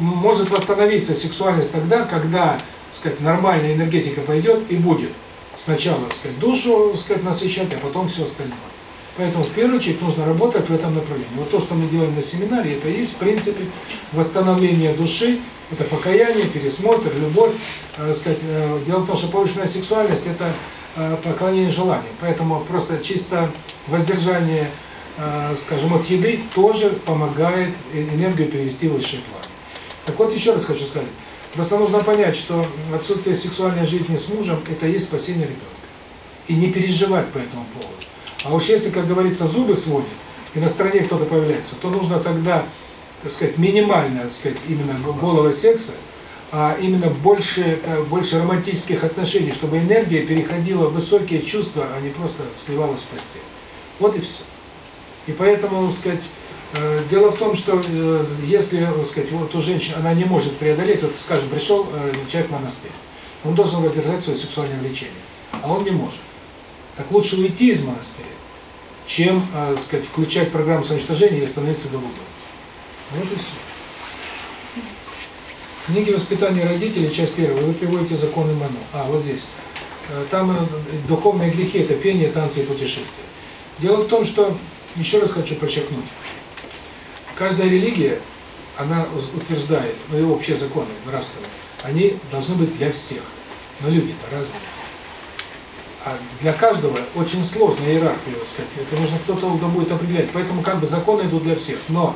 Может восстановиться сексуальность тогда, когда, сказать, нормальная энергетика пойдет и будет сначала, сказать, душу, сказать, насыщать, а потом все остальное. Поэтому в первую очередь нужно работать в этом направлении. Вот то, что мы делаем на семинаре, это есть, в принципе, восстановление души, это покаяние, пересмотр, любовь. Э, сказать, э, дело в том, что повышенная сексуальность – это э, поклонение желаниям. Поэтому просто чисто воздержание, скажем, от еды тоже помогает энергию перевести в высший план. Так вот, еще раз хочу сказать. Просто нужно понять, что отсутствие сексуальной жизни с мужем – это есть спасение ребенка. И не переживать по этому поводу. А уж если, как говорится, зубы сводят, и на стороне кто-то появляется, то нужно тогда, так сказать, минимально, так сказать, именно голого секса, а именно больше, э, больше романтических отношений, чтобы энергия переходила в высокие чувства, а не просто сливалась в постель. Вот и все. И поэтому, так сказать, э, дело в том, что э, если, так сказать, вот у женщины, она не может преодолеть, вот, скажем, пришел человек в монастырь, он должен воздержать свое сексуальное влечение, а он не может. Так лучше уйти из монастыря, чем, э, сказать, включать программу самоуничтожения и становиться голубым. Вот и все. В книге «Воспитание родителей», часть первая, вы приводите законы Ману. А, вот здесь. Э, там э, духовные грехи – это пение, танцы и путешествия. Дело в том, что, еще раз хочу подчеркнуть, каждая религия, она утверждает, ну и общие законы нравственные, они должны быть для всех. Но люди-то разные. А для каждого очень сложная иерархия, так сказать. Это нужно кто-то будет определять. Поэтому как бы законы идут для всех. Но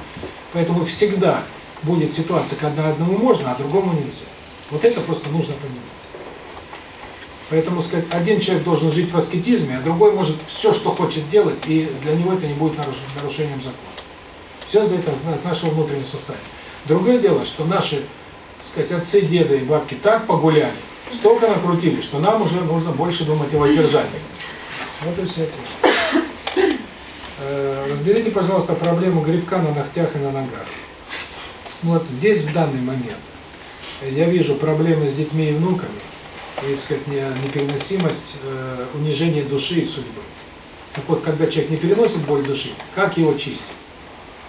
поэтому всегда будет ситуация, когда одному можно, а другому нельзя. Вот это просто нужно понимать. Поэтому, сказать, один человек должен жить в аскетизме, а другой может все, что хочет делать, и для него это не будет нарушением закона. Все зависит от нашего внутреннего состояния. Другое дело, что наши, сказать, отцы, деды и бабки так погуляли, столько накрутили, что нам уже нужно больше думать о воздержании. Вот и все это. Разберите, пожалуйста, проблему грибка на ногтях и на ногах. Вот здесь, в данный момент, я вижу проблемы с детьми и внуками, и, сказать, непереносимость, э, унижение души и судьбы. Так вот, когда человек не переносит боль души, как его чистить?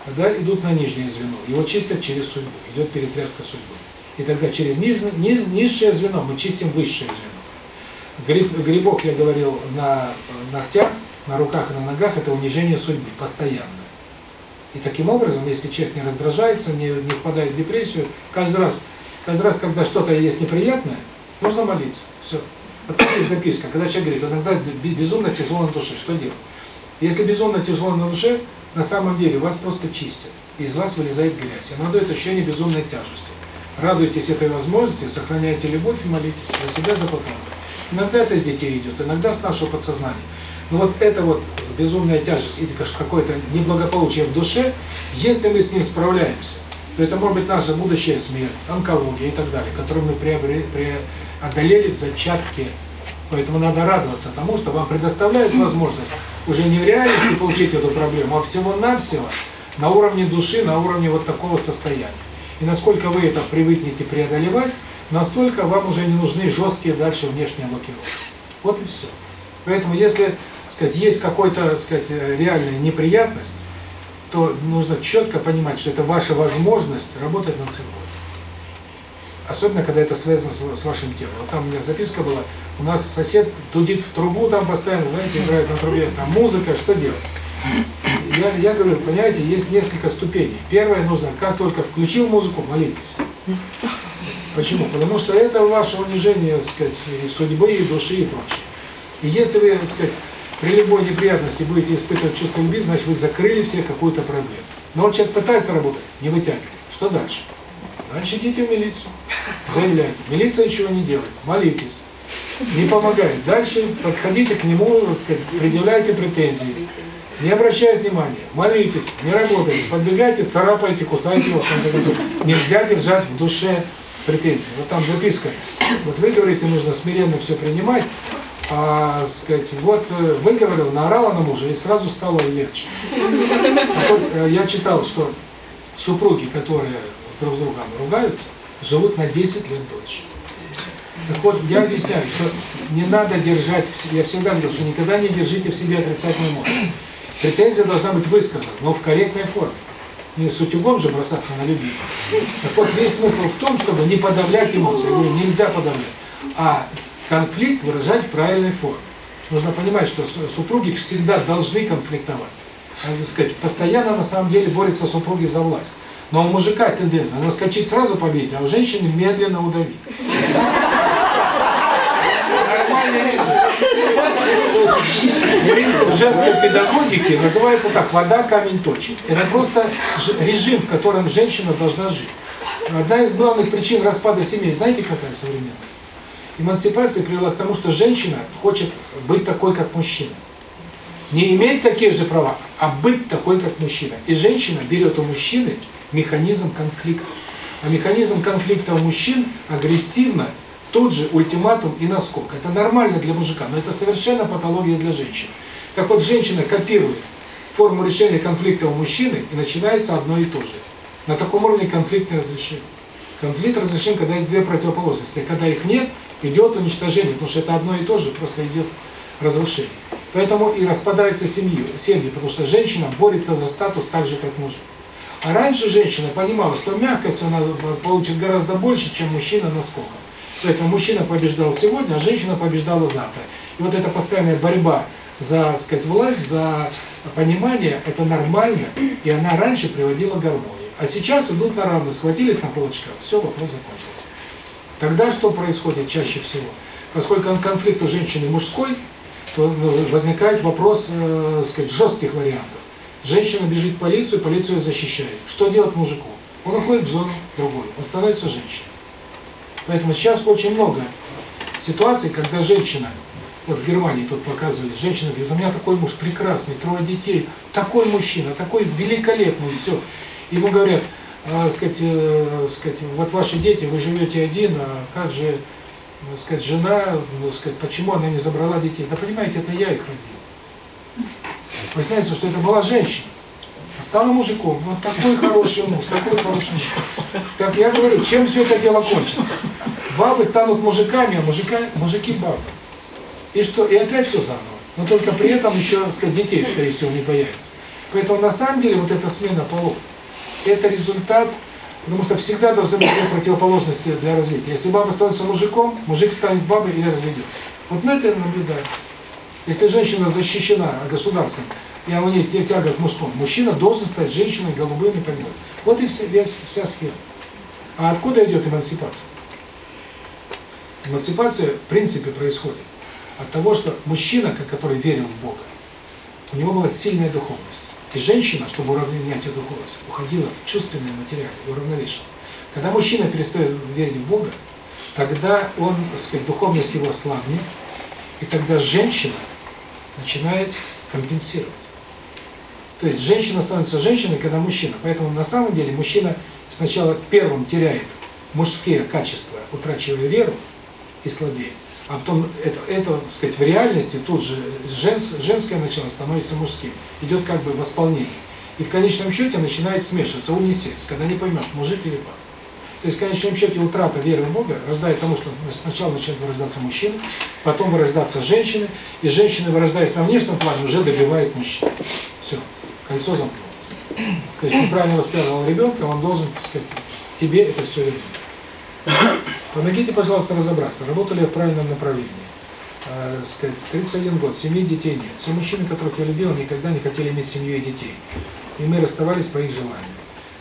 Тогда идут на нижнее звено, его чистят через судьбу, идет перетряска судьбы. И тогда через низ, низ, низшее звено мы чистим высшее звено. Гриб, грибок, я говорил, на ногтях, на руках и на ногах – это унижение судьбы, постоянное. И таким образом, если человек не раздражается, не, не впадает в депрессию, каждый раз, каждый раз, когда что-то есть неприятное, нужно молиться. Все. Вот есть записка, когда человек говорит, иногда безумно тяжело на душе, что делать? Если безумно тяжело на душе, на самом деле вас просто чистят, из вас вылезает грязь, и надо это ощущение безумной тяжести. Радуйтесь этой возможности, сохраняйте любовь и молитесь за себя, за потомка. Иногда это с детей идет, иногда с нашего подсознания. Но вот эта вот безумная тяжесть или какое-то неблагополучие в душе, если мы с ним справляемся, то это может быть наша будущая смерть, онкология и так далее, которую мы преодолели в зачатке. Поэтому надо радоваться тому, что вам предоставляют возможность уже не в реальности получить эту проблему, а всего-навсего на уровне души, на уровне вот такого состояния. И насколько вы это привыкнете преодолевать, настолько вам уже не нужны жесткие дальше внешние блокировки. Вот и все. Поэтому если, сказать, есть какой-то, сказать, реальная неприятность, то нужно четко понимать, что это ваша возможность работать над собой. Особенно, когда это связано с вашим телом. Вот там у меня записка была, у нас сосед тудит в трубу, там постоянно, знаете, играет на трубе, там музыка, что делать? Я, я говорю, понимаете, есть несколько ступеней. Первое нужно, как только включил музыку, молитесь. Почему? Потому что это ваше унижение, так сказать, и судьбы, и души, и прочее. И если вы, так сказать, при любой неприятности будете испытывать чувство любви, значит, вы закрыли все какую-то проблему. Но вот человек пытается работать, не вытягивает. Что дальше? Дальше идите в милицию, заявляйте. Милиция ничего не делает, молитесь. Не помогает. Дальше подходите к нему, так сказать, предъявляйте претензии. Не обращает внимания. Молитесь, не работает. Подбегайте, царапайте, кусайте его, в конце концов. Нельзя держать в душе претензии. Вот там записка. Вот вы говорите, нужно смиренно все принимать, а, сказать, вот э, выговорил, наорала на мужа, и сразу стало легче. Так вот, э, я читал, что супруги, которые друг с другом ругаются, живут на 10 лет дольше. Так вот, я объясняю, что не надо держать, я всегда говорил, что никогда не держите в себе отрицательные эмоции. Претензия должна быть высказана, но в корректной форме. Не с утюгом же бросаться на людей. Так вот, весь смысл в том, чтобы не подавлять эмоции. Говорю, нельзя подавлять. А конфликт выражать в правильной форме. Нужно понимать, что супруги всегда должны конфликтовать. Надо сказать, постоянно на самом деле борются супруги за власть. Но у мужика тенденция наскочить сразу побить, а у женщины медленно удавить. Нормальный режим. Принцип женской педагогики называется так, вода камень точит. Это просто режим, в котором женщина должна жить. Одна из главных причин распада семей, знаете какая современная? Эмансипация привела к тому, что женщина хочет быть такой, как мужчина. Не иметь такие же права, а быть такой, как мужчина. И женщина берет у мужчины механизм конфликта. А механизм конфликта у мужчин агрессивно тот же ультиматум и наскок. Это нормально для мужика, но это совершенно патология для женщин. Так вот, женщина копирует форму решения конфликта у мужчины, и начинается одно и то же. На таком уровне конфликт не разрешим. Конфликт разрешим, когда есть две противоположности. Когда их нет, идет уничтожение, потому что это одно и то же, просто идет разрушение. Поэтому и распадаются семьи, семьи, потому что женщина борется за статус так же, как мужик. А раньше женщина понимала, что мягкость она получит гораздо больше, чем мужчина наскоком. Поэтому мужчина побеждал сегодня, а женщина побеждала завтра. И вот эта постоянная борьба за, сказать, власть, за понимание, это нормально, и она раньше приводила к гармонии. А сейчас идут на равных, схватились на полочках, все, вопрос закончился. Тогда что происходит чаще всего? Поскольку конфликт у женщины мужской, то ну, возникает вопрос, э, сказать, жестких вариантов. Женщина бежит в полицию, полицию защищает. Что делать мужику? Он уходит в зону другую, он становится женщиной. Поэтому сейчас очень много ситуаций, когда женщина, вот в Германии тут показывали, женщина говорит, у меня такой муж прекрасный, трое детей, такой мужчина, такой великолепный, все. Ему говорят, э, сказать, э, сказать, вот ваши дети, вы живете один, а как же, э, сказать, жена, ну, сказать, почему она не забрала детей? Да понимаете, это я их родил. Выясняется, что это была женщина. Стала мужиком. Вот такой хороший муж, такой хороший муж. Так я говорю, чем все это дело кончится? Бабы станут мужиками, а мужика, мужики бабы. И что? И опять все заново. Но только при этом еще, сказать, детей, скорее всего, не появится. Поэтому на самом деле вот эта смена полов, это результат, потому что всегда должны быть две противоположности для развития. Если баба становится мужиком, мужик станет бабой или разведется. Вот мы это наблюдаем. Если женщина защищена государством, и нее тяга к мужскому, мужчина должен стать женщиной, голубым и. Вот и вся, весь, вся схема. А откуда идет эмансипация? Эмансипация в принципе происходит от того, что мужчина, который верил в Бога, у него была сильная духовность. И женщина, чтобы уравнять эту духовность, уходила в чувственное материал, уравновешивала. Когда мужчина перестает верить в Бога, тогда он, так сказать, духовность его слабнет, и тогда женщина начинает компенсировать. То есть женщина становится женщиной, когда мужчина. Поэтому на самом деле мужчина сначала первым теряет мужские качества, утрачивая веру и слабеет. А потом это, это так сказать, в реальности тут же женс, женское начало становится мужским. Идет как бы восполнение. И в конечном счете начинает смешиваться, унисекс, когда не поймешь, мужик или баба. То есть в конечном счете утрата веры в Бога рождает тому, что сначала начинает вырождаться мужчина, потом вырождаться женщины, и женщины, вырождаясь на внешнем плане, уже добивают мужчин. Все, кольцо замкнулось. То есть неправильно воспитывал ребенка, он должен, так сказать, тебе это все вернуть. Помогите, пожалуйста, разобраться, работали в правильном направлении. Э, сказать, 31 год, семьи, детей нет. Все мужчины, которых я любил, никогда не хотели иметь семью и детей. И мы расставались по их желанию.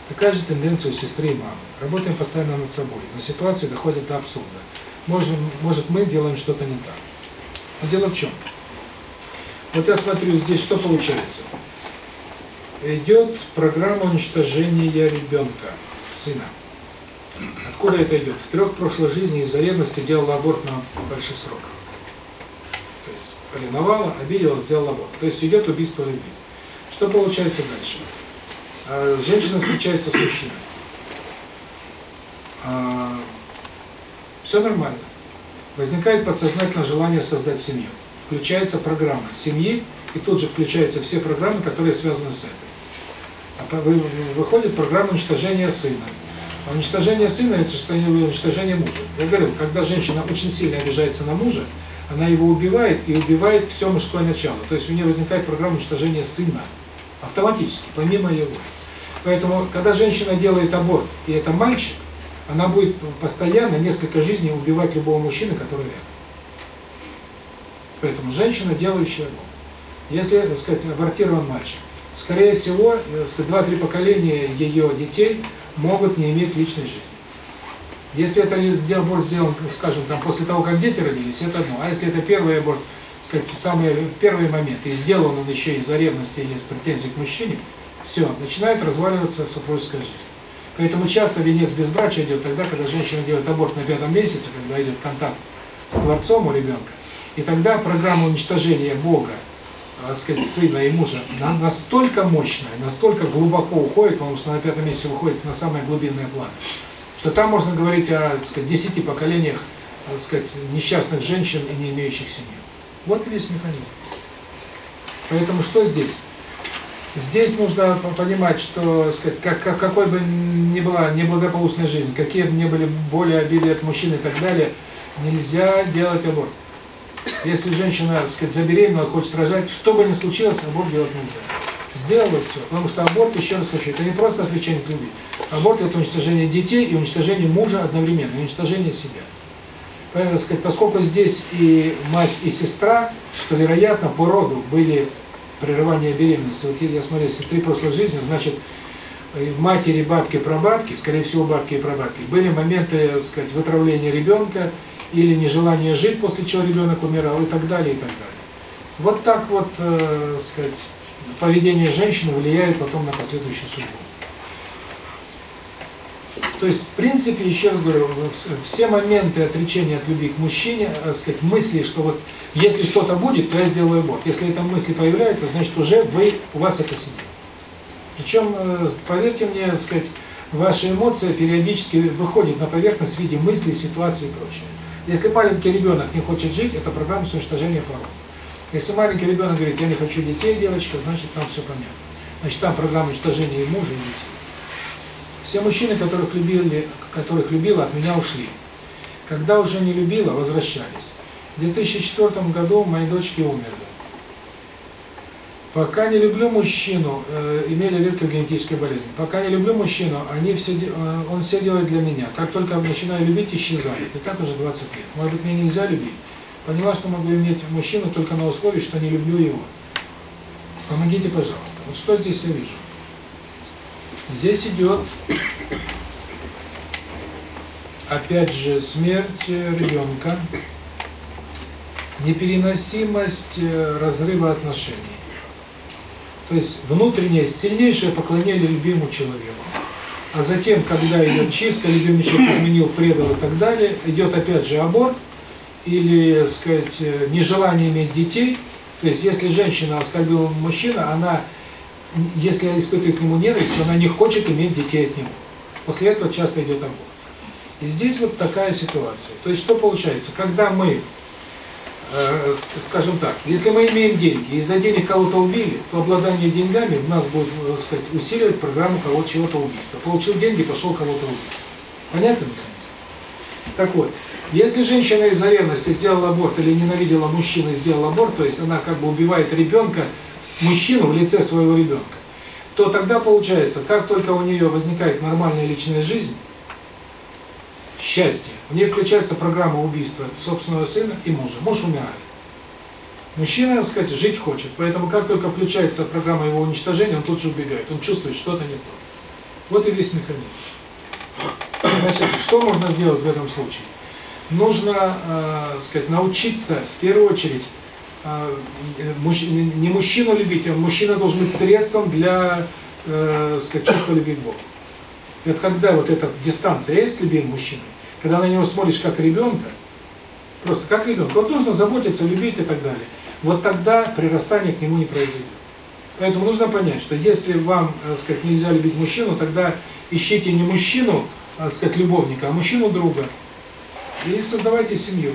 Такая же тенденция у сестры и мамы. Работаем постоянно над собой, но ситуация доходит до абсурда. Может, может мы делаем что-то не так. Но дело в чем? Вот я смотрю, здесь что получается? Идет программа уничтожения ребенка, сына. Откуда это идет? В трех прошлой жизни из-за ревности делала аборт на больших сроках. То есть ревновала, обиделась, сделала аборт. То есть идет убийство любви. Что получается дальше? А, Женщина встречается с мужчиной. А, Все нормально. Возникает подсознательное желание создать семью. Включается программа семьи, и тут же включаются все программы, которые связаны с этой. А выходит программа уничтожения сына. А уничтожение сына – это состояние уничтожения мужа. Я говорил, когда женщина очень сильно обижается на мужа, она его убивает и убивает все мужское начало. То есть у нее возникает программа уничтожения сына автоматически, помимо его. Поэтому, когда женщина делает аборт, и это мальчик, она будет постоянно, несколько жизней убивать любого мужчины, который рядом. Поэтому женщина, делающая аборт. Если, так сказать, абортирован мальчик, скорее всего, э, так сказать, два-три поколения ее детей могут не иметь личной жизни. Если это аборт сделан, скажем, там после того, как дети родились, это одно. А если это первый аборт, сказать, в самые первые моменты, и сделан он еще из-за ревности или из претензий к мужчине, все, начинает разваливаться супружеская жизнь. Поэтому часто венец безбрачия идет тогда, когда женщина делает аборт на пятом месяце, когда идет контакт с творцом у ребенка. И тогда программа уничтожения Бога, так сказать, сына и мужа на- настолько мощная, настолько глубоко уходит, потому что на пятом месяце уходит на самое глубинное план, что там можно говорить о, так сказать, десяти поколениях, так сказать, несчастных женщин и не имеющих семьи. Вот и весь механизм. Поэтому что здесь? Здесь нужно по- понимать, что, сказать, как, как, какой бы ни была неблагополучная жизнь, какие бы ни были боли, обиды от мужчин и так далее, нельзя делать аборт. Если женщина, так сказать, забеременела, хочет рожать, что бы ни случилось, аборт делать нельзя. Сделала все. Потому что аборт, еще раз хочу, это не просто отречение от любви. Аборт – это уничтожение детей и уничтожение мужа одновременно, уничтожение себя. Поэтому, так сказать, поскольку здесь и мать, и сестра, то, вероятно, по роду были прерывания беременности. Вот я смотрю, если три прошлых жизни, значит, матери, бабки, прабабки, скорее всего, бабки и прабабки, были моменты, так сказать, вытравления ребенка или нежелания жить, после чего ребенок умирал и так далее, и так далее. Вот так вот, э, сказать, поведение женщины влияет потом на последующую судьбу. То есть, в принципе, еще раз говорю, все моменты отречения от любви к мужчине, так сказать, мысли, что вот если что-то будет, то я сделаю аборт. Если эта мысль появляется, значит уже вы, у вас это сидит. Причем, э, поверьте мне, сказать, ваши эмоции периодически выходят на поверхность в виде мыслей, ситуаций и прочее. Если маленький ребенок не хочет жить, это программа с уничтожения пород. Если маленький ребенок говорит, я не хочу детей, девочка, значит там все понятно. Значит там программа уничтожения и мужа, и детей. Все мужчины, которых любили, которых любила, от меня ушли. Когда уже не любила, возвращались. В 2004 году мои дочки умерли. Пока не люблю мужчину, э, имели редкую генетическую болезнь. Пока не люблю мужчину, они все, э, он все делает для меня. Как только начинаю любить, исчезает. И так уже 20 лет. Может быть, мне нельзя любить. Поняла, что могу иметь мужчину только на условии, что не люблю его. Помогите, пожалуйста. Вот что здесь я вижу? Здесь идет, опять же, смерть э, ребенка, непереносимость э, разрыва отношений. То есть внутреннее сильнейшее поклонение любимому человеку. А затем, когда идет чистка, любимый человек изменил, предал и так далее, идет опять же аборт или, сказать, э, нежелание иметь детей. То есть если женщина оскорбила мужчина, она, если испытывает к нему ненависть, она не хочет иметь детей от него. После этого часто идет аборт. И здесь вот такая ситуация. То есть что получается? Когда мы, скажем так, если мы имеем деньги, из-за денег кого-то убили, то обладание деньгами в нас будет, так сказать, усиливать программу кого-то чего-то убийства. Получил деньги, пошел кого-то убить. Понятно? Так вот, если женщина из-за ревности сделала аборт или ненавидела мужчину и сделала аборт, то есть она как бы убивает ребенка, мужчину в лице своего ребенка, то тогда получается, как только у нее возникает нормальная личная жизнь, счастье, в ней включается программа убийства собственного сына и мужа. Муж умирает. Мужчина, так сказать, жить хочет, поэтому как только включается программа его уничтожения, он тут же убегает, он чувствует что-то не то. Вот и весь механизм. Значит, что можно сделать в этом случае? Нужно, э, сказать, научиться в первую очередь э, муж- не мужчину любить, а мужчина должен быть средством для, э, сказать, чувства любви к Богу. Вот когда вот эта дистанция есть с любимым мужчиной, когда на него смотришь как ребенка, просто как ребенка, вот нужно заботиться, любить и так далее, вот тогда прирастание к нему не произойдет. Поэтому нужно понять, что если вам, так сказать, нельзя любить мужчину, тогда ищите не мужчину, так сказать, любовника, а мужчину друга. И создавайте семью.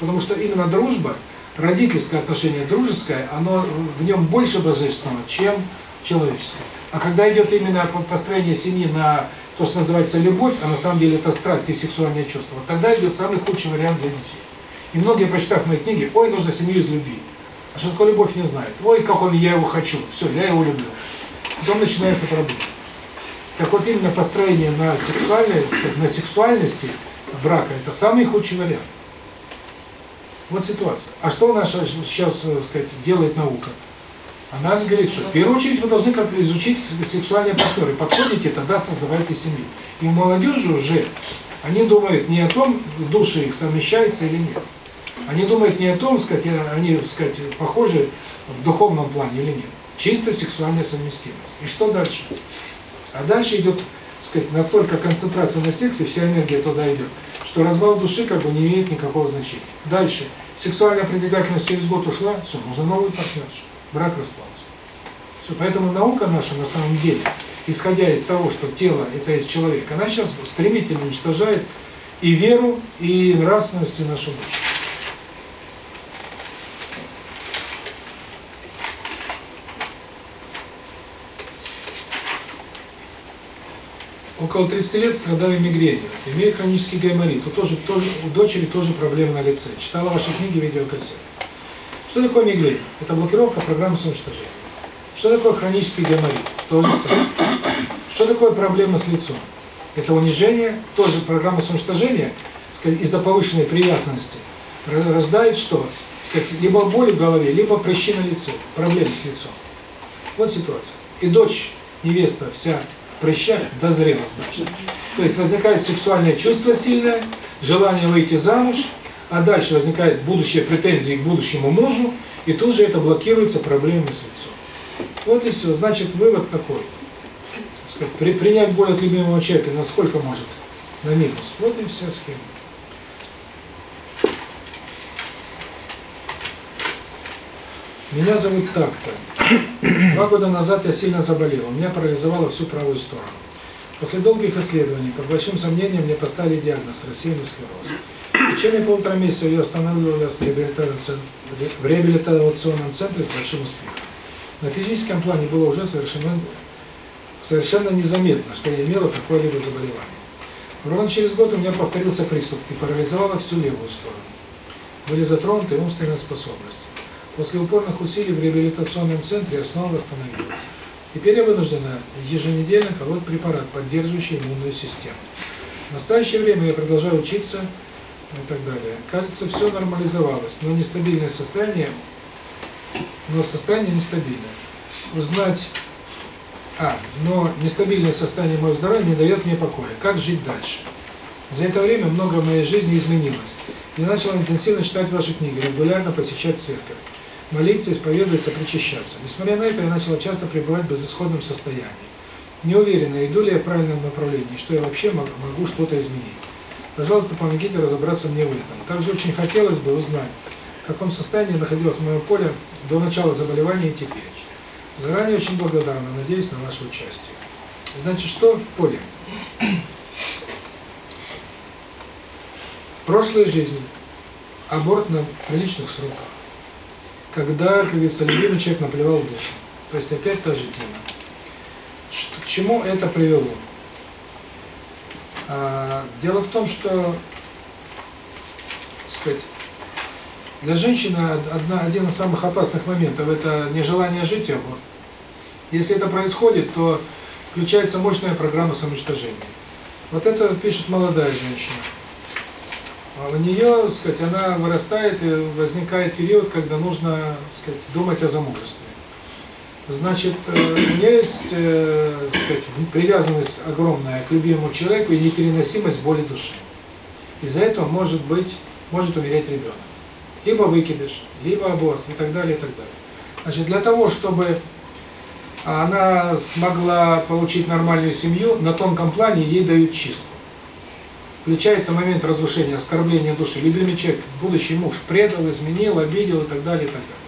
Потому что именно дружба, родительское отношение дружеское, оно в нем больше божественного, чем человеческое. А когда идет именно по- построение семьи на то, что называется любовь, а на самом деле это страсть и сексуальное чувство, вот тогда идет самый худший вариант для детей. И многие, прочитав мои книги, ой, нужно семью из любви. А что такое любовь, не знает. Ой, как он, я его хочу, все, я его люблю. Потом начинается проблема. Так вот, именно построение на сказать, на сексуальности брака – это самый худший вариант. Вот ситуация. А что наша сейчас, так сказать, делает наука? Она говорит, что в первую очередь вы должны как изучить сексуальные партнеры. Подходите, тогда создавайте семью. И молодежи уже, они думают не о том, души их совмещаются или нет. Они думают не о том, сказать, они, сказать, похожи в духовном плане или нет. Чисто сексуальная совместимость. И что дальше? А дальше идет, сказать, настолько концентрация на сексе, вся энергия туда идет, что развал души как бы не имеет никакого значения. Дальше. Сексуальная притягательность через год ушла, все, нужно новый партнерши. Брак распался. Все, поэтому наука наша на самом деле, исходя из того, что тело это есть человек, она сейчас стремительно уничтожает и веру, и нравственность и нашу душу. Около 30 лет страдаю мигренью, имею хронический гайморит. У, тоже, тоже, у дочери тоже проблемы на лице. Читала ваши книги, видеокассеты. Что такое мигрень? Это блокировка программы самоуничтожения. Что такое хронический гайморит? То же самое. Что такое проблема с лицом? Это унижение, тоже программа самоуничтожения, из-за повышенной привязанности, рождает что? Сказать, либо боль в голове, либо прыщи на лице, проблемы с лицом. Вот ситуация. И дочь, невеста вся в прыщах дозрела, значит. То есть возникает сексуальное чувство сильное, желание выйти замуж, а дальше возникают будущие претензии к будущему мужу, и тут же это блокируется проблемами с лицом. Вот и все. Значит, вывод какой? Сказать, при, принять боль от любимого человека насколько может? На минус. Вот и вся схема. Меня зовут так-то. Два года назад я сильно заболел, у меня парализовало всю правую сторону. После долгих исследований, под большим сомнением, мне поставили диагноз рассеянный склероз. В течение полутора месяца я восстанавливалась в реабилитационном центре с большим успехом. На физическом плане было уже совершенно, совершенно незаметно, что я имела какое-либо заболевание. Ровно через год у меня повторился приступ и парализовало всю левую сторону. Были затронуты умственные способности. После упорных усилий в реабилитационном центре я снова восстановилась. Теперь я вынуждена еженедельно колоть препарат, поддерживающий иммунную систему. В настоящее время я продолжаю учиться и так далее. Кажется, все нормализовалось, но нестабильное состояние, но состояние нестабильное. Узнать, а, но нестабильное состояние моего здоровья не дает мне покоя. Как жить дальше? За это время много в моей жизни изменилось. Я начал интенсивно читать ваши книги, регулярно посещать церковь, молиться, исповедоваться, причащаться. Несмотря на это, я начала часто пребывать в безысходном состоянии. Не уверена, иду ли я в правильном направлении, что я вообще могу что-то изменить. Пожалуйста, помогите разобраться мне в этом. Также очень хотелось бы узнать, в каком состоянии находилось мое поле до начала заболевания и теперь. Заранее очень благодарна, надеюсь на ваше участие. Значит, что в поле? В прошлой жизни аборт на приличных сроках. Когда, как говорится, любимый человек наплевал душу. То есть опять та же тема. Что, к чему это привело? А, дело в том, что, сказать, для женщины одна, один из самых опасных моментов – это нежелание жить аборт. Если это происходит, то включается мощная программа самоуничтожения. Вот это пишет молодая женщина. А у нее, сказать, она вырастает и возникает период, когда нужно, сказать, думать о замужестве. Значит, э, у нее есть, э, сказать, привязанность огромная к любимому человеку и непереносимость боли души. Из-за этого может быть, может умереть ребенок. Либо выкидыш, либо аборт и так далее, и так далее. Значит, для того, чтобы она смогла получить нормальную семью, на тонком плане ей дают чистку. Включается момент разрушения, оскорбления души. Любимый человек, будущий муж, предал, изменил, обидел и так далее, и так далее.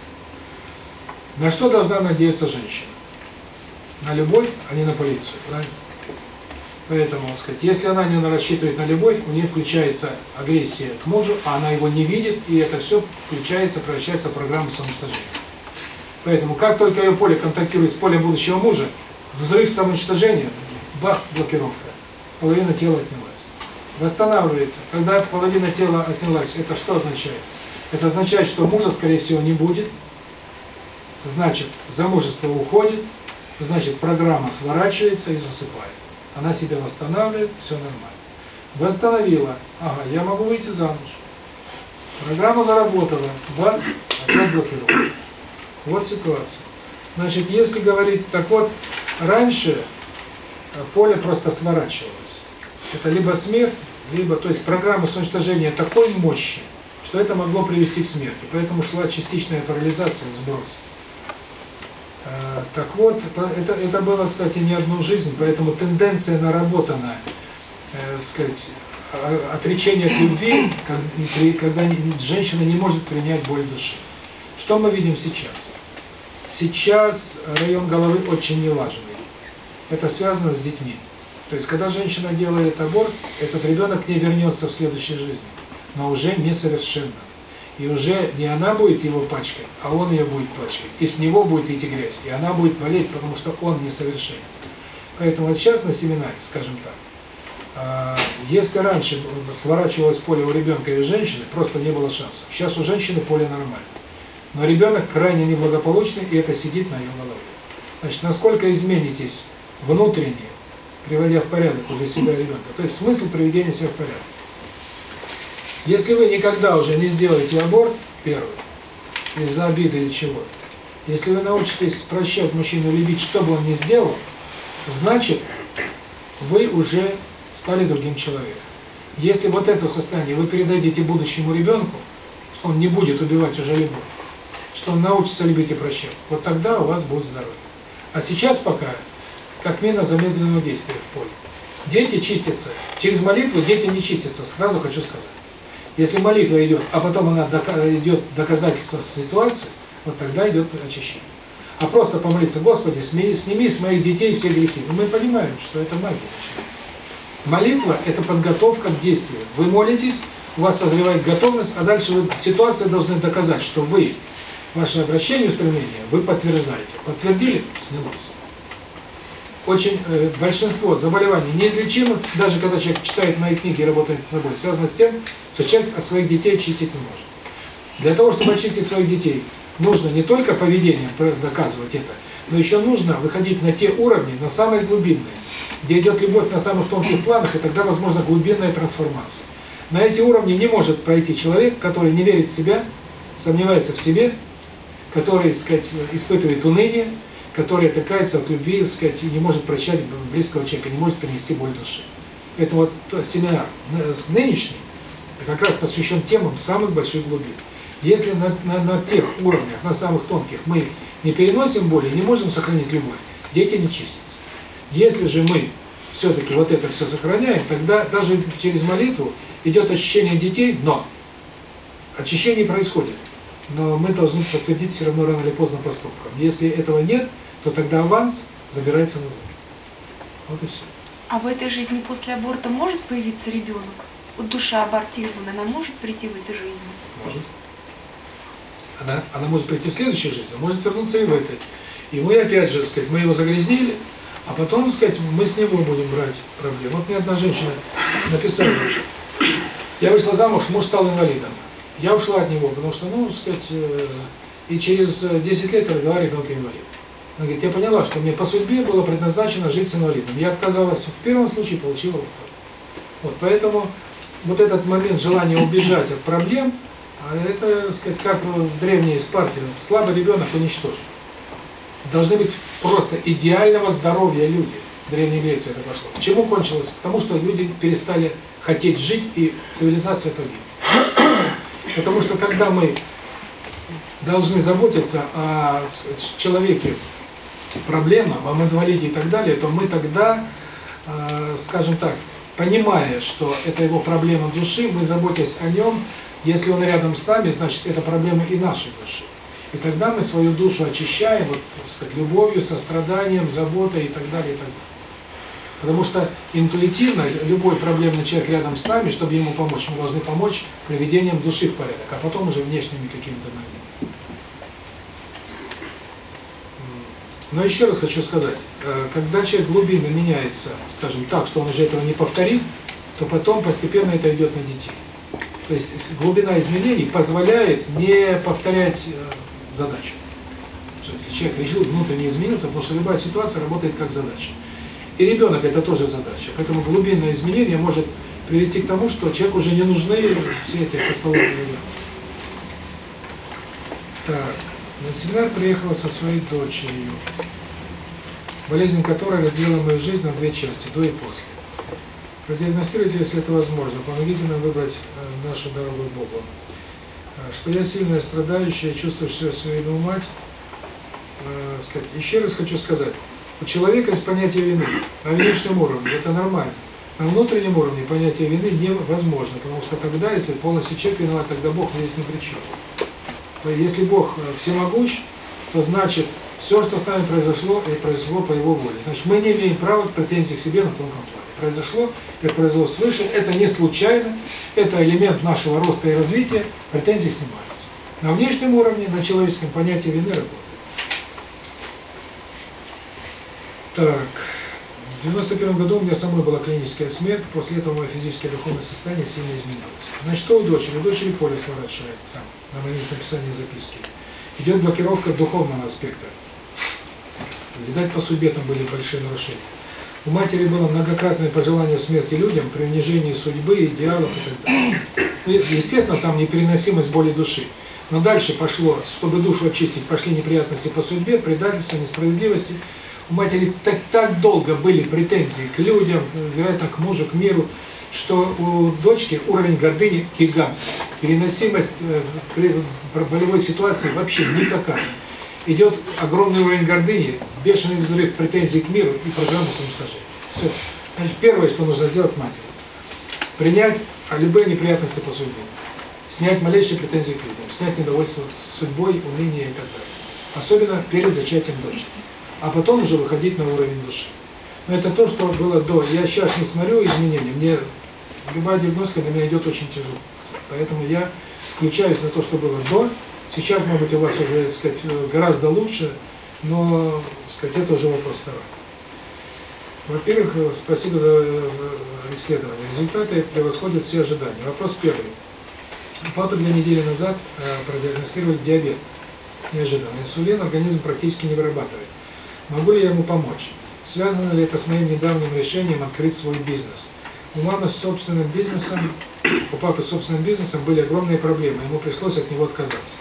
На что должна надеяться женщина? На любовь, а не на полицию, правильно? Поэтому, так сказать, если она не рассчитывает на любовь, у нее включается агрессия к мужу, а она его не видит, и это все включается, превращается в программу самоуничтожения. Поэтому, как только ее поле контактирует с полем будущего мужа, взрыв самоуничтожения, бац, блокировка, половина тела отнялась. Восстанавливается. Когда половина тела отнялась, это что означает? Это означает, что мужа, скорее всего, не будет, значит, замужество уходит, значит, программа сворачивается и засыпает. Она себя восстанавливает, все нормально. Восстановила, ага, я могу выйти замуж. Программа заработала, бац, опять блокировка. Вот ситуация. Значит, если говорить, так вот, раньше поле просто сворачивалось. Это либо смерть, либо, то есть программа уничтожения такой мощи, что это могло привести к смерти. Поэтому шла частичная парализация, сброс. Так вот, это, это было, кстати, не одну жизнь, поэтому тенденция наработана, э, сказать, отречение от любви, когда женщина не может принять боль души. Что мы видим сейчас? Сейчас район головы очень неважный. Это связано с детьми. То есть, когда женщина делает аборт, этот ребенок не вернется в следующей жизни, но уже несовершенно. И уже не она будет его пачкать, а он ее будет пачкать. И с него будет идти грязь, и она будет болеть, потому что он несовершенен. Поэтому вот сейчас на семинаре, скажем так, если раньше сворачивалось поле у ребенка и у женщины, просто не было шансов. Сейчас у женщины поле нормально. Но ребенок крайне неблагополучный, и это сидит на ее голове. Значит, насколько изменитесь внутренне, приводя в порядок уже себя ребенка. То есть смысл приведения себя в порядок. Если вы никогда уже не сделаете аборт, первый, из-за обиды или чего, если вы научитесь прощать мужчину, любить, что бы он ни сделал, значит, вы уже стали другим человеком. Если вот это состояние вы передадите будущему ребенку, что он не будет убивать уже любовь, что он научится любить и прощать, вот тогда у вас будет здоровье. А сейчас пока, как мина замедленного действия в поле. Дети чистятся. Через молитву дети не чистятся, сразу хочу сказать. Если молитва идет, а потом она идет доказательство ситуации, вот тогда идет очищение. А просто помолиться, Господи, сними, сними с моих детей все грехи. Но мы понимаем, что это магия начинается. Молитва – это подготовка к действию. Вы молитесь, у вас созревает готовность, а дальше вы ситуация должны доказать, что вы, ваше обращение, устремление, вы подтверждаете. Подтвердили – снялось очень э, большинство заболеваний неизлечимых, даже когда человек читает мои книги и работает с собой, связано с тем, что человек от своих детей чистить не может. Для того, чтобы очистить своих детей, нужно не только поведение доказывать это, но еще нужно выходить на те уровни, на самые глубинные, где идет любовь на самых тонких планах, и тогда возможна глубинная трансформация. На эти уровни не может пройти человек, который не верит в себя, сомневается в себе, который, так сказать, испытывает уныние, который отрекается от любви, сказать, не может прощать близкого человека, не может принести боль души. Это вот семинар нынешний как раз посвящен темам самых больших глубин. Если на, на, на тех уровнях, на самых тонких, мы не переносим боли, не можем сохранить любовь, дети не чистятся. Если же мы все-таки вот это все сохраняем, тогда даже через молитву идет очищение детей, но очищение происходит. Но мы должны подтвердить все равно рано или поздно поступком. Если этого нет, то тогда аванс забирается назад. Вот и все. А в этой жизни после аборта может появиться ребенок? Вот душа абортирована, она может прийти в эту жизнь? Может. Она, она может прийти в следующей жизни, а может вернуться и в этой. И мы опять же, сказать, мы его загрязнили, а потом, сказать, мы с него будем брать проблемы. Вот мне одна женщина написала, я вышла замуж, муж стал инвалидом. Я ушла от него, потому что, ну, сказать, э, и через 10 лет родила ребенка инвалид. Она говорит, я поняла, что мне по судьбе было предназначено жить с инвалидом. Я отказалась в первом случае, получила втором. Вот, поэтому вот этот момент желания убежать от проблем, а это, сказать, как в древней Спарте, слабый ребенок уничтожен. должны быть просто идеального здоровья люди. В Древней Греции это пошло. К чему кончилось? К тому, что люди перестали хотеть жить, и цивилизация погибла. Потому что когда мы должны заботиться о человеке проблемам, об инвалиде и так далее, то мы тогда, э, скажем так, понимая, что это его проблема души, мы заботясь о нем, если он рядом с нами, значит, это проблема и нашей души. И тогда мы свою душу очищаем, вот, так сказать, любовью, состраданием, заботой и так далее, и так далее. Потому что интуитивно любой проблемный человек рядом с нами, чтобы ему помочь, мы должны помочь приведением души в порядок, а потом уже внешними какими-то моментами. Но еще раз хочу сказать, э, когда человек глубинно меняется, скажем так, что он уже этого не повторит, то потом постепенно это идет на детей. То есть глубина изменений позволяет не повторять э, задачу. Если человек решил внутренне измениться, потому что любая ситуация работает как задача. И ребенок это тоже задача. Поэтому глубинное изменение может привести к тому, что человеку уже не нужны все эти постоловые Так, на семинар приехала со своей дочерью, болезнь которой разделила мою жизнь на две части, до и после. Продиагностируйте, если это возможно, помогите нам выбрать э, нашу дорогу Богу. Э, что я сильная, страдающая, чувствую все свою мать. Э, сказать. Еще раз хочу сказать, у человека есть понятие вины на внешнем уровне, это нормально. На внутреннем уровне понятие вины невозможно, потому что тогда, если полностью человек виноват, тогда Бог здесь ни при чем. Если Бог э, всемогущ, то значит, все, что с нами произошло, это произошло по Его воле. Значит, мы не имеем права претензий к себе на тонком плане. Произошло, это произошло свыше, это не случайно, это элемент нашего роста и развития, претензии снимаются. На внешнем уровне, на человеческом понятие вины работает. Так, в 91 году у меня самой была клиническая смерть, после этого мое физическое и духовное состояние сильно изменилось. Значит, что у дочери? У дочери поле сворачивает сам, на момент написания записки. Идет блокировка духовного аспекта. Видать, по судьбе там были большие нарушения. У матери было многократное пожелание смерти людям, при унижении судьбы, идеалов и так далее. Ну, естественно, там непереносимость боли души. Но дальше пошло, чтобы душу очистить, пошли неприятности по судьбе, предательство, несправедливости – у матери так, так долго были претензии к людям, вероятно, к мужу, к миру, что у дочки уровень гордыни гигантский. Переносимость э, болевой ситуации вообще никакая. Идет огромный уровень гордыни, бешеный взрыв претензий к миру и программа самоуничтожения. Все. Значит, первое, что нужно сделать матери. Принять любые неприятности по судьбе. Снять малейшие претензии к людям. Снять недовольство судьбой, уныние и так далее. Особенно перед зачатием дочери а потом уже выходить на уровень души. Но это то, что было до. Я сейчас не смотрю изменения, мне любая диагностика для меня идет очень тяжело. Поэтому я включаюсь на то, что было до. Сейчас, может быть, у вас уже, так сказать, гораздо лучше, но, так сказать, это уже вопрос второй. Во-первых, спасибо за э, исследование. Результаты превосходят все ожидания. Вопрос первый. Папа две недели назад э, продиагностировали диабет. Неожиданно. Инсулин организм практически не вырабатывает. Могу ли я ему помочь? Связано ли это с моим недавним решением открыть свой бизнес? У мамы с собственным бизнесом, у папы с собственным бизнесом были огромные проблемы, ему пришлось от него отказаться.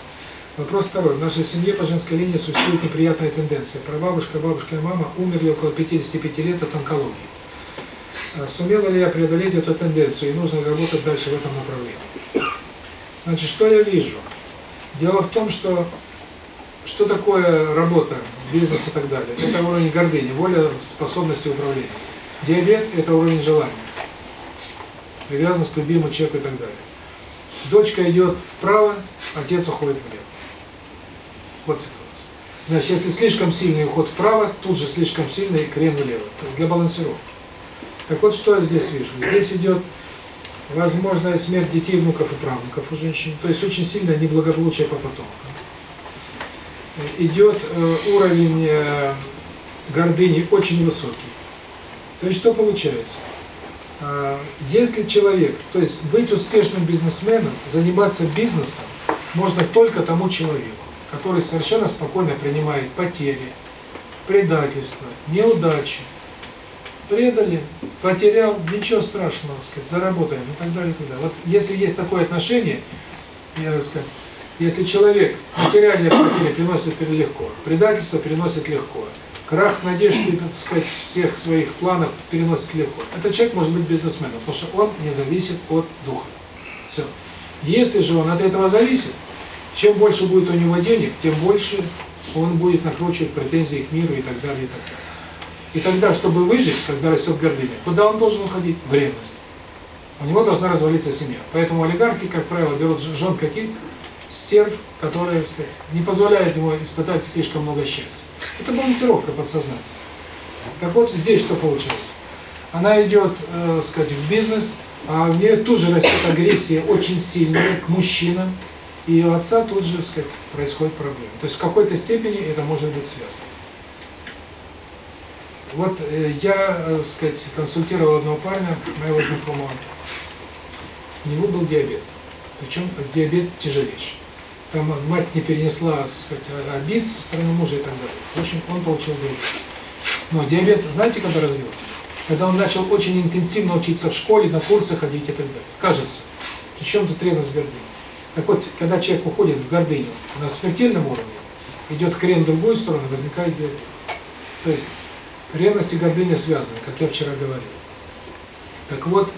Вопрос второй. В нашей семье по женской линии существует неприятная тенденция. Прабабушка, бабушка и мама умерли около 55 лет от онкологии. А сумела ли я преодолеть эту тенденцию и нужно работать дальше в этом направлении? Значит, что я вижу? Дело в том, что что такое работа, бизнес и так далее? Это уровень гордыни, воля, способности управления. Диабет – это уровень желания. Привязанность к любимому человеку и так далее. Дочка идет вправо, отец уходит влево. Вот ситуация. Значит, если слишком сильный уход вправо, тут же слишком сильный крен влево. Для балансировки. Так вот, что я здесь вижу? Здесь идет возможная смерть детей, внуков и правнуков у женщин. То есть очень сильное неблагополучие по потомкам идет э, уровень э, гордыни очень высокий. То есть что получается? А, если человек, то есть быть успешным бизнесменом, заниматься бизнесом можно только тому человеку, который совершенно спокойно принимает потери, предательства, неудачи. Предали, потерял, ничего страшного, сказать, заработаем и так далее, и так далее. Вот если есть такое отношение, я сказать, Если человек материальные потери переносит легко, предательство переносит легко, крах надежды, так сказать, всех своих планов переносит легко, этот человек может быть бизнесменом, потому что он не зависит от духа. Все. Если же он от этого зависит, чем больше будет у него денег, тем больше он будет накручивать претензии к миру и так далее, и так далее. И тогда, чтобы выжить, когда растет гордыня, куда он должен уходить? В ревность. У него должна развалиться семья. Поэтому олигархи, как правило, берут жен каких? Стерв, сказать, не позволяют ему испытать слишком много счастья. Это балансировка подсознательная. Так вот, здесь что получилось? Она идет, э, сказать, в бизнес, а в нее тут же растет агрессия очень сильная к мужчинам, и у отца тут же, сказать, происходит проблема. То есть в какой-то степени это может быть связано. Вот э, я, э, сказать, консультировал одного парня, моего знакомого. У него был диабет. Причем диабет тяжелейший. Там мать не перенесла, сказать, обид со стороны мужа и так далее. В общем, он получил диабет. Но диабет, знаете, когда развился? Когда он начал очень интенсивно учиться в школе, на курсы ходить и так далее. Кажется. Причем тут ревность гордыни. Так вот, когда человек уходит в гордыню на смертельном уровне, идет крен в другую сторону, возникает диабет. То есть ревность и гордыня связаны, как я вчера говорил. Так вот,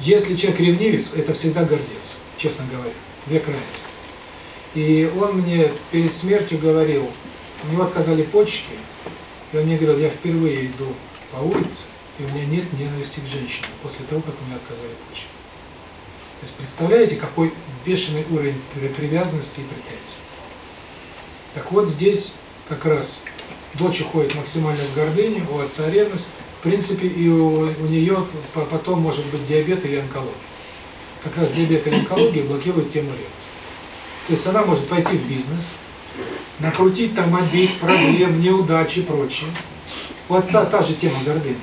если человек ревнивец, это всегда гордец, честно говоря, две крайности. И он мне перед смертью говорил, у него отказали почки, и он мне говорил, я впервые иду по улице, и у меня нет ненависти к женщинам после того, как у меня отказали почки. То есть представляете, какой бешеный уровень привязанности и претензий. Так вот здесь как раз дочь уходит максимально в гордыню, у отца ревность, в принципе и у, у нее потом может быть диабет или онкология. Как раз диабет или онкология блокируют тему ревности. То есть она может пойти в бизнес, накрутить там обид, проблем, неудач и прочее. У отца та же тема гордыни.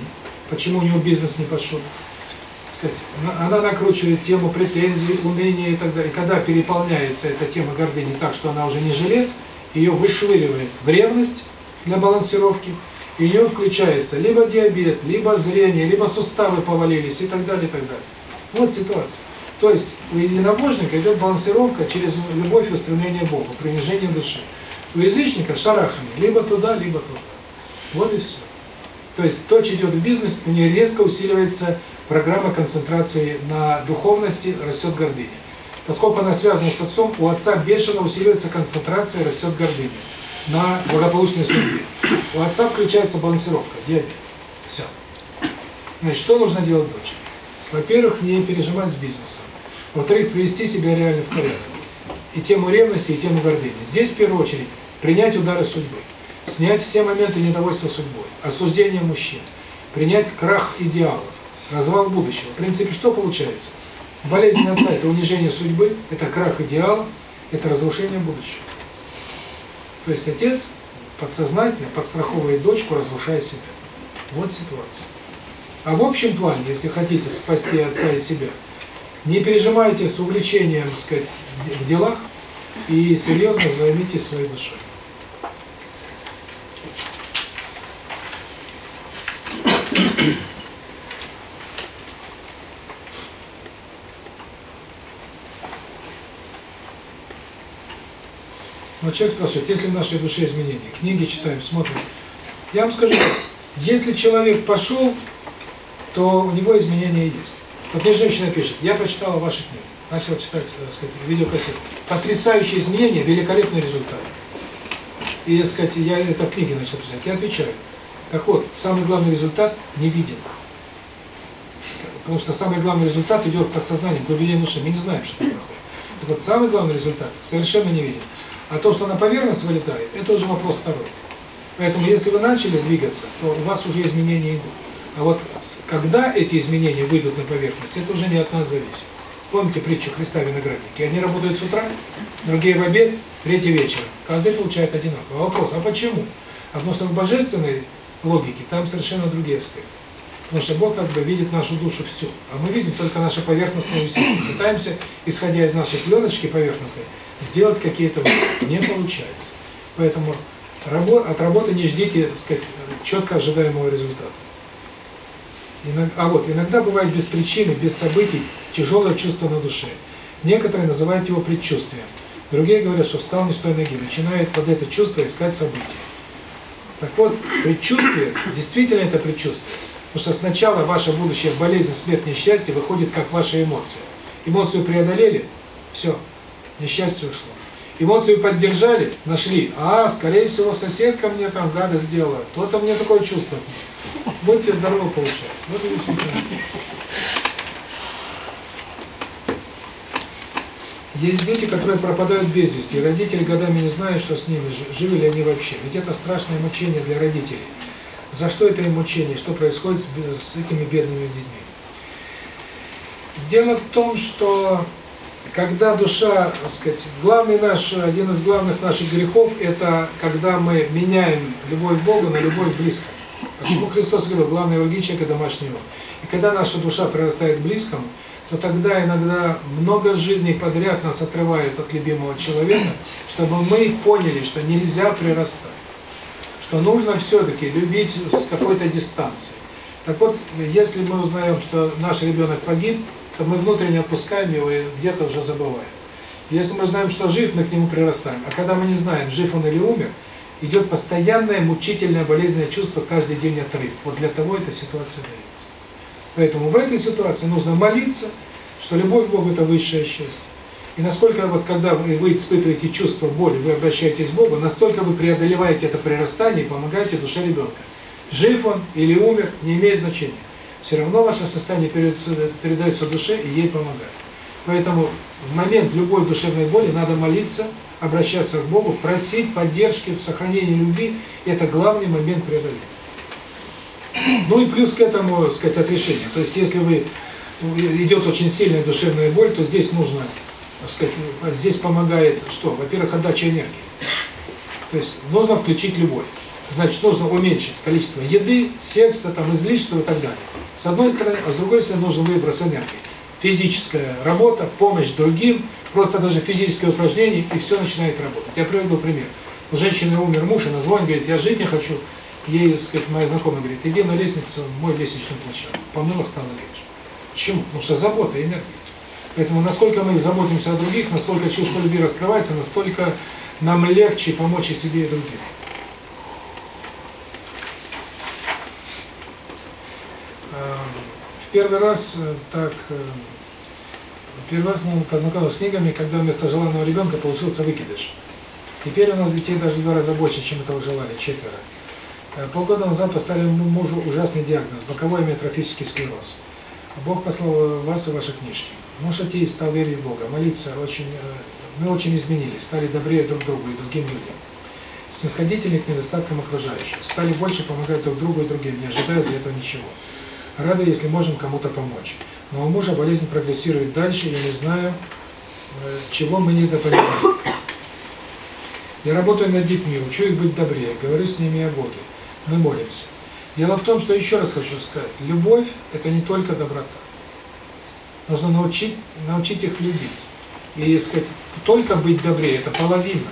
Почему у него бизнес не пошел? Сказать, она накручивает тему претензий, уныния и так далее. И когда переполняется эта тема гордыни так, что она уже не жилец, ее вышвыривает в ревность для балансировки, и у нее включается либо диабет, либо зрение, либо суставы повалились и так далее, и так далее. Вот ситуация. То есть у единобожника идет балансировка через любовь и устремление к Богу, принижение души. У язычника шарахание либо туда, либо туда. Вот и все. То есть дочь идет в бизнес, у нее резко усиливается программа концентрации на духовности, растет гордыня. Поскольку она связана с отцом, у отца бешено усиливается концентрация, растет гордыня на благополучной судьбе. У отца включается балансировка, диабет. Все. Значит, что нужно делать дочери? Во-первых, не пережимать с бизнесом. Во-вторых, привести себя реально в порядок. И тему ревности, и тему гордыни. Здесь, в первую очередь, принять удары судьбы. Снять все моменты недовольства судьбой. Осуждение мужчин. Принять крах идеалов. Развал будущего. В принципе, что получается? Болезнь отца – это унижение судьбы, это крах идеалов, это разрушение будущего. То есть отец подсознательно подстраховывает дочку, разрушая себя. Вот ситуация. А в общем плане, если хотите спасти отца и себя, не пережимайте с увлечением, сказать, в делах и серьезно займитесь своей душой. Вот человек спрашивает, если в нашей душе изменения, книги читаем, смотрим. Я вам скажу, если человек пошел, то у него изменения есть. Вот мне женщина пишет, я прочитала ваши книги, начал читать, так сказать, видеокассету. Потрясающие изменения, великолепный результат. И, так сказать, я это в книге начал писать. Я отвечаю. Так вот, самый главный результат не виден. Потому что самый главный результат идет в подсознании, в глубине души. Мы не знаем, что это проходит. Так вот, самый главный результат совершенно не виден. А то, что на поверхность вылетает, это уже вопрос второй. Поэтому, если вы начали двигаться, то у вас уже изменения идут. А вот когда эти изменения выйдут на поверхность, это уже не от нас зависит. Помните притчу Христа виноградники? Одни работают с утра, другие в обед, третий вечером. Каждый получает одинаково. Вопрос, а почему? А потому что в божественной логике там совершенно другие аспекты. Потому что Бог как бы видит нашу душу всю, а мы видим только наши поверхностные усилия. Пытаемся, исходя из нашей пленочки поверхностной, сделать какие-то не получается. Поэтому от работы не ждите, сказать, четко ожидаемого результата. А вот иногда бывает без причины, без событий тяжелое чувство на душе. Некоторые называют его предчувствием. Другие говорят, что встал не с той ноги, начинают под это чувство искать события. Так вот, предчувствие, действительно это предчувствие. Потому что сначала ваша будущая болезнь, смерть, несчастье выходит как ваша эмоция. Эмоцию преодолели, все, несчастье ушло. Эмоцию поддержали, нашли. А, скорее всего, соседка мне там гадость сделала. То-то мне такое чувство. Будьте здоровы, получать. Есть дети, которые пропадают без вести, родители годами не знают, что с ними, жи- живы ли они вообще. Ведь это страшное мучение для родителей. За что это мучение? Что происходит с, с этими бедными детьми? Дело в том, что когда душа, так сказать, главный наш, один из главных наших грехов, это когда мы меняем любовь к Богу на любовь к близкому. Почему Христос говорил, главное враги человека домашнего. И когда наша душа прирастает к близкому, то тогда иногда много жизней подряд нас отрывают от любимого человека, чтобы мы поняли, что нельзя прирастать. Что нужно все-таки любить с какой-то дистанцией. Так вот, если мы узнаем, что наш ребенок погиб, то мы внутренне отпускаем его и где-то уже забываем. Если мы знаем, что жив, мы к нему прирастаем. А когда мы не знаем, жив он или умер, идет постоянное мучительное болезненное чувство, каждый день отрыв. Вот для того эта ситуация дается. Поэтому в этой ситуации нужно молиться, что любовь к Богу – это высшее счастье. И насколько вот когда вы, испытываете чувство боли, вы обращаетесь к Богу, настолько вы преодолеваете это прирастание и помогаете душе ребенка. Жив он или умер, не имеет значения. Все равно ваше состояние передается, душе и ей помогает. Поэтому в момент любой душевной боли надо молиться, обращаться к Богу, просить поддержки в сохранении любви. Это главный момент преодоления. Ну и плюс к этому, так сказать, отрешение. То есть если вы идет очень сильная душевная боль, то здесь нужно, так сказать, здесь помогает что? Во-первых, отдача энергии. То есть нужно включить любовь. Значит, нужно уменьшить количество еды, секса, там, излишества и так далее. С одной стороны, а с другой стороны нужен выброс энергии. Физическая работа, помощь другим, просто даже физическое упражнение, и все начинает работать. Я приведу пример. У женщины умер муж, она звонит, говорит, я жить не хочу. Ей, так сказать, моя знакомая говорит, иди на лестницу, мой лестничную площадку. Помыла, стало легче. Почему? Потому что забота энергия. Поэтому насколько мы заботимся о других, настолько чувство любви раскрывается, настолько нам легче помочь и себе, и другим. В первый раз э, так, э, первый раз мы познакомились с книгами, когда вместо желанного ребенка получился выкидыш. Теперь у нас детей даже в два раза больше, чем этого желали, четверо. Э, Полгода назад поставили мужу ужасный диагноз – боковой амиотрофический склероз. Бог послал вас и ваши книжки. Муж атеист стал верить в Бога, молиться очень, мы очень изменились, стали добрее друг другу и другим людям. Снисходительны к недостаткам окружающих, стали больше помогать друг другу и другим, не ожидая за этого ничего. Рады, если можем кому-то помочь. Но у мужа болезнь прогрессирует дальше, я не знаю, чего мы недопонимаем. Я работаю над детьми, учу их быть добрее, говорю с ними о Боге. Мы молимся. Дело в том, что еще раз хочу сказать, любовь – это не только доброта. Нужно научить, научить их любить. И, сказать, только быть добрее – это половина.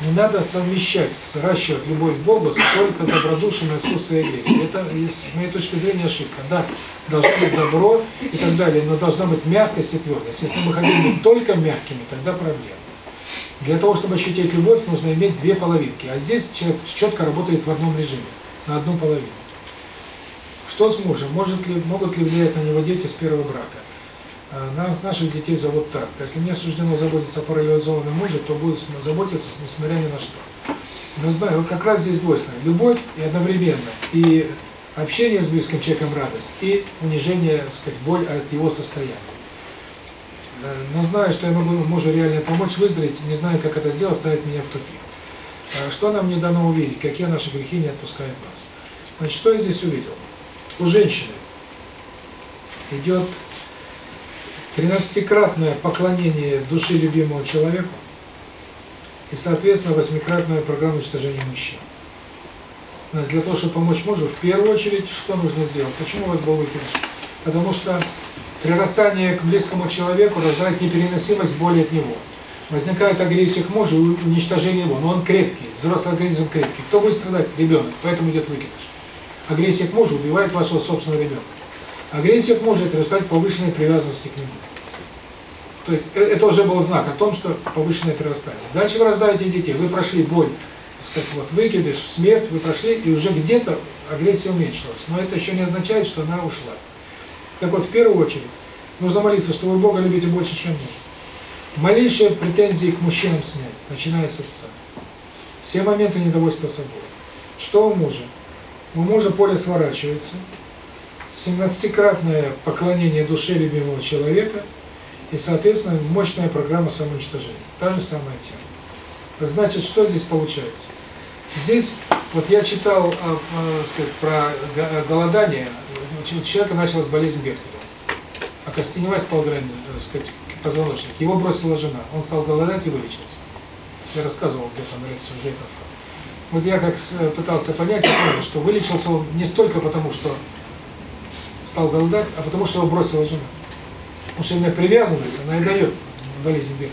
Не надо совмещать, сращивать любовь к Богу только добродушием и отсутствие агрессии. Это, с моей точки зрения, ошибка. Да, должно быть добро и так далее, но должна быть мягкость и твердость. Если мы хотим быть только мягкими, тогда проблема. Для того, чтобы ощутить любовь, нужно иметь две половинки. А здесь человек четко работает в одном режиме, на одну половину. Что с мужем? Может ли, могут ли влиять на него дети с первого брака? Нас, наших детей зовут так. Если мне суждено заботиться о парализованном муже, то буду заботиться, несмотря ни на что. Но знаю, вот как раз здесь двойственно. Любовь и одновременно. И общение с близким человеком радость, и унижение, сказать, боль от его состояния. Но знаю, что я могу мужу реально помочь выздороветь, не знаю, как это сделать, ставит меня в тупик. Что нам не дано увидеть? Какие наши грехи не отпускают нас? Значит, что я здесь увидел? У женщины идет тринадцатикратное поклонение души любимого человеку и, соответственно, восьмикратная программа уничтожения мужчин. Значит, для того, чтобы помочь мужу, в первую очередь, что нужно сделать? Почему у вас был выкидыш? Потому что прирастание к близкому человеку рождает непереносимость боли от него. Возникает агрессия к мужу и уничтожение его. Но он крепкий, взрослый организм крепкий. Кто будет страдать? Ребенок. Поэтому идет выкидыш. Агрессия к мужу убивает вашего собственного ребенка. Мужу – это результат повышенной привязанности к нему. То есть э, это уже был знак о том, что повышенное прирастание. Дальше вы рождаете детей, вы прошли боль, так сказать, вот выкидыш, смерть, вы прошли, и уже где-то агрессия уменьшилась. Но это еще не означает, что она ушла. Так вот, в первую очередь, нужно молиться, что вы Бога любите больше, чем муж. Малейшие претензии к мужчинам снять, начиная с отца. Все моменты недовольства собой. Что у мужа? У мужа поле сворачивается, 17-кратное поклонение душе любимого человека и, соответственно, мощная программа самоуничтожения. Та же самая тема. Значит, что здесь получается? Здесь, вот я читал, э, э, сказать, про голодание, у человека началась болезнь Бехтерева. Окостеневать стал грань, так сказать, позвоночник. Его бросила жена. Он стал голодать и вылечился. Я рассказывал где-то на ряд сюжетов. Вот я как пытался понять, что вылечился он не столько потому, что стал голодать, а потому что его бросила жена. Потому что именно привязанность, она и дает болезнь Бехтера.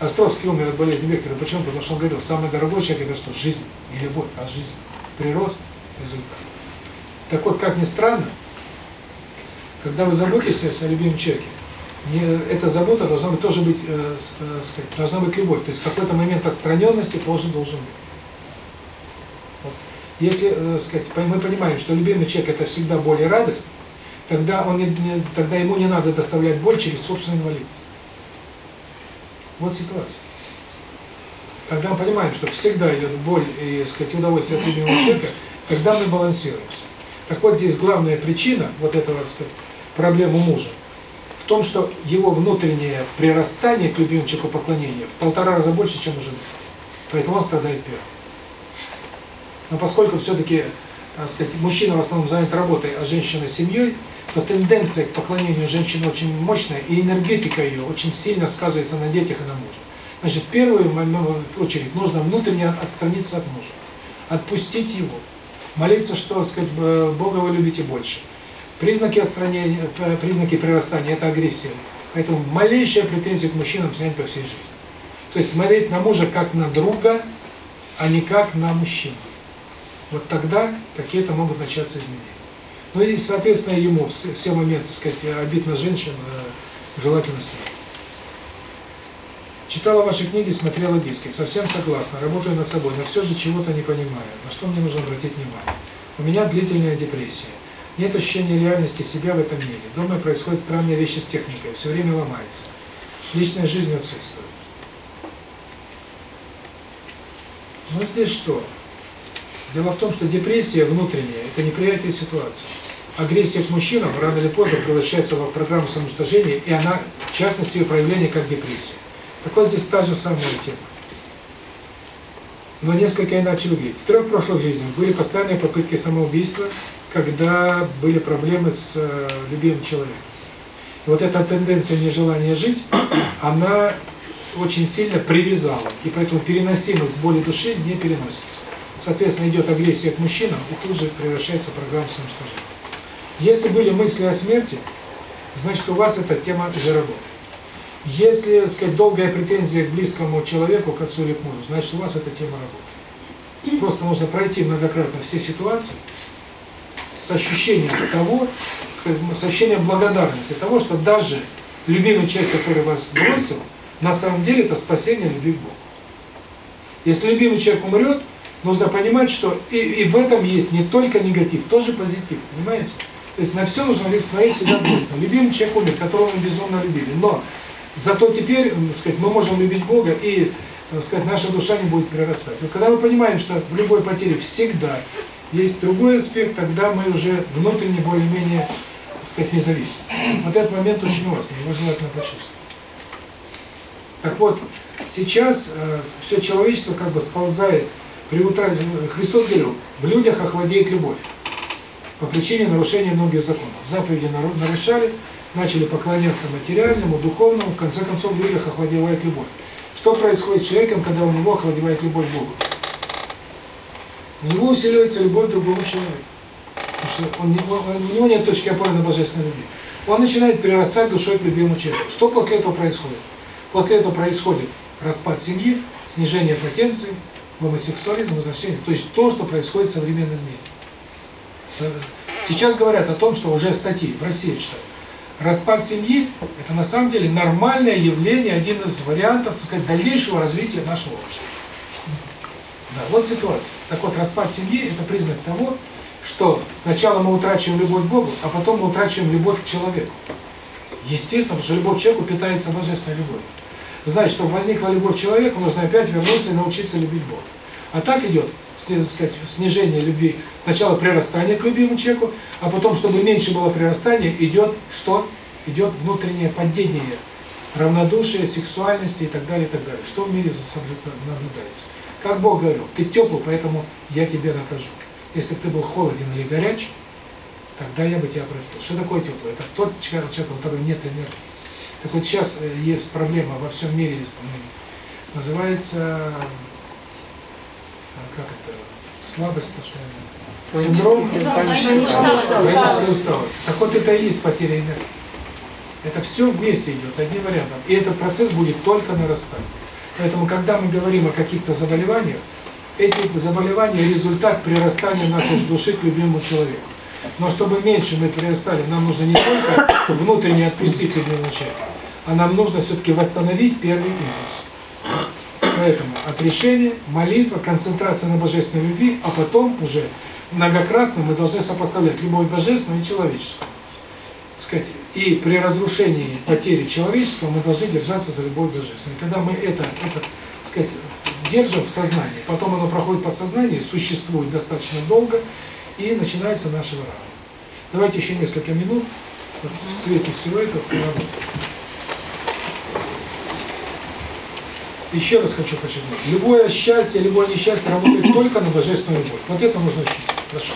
Островский умер от болезни Бехтера. Почему? Потому что он говорил, самый дорогой человек это что? Жизнь, не любовь, а жизнь. Прирост, результат. Так вот, как ни странно, когда вы заботитесь о любимом человеке, не, эта забота должна быть тоже быть, э, э, сказать, должна быть любовь. То есть какой-то момент отстраненности тоже должен быть. Если, э, сказать, мы понимаем, что любимый человек это всегда боль и радость, тогда он не, не, тогда ему не надо доставлять боль через собственную инвалидность. Вот ситуация. Когда мы понимаем, что всегда идет боль и, сказать, удовольствие от любимого человека, тогда мы балансируемся. Так вот здесь главная причина вот этого, сказать, проблемы мужа в том, что его внутреннее прирастание к любимому человеку поклонения в полтора раза больше, чем у жены. Поэтому он страдает первым. Но поскольку все-таки, сказать, мужчина в основном занят работой, а женщина семьей, то тенденция к поклонению женщины очень мощная, и энергетика ее очень сильно сказывается на детях и на муже. Значит, в первую очередь нужно внутренне отстраниться от мужа, отпустить его, молиться, что, сказать, Бога вы любите больше. Признаки отстранения, признаки прирастания – это агрессия. Поэтому малейшая претензия к мужчинам снять по всей жизни. То есть смотреть на мужа как на друга, а не как на мужчину. Вот тогда какие-то могут начаться изменения. Ну и, соответственно, ему все, все моменты, так сказать, обид на женщин желательно снять. Читала ваши книги, смотрела диски. Совсем согласна, работаю над собой, но все же чего-то не понимаю. На что мне нужно обратить внимание? У меня длительная депрессия. Нет ощущения реальности себя в этом мире. Дома происходят странные вещи с техникой, все время ломается. Личная жизнь отсутствует. Ну здесь что? Дело в том, что депрессия внутренняя – это неприятие ситуации. Агрессия к мужчинам рано или поздно превращается в программу самоуничтожения, и она, в частности, ее проявление как депрессия. Так вот здесь та же самая тема. Но несколько иначе выглядит. В трех прошлых жизнях были постоянные попытки самоубийства, когда были проблемы с э, любимым человеком. И вот эта тенденция нежелания жить, она очень сильно привязала, и поэтому переносимость боли души не переносится. Соответственно, идет агрессия к мужчинам, и тут же превращается в программу самоуничтожения. Если были мысли о смерти, значит у вас эта тема уже работает. Если, так сказать, долгая претензия к близкому человеку, к отцу или к мужу, значит у вас эта тема работает. Просто нужно пройти многократно все ситуации, с ощущением того, с ощущением благодарности того, что даже любимый человек, который вас бросил, на самом деле это спасение любви к Богу. Если любимый человек умрет, нужно понимать, что и, и в этом есть не только негатив, тоже позитив, понимаете? То есть на все нужно смотреть всегда двойственно. Любимый человек умер, которого мы безумно любили, но зато теперь, так сказать, мы можем любить Бога и, так сказать, наша душа не будет прирастать. Вот когда мы понимаем, что в любой потере всегда есть другой аспект, тогда мы уже внутренне более-менее, так сказать, независим. Вот этот момент очень важный, его желательно почувствовать. Так вот, сейчас э, все человечество как бы сползает при утрате. Христос говорил, в людях охладеет любовь по причине нарушения многих законов. Заповеди нарушали, начали поклоняться материальному, духовному, в конце концов в людях охладевает любовь. Что происходит с человеком, когда у него охладевает любовь к Богу? у него усиливается любовь к другому человеку. Потому что он, у него нет точки опоры на божественной любви. Он начинает перерастать душой к любимому человеку. Что после этого происходит? После этого происходит распад семьи, снижение потенции, гомосексуализм, возвращение. То есть то, что происходит в современном мире. Сейчас говорят о том, что уже статьи в России читают, распад семьи – это на самом деле нормальное явление, один из вариантов, так сказать, дальнейшего развития нашего общества. Да, вот ситуация. Так вот, распад семьи – это признак того, что сначала мы утрачиваем любовь к Богу, а потом мы утрачиваем любовь к человеку. Естественно, потому что любовь к человеку питается божественной любовью. Значит, чтобы возникла любовь к человеку, нужно опять вернуться и научиться любить Бога. А так идет, сказать, снижение любви. Сначала прирастание к любимому человеку, а потом, чтобы меньше было прирастания, идет что? Идет внутреннее падение равнодушие, сексуальности и так далее, и так далее. Что в мире наблюдается? Как Бог говорил, ты теплый, поэтому я тебя накажу. Если ты был холоден или горяч, тогда я бы тебя простил. Что такое теплый? Это тот человек, у которого нет энергии. Так вот сейчас есть проблема во всем мире, называется, как это, слабость постоянно. Синдром хронической усталости. Так вот это и есть потеря энергии. Это все вместе идет, одним вариантом. И этот процесс будет только нарастать. Поэтому, когда мы говорим о каких-то заболеваниях, эти заболевания – результат прирастания нашей души к любимому человеку. Но чтобы меньше мы прирастали, нам нужно не только внутренне отпустить любимого человека, а нам нужно все-таки восстановить первый импульс. Поэтому отрешение, молитва, концентрация на божественной любви, а потом уже многократно мы должны сопоставлять любовь божественную и человеческую. Сказать, и при разрушении потери человеческого мы должны держаться за любовь божественную. Когда мы это, это сказать, держим в сознании, потом оно проходит подсознание, существует достаточно долго, и начинается наша врага. Давайте еще несколько минут вот в свете всего этого. Еще раз хочу подчеркнуть. Любое счастье, любое несчастье работает только на божественную любовь. Вот это нужно учить. Прошу.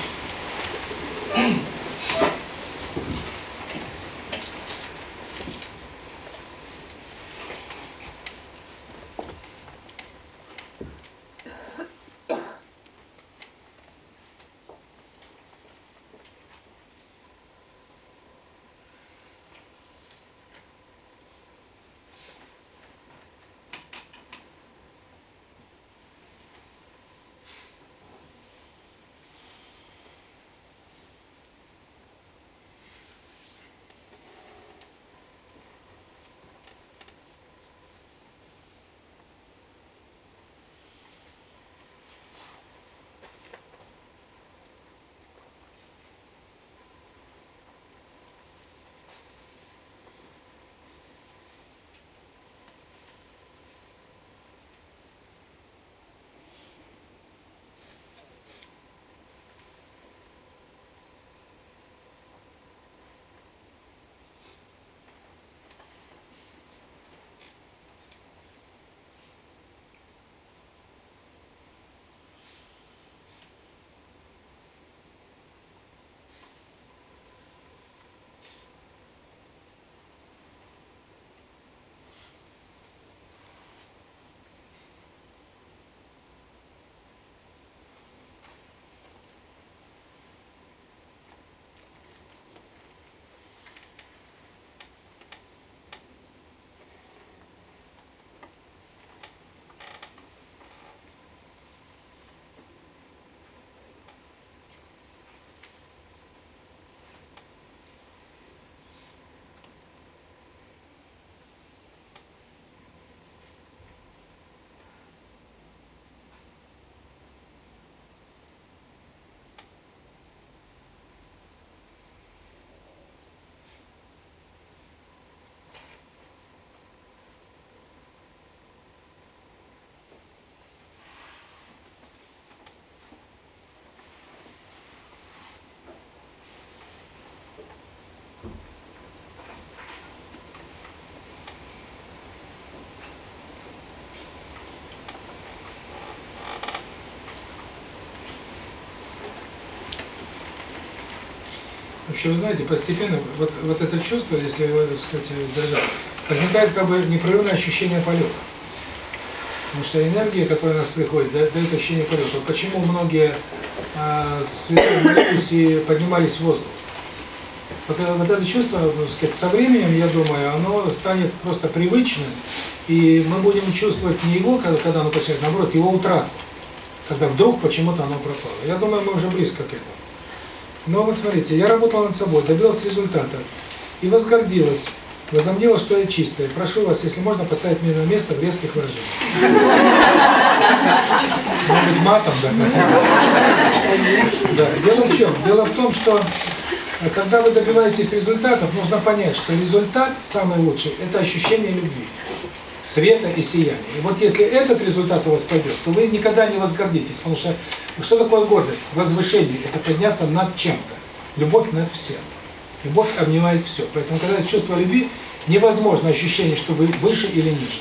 Вообще, вы знаете, постепенно вот, вот это чувство, если его, так сказать, держать, возникает как бы непрерывное ощущение полета. Потому что энергия, которая у нас приходит, дает, дает ощущение полета. Почему многие э, и поднимались в воздух? Вот это, вот это чувство, так сказать, со временем, я думаю, оно станет просто привычным, и мы будем чувствовать не его, когда, когда оно потеряет, наоборот, его утрату, когда вдруг почему-то оно пропало. Я думаю, мы уже близко к этому. Но вот смотрите, я работал над собой, добился результата. и возгордилась, возомнила, что я чистая. Прошу вас, если можно, поставить меня на место в резких выражениях. Может быть, матом, да? Да. Дело в чем? Дело в том, что э, когда вы добиваетесь результатов, нужно понять, что результат самый лучший – это ощущение любви, света и сияния. И вот если этот результат у вас пойдет, то вы никогда не возгордитесь, потому что что такое гордость? Возвышение – это подняться над чем-то. Любовь над всем. Любовь обнимает все. Поэтому, когда есть чувство любви, невозможно ощущение, что вы выше или ниже.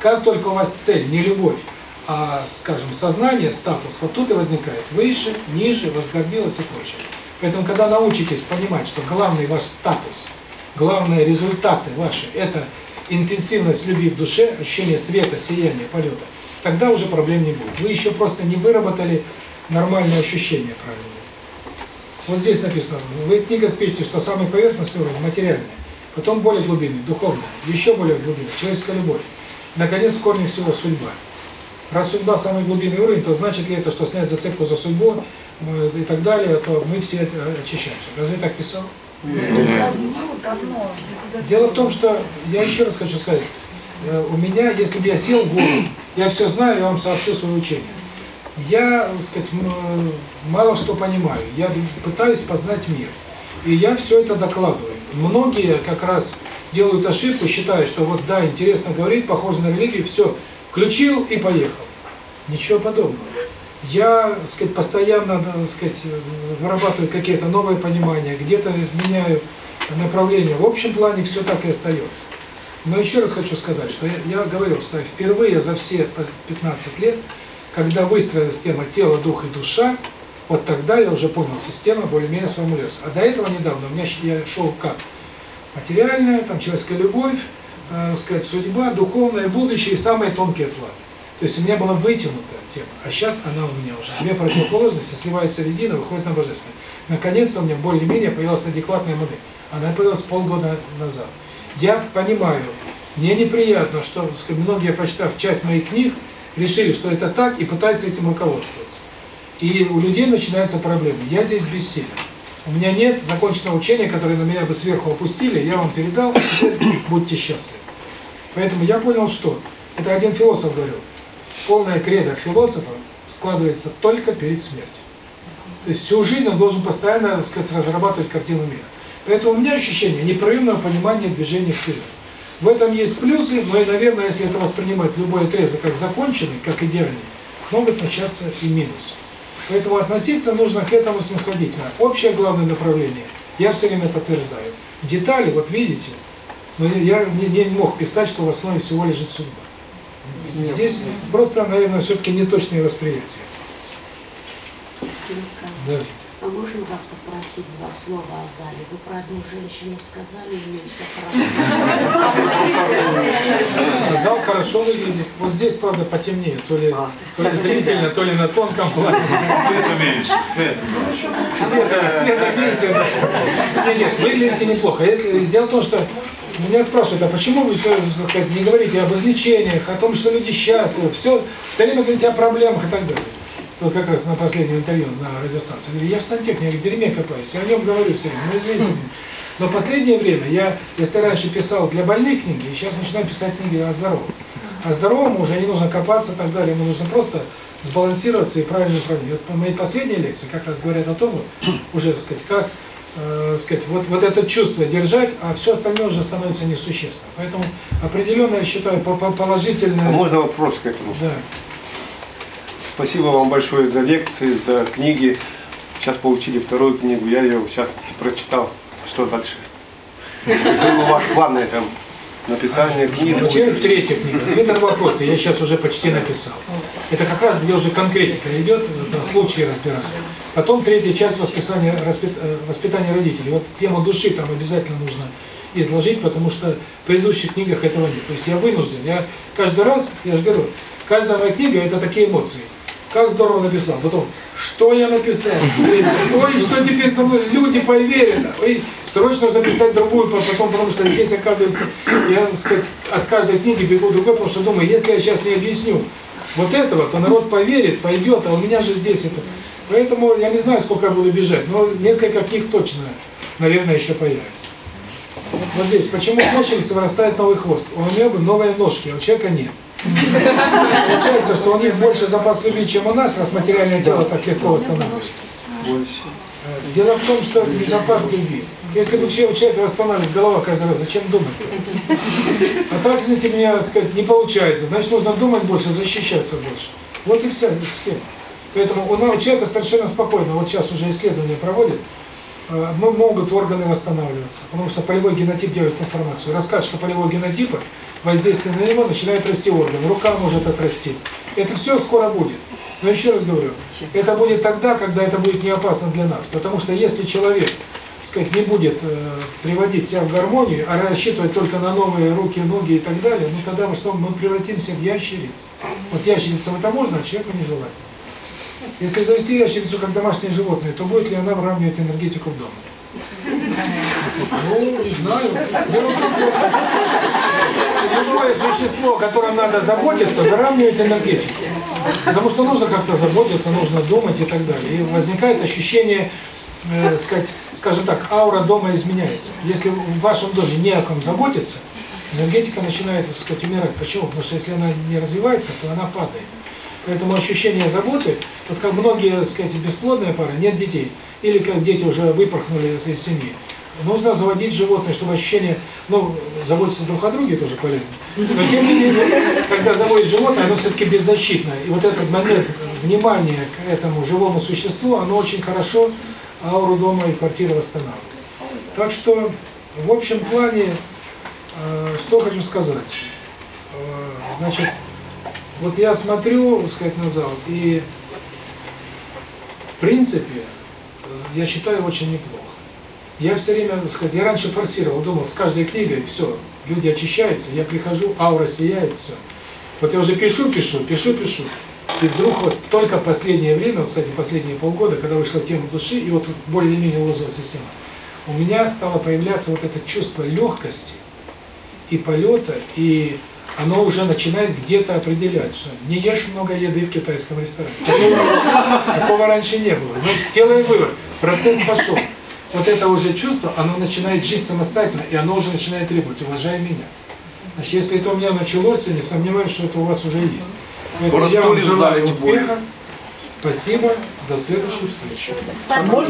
Как только у вас цель не любовь, а, скажем, сознание, статус, вот тут и возникает выше, ниже, возгордилось и прочее. Поэтому, когда научитесь понимать, что главный ваш статус, главные результаты ваши – это интенсивность любви в душе, ощущение света, сияния, полета, тогда уже проблем не будет. Вы еще просто не выработали нормальное ощущение правильное. Вот здесь написано, вы в книгах пишете, что самый поверхностный уровень – материальный, потом более глубинный, духовный, еще более глубинный, человеческая любовь. Наконец, в корне всего судьба. Раз судьба самый глубинный уровень, то значит ли это, что снять зацепку за судьбу э, и так далее, то мы все очищаемся. Разве так писал? Дело в том, что, я еще раз хочу сказать, э, у меня, если бы я сел в гору, я все знаю, я вам сообщу свое учение. Я, так сказать, мало что понимаю, я пытаюсь познать мир. И я все это докладываю. Многие как раз делают ошибку, считая, что вот да, интересно говорить, похоже на религию, все, включил и поехал. Ничего подобного. Я, так сказать, постоянно, так сказать, вырабатываю какие-то новые понимания, где-то меняю направление. В общем плане все так и остается. Но еще раз хочу сказать, что я, я говорил, что впервые за все 15 лет, когда выстроилась тема тело, дух и душа, вот тогда я уже понял, система более-менее сформулировалась. А до этого недавно у меня я шел как? Материальная, там человеческая любовь, э, сказать, судьба, духовное, будущее и самые тонкие планы. То есть у меня была вытянутая тема, а сейчас она у меня уже. Две противоположности сливаются в едино, выходит на божественное. Наконец-то у меня более-менее появилась адекватная модель. Она появилась полгода назад. Я понимаю, мне неприятно, что многие, прочитав часть моих книг, решили, что это так и пытаются этим руководствоваться. И у людей начинаются проблемы. Я здесь бессилен. У меня нет законченного учения, которое на меня бы сверху опустили, я вам передал, будьте счастливы. Поэтому я понял, что это один философ говорил, полная кредо философа складывается только перед смертью. То есть всю жизнь он должен постоянно, так сказать, разрабатывать картину мира. Поэтому у меня ощущение непрерывного понимания движения вперед. В этом есть плюсы, но и, наверное, если это воспринимать любой отрезок как законченный, как идеальный, могут начаться и минусы. Поэтому относиться нужно к этому снисходительно. Общее главное направление я все время подтверждаю. Детали, вот видите, но я не, не мог писать, что в основе всего лежит судьба. Здесь просто, наверное, все-таки неточные восприятия. Да. А можно вас попросить два слова о зале? Вы про одну женщину сказали, и все правильно. Зал хорошо выглядит. Вот здесь, правда, потемнее. То ли, то ли зрительно, то ли на тонком плане. Света меньше. Света Света, света меньше. Нет, нет, выглядите неплохо. Если, дело в том, что меня спрашивают, а почему вы все не говорите об излечениях, о том, что люди счастливы, все, все время говорите о проблемах и так далее вот как раз на последнем интервью на радиостанции, говорю, я сантехник, я в дерьме копаюсь, я о нем говорю все время, ну извините меня. Но в последнее время я, если раньше писал для больных книги, сейчас начинаю писать книги о здоровом. А здоровому уже не нужно копаться и так далее, ему нужно просто сбалансироваться и правильно управлять. Вот мои последние лекции как раз говорят о том, уже, так сказать, как э, сказать, вот, вот это чувство держать, а все остальное уже становится несущественным. Поэтому определенно я считаю положительное... А можно вопрос к этому? Да. Спасибо вам большое за лекции, за книги. Сейчас получили вторую книгу, я ее в частности прочитал. Что дальше? Был у вас планы там написание книги? Теперь третья книга. Ответ на вопросы я сейчас уже почти написал. Это как раз где уже конкретика идет, случаи разбираем. Потом третья часть воспитания, воспитания родителей. Вот тему души там обязательно нужно изложить, потому что в предыдущих книгах этого нет. То есть я вынужден, я каждый раз, я же говорю, каждая моя книга это такие эмоции. Как здорово написал. Потом, что я написал? Ой, что теперь со мной? Люди поверят. Ой, срочно нужно писать другую, потом, потому что здесь, оказывается, я, сказать, от каждой книги бегу другой, потому что думаю, если я сейчас не объясню вот этого, то народ поверит, пойдет, а у меня же здесь это. Поэтому я не знаю, сколько я буду бежать, но несколько книг точно, наверное, еще появится. Вот здесь, почему у мученицы вырастает новый хвост? У бы новые ножки, а у человека нет. Получается, что у них больше запас любви, чем у нас, раз материальное тело так легко восстанавливается. Э, Дело в том, что запас любви. Если бы у человека восстанавливалась голова каждый раз, зачем думать? А так, извините меня, сказать, не получается. Значит, нужно думать больше, защищаться больше. Вот и вся схема. Поэтому у нас- у человека совершенно спокойно, вот сейчас уже исследования проводят, э, могут органы восстанавливаться, потому что полевой генотип делает информацию. Раскачка полевого генотипа, воздействие на него, начинает расти орган, рука может отрасти. Это все скоро будет. Но еще раз говорю, это будет тогда, когда это будет не опасно для нас. Потому что если человек, так сказать, не будет э, приводить себя в гармонию, а рассчитывать только на новые руки, ноги и так далее, ну тогда мы что, мы превратимся в ящериц. Вот ящерицам это можно, а человеку нежелательно. Если завести ящерицу как домашнее животное, то будет ли она выравнивать энергетику в доме? Ну, не знаю. Дело в том, что любое существо, о надо заботиться, выравнивает энергетику. Потому что нужно как-то заботиться, нужно думать и так далее. И возникает ощущение, э, сказать, скажем так, аура дома изменяется. Если в вашем доме не о ком заботиться, энергетика начинает, так сказать, умирать. Почему? Потому что если она не развивается, то она падает. Поэтому ощущение заботы, вот как многие, так сказать, бесплодные пары, нет детей, или как дети уже выпорхнули из семьи, нужно заводить животное, чтобы ощущение, ну, заботиться друг о друге тоже полезно. Но тем не менее, когда заводишь животное, оно все-таки беззащитное. И вот этот момент внимания к этому живому существу, оно очень хорошо ауру дома и квартиры восстанавливает. Так что, в общем плане, э, что хочу сказать. Э, Значит, вот я смотрю, так сказать, на и в принципе, я считаю очень неплохо. Я все время, так сказать, я раньше форсировал, думал, с каждой книгой, все, люди очищаются, я прихожу, аура сияет, все. Вот я уже пишу, пишу, пишу, пишу. И вдруг вот только последнее время, вот, кстати, последние полгода, когда вышла тема души, и вот более-менее уложила система, у меня стало появляться вот это чувство легкости и полета, и оно уже начинает где-то определять, что не ешь много еды в китайском ресторане. Такого, такого раньше не было. Значит, делаем вывод, процесс пошел. Вот это уже чувство, оно начинает жить самостоятельно, и оно уже начинает требовать, уважай меня. Значит, если это у меня началось, я не сомневаюсь, что это у вас уже есть. Поэтому я вам желаю успеха. Спасибо. До следующей встречи. Спасибо.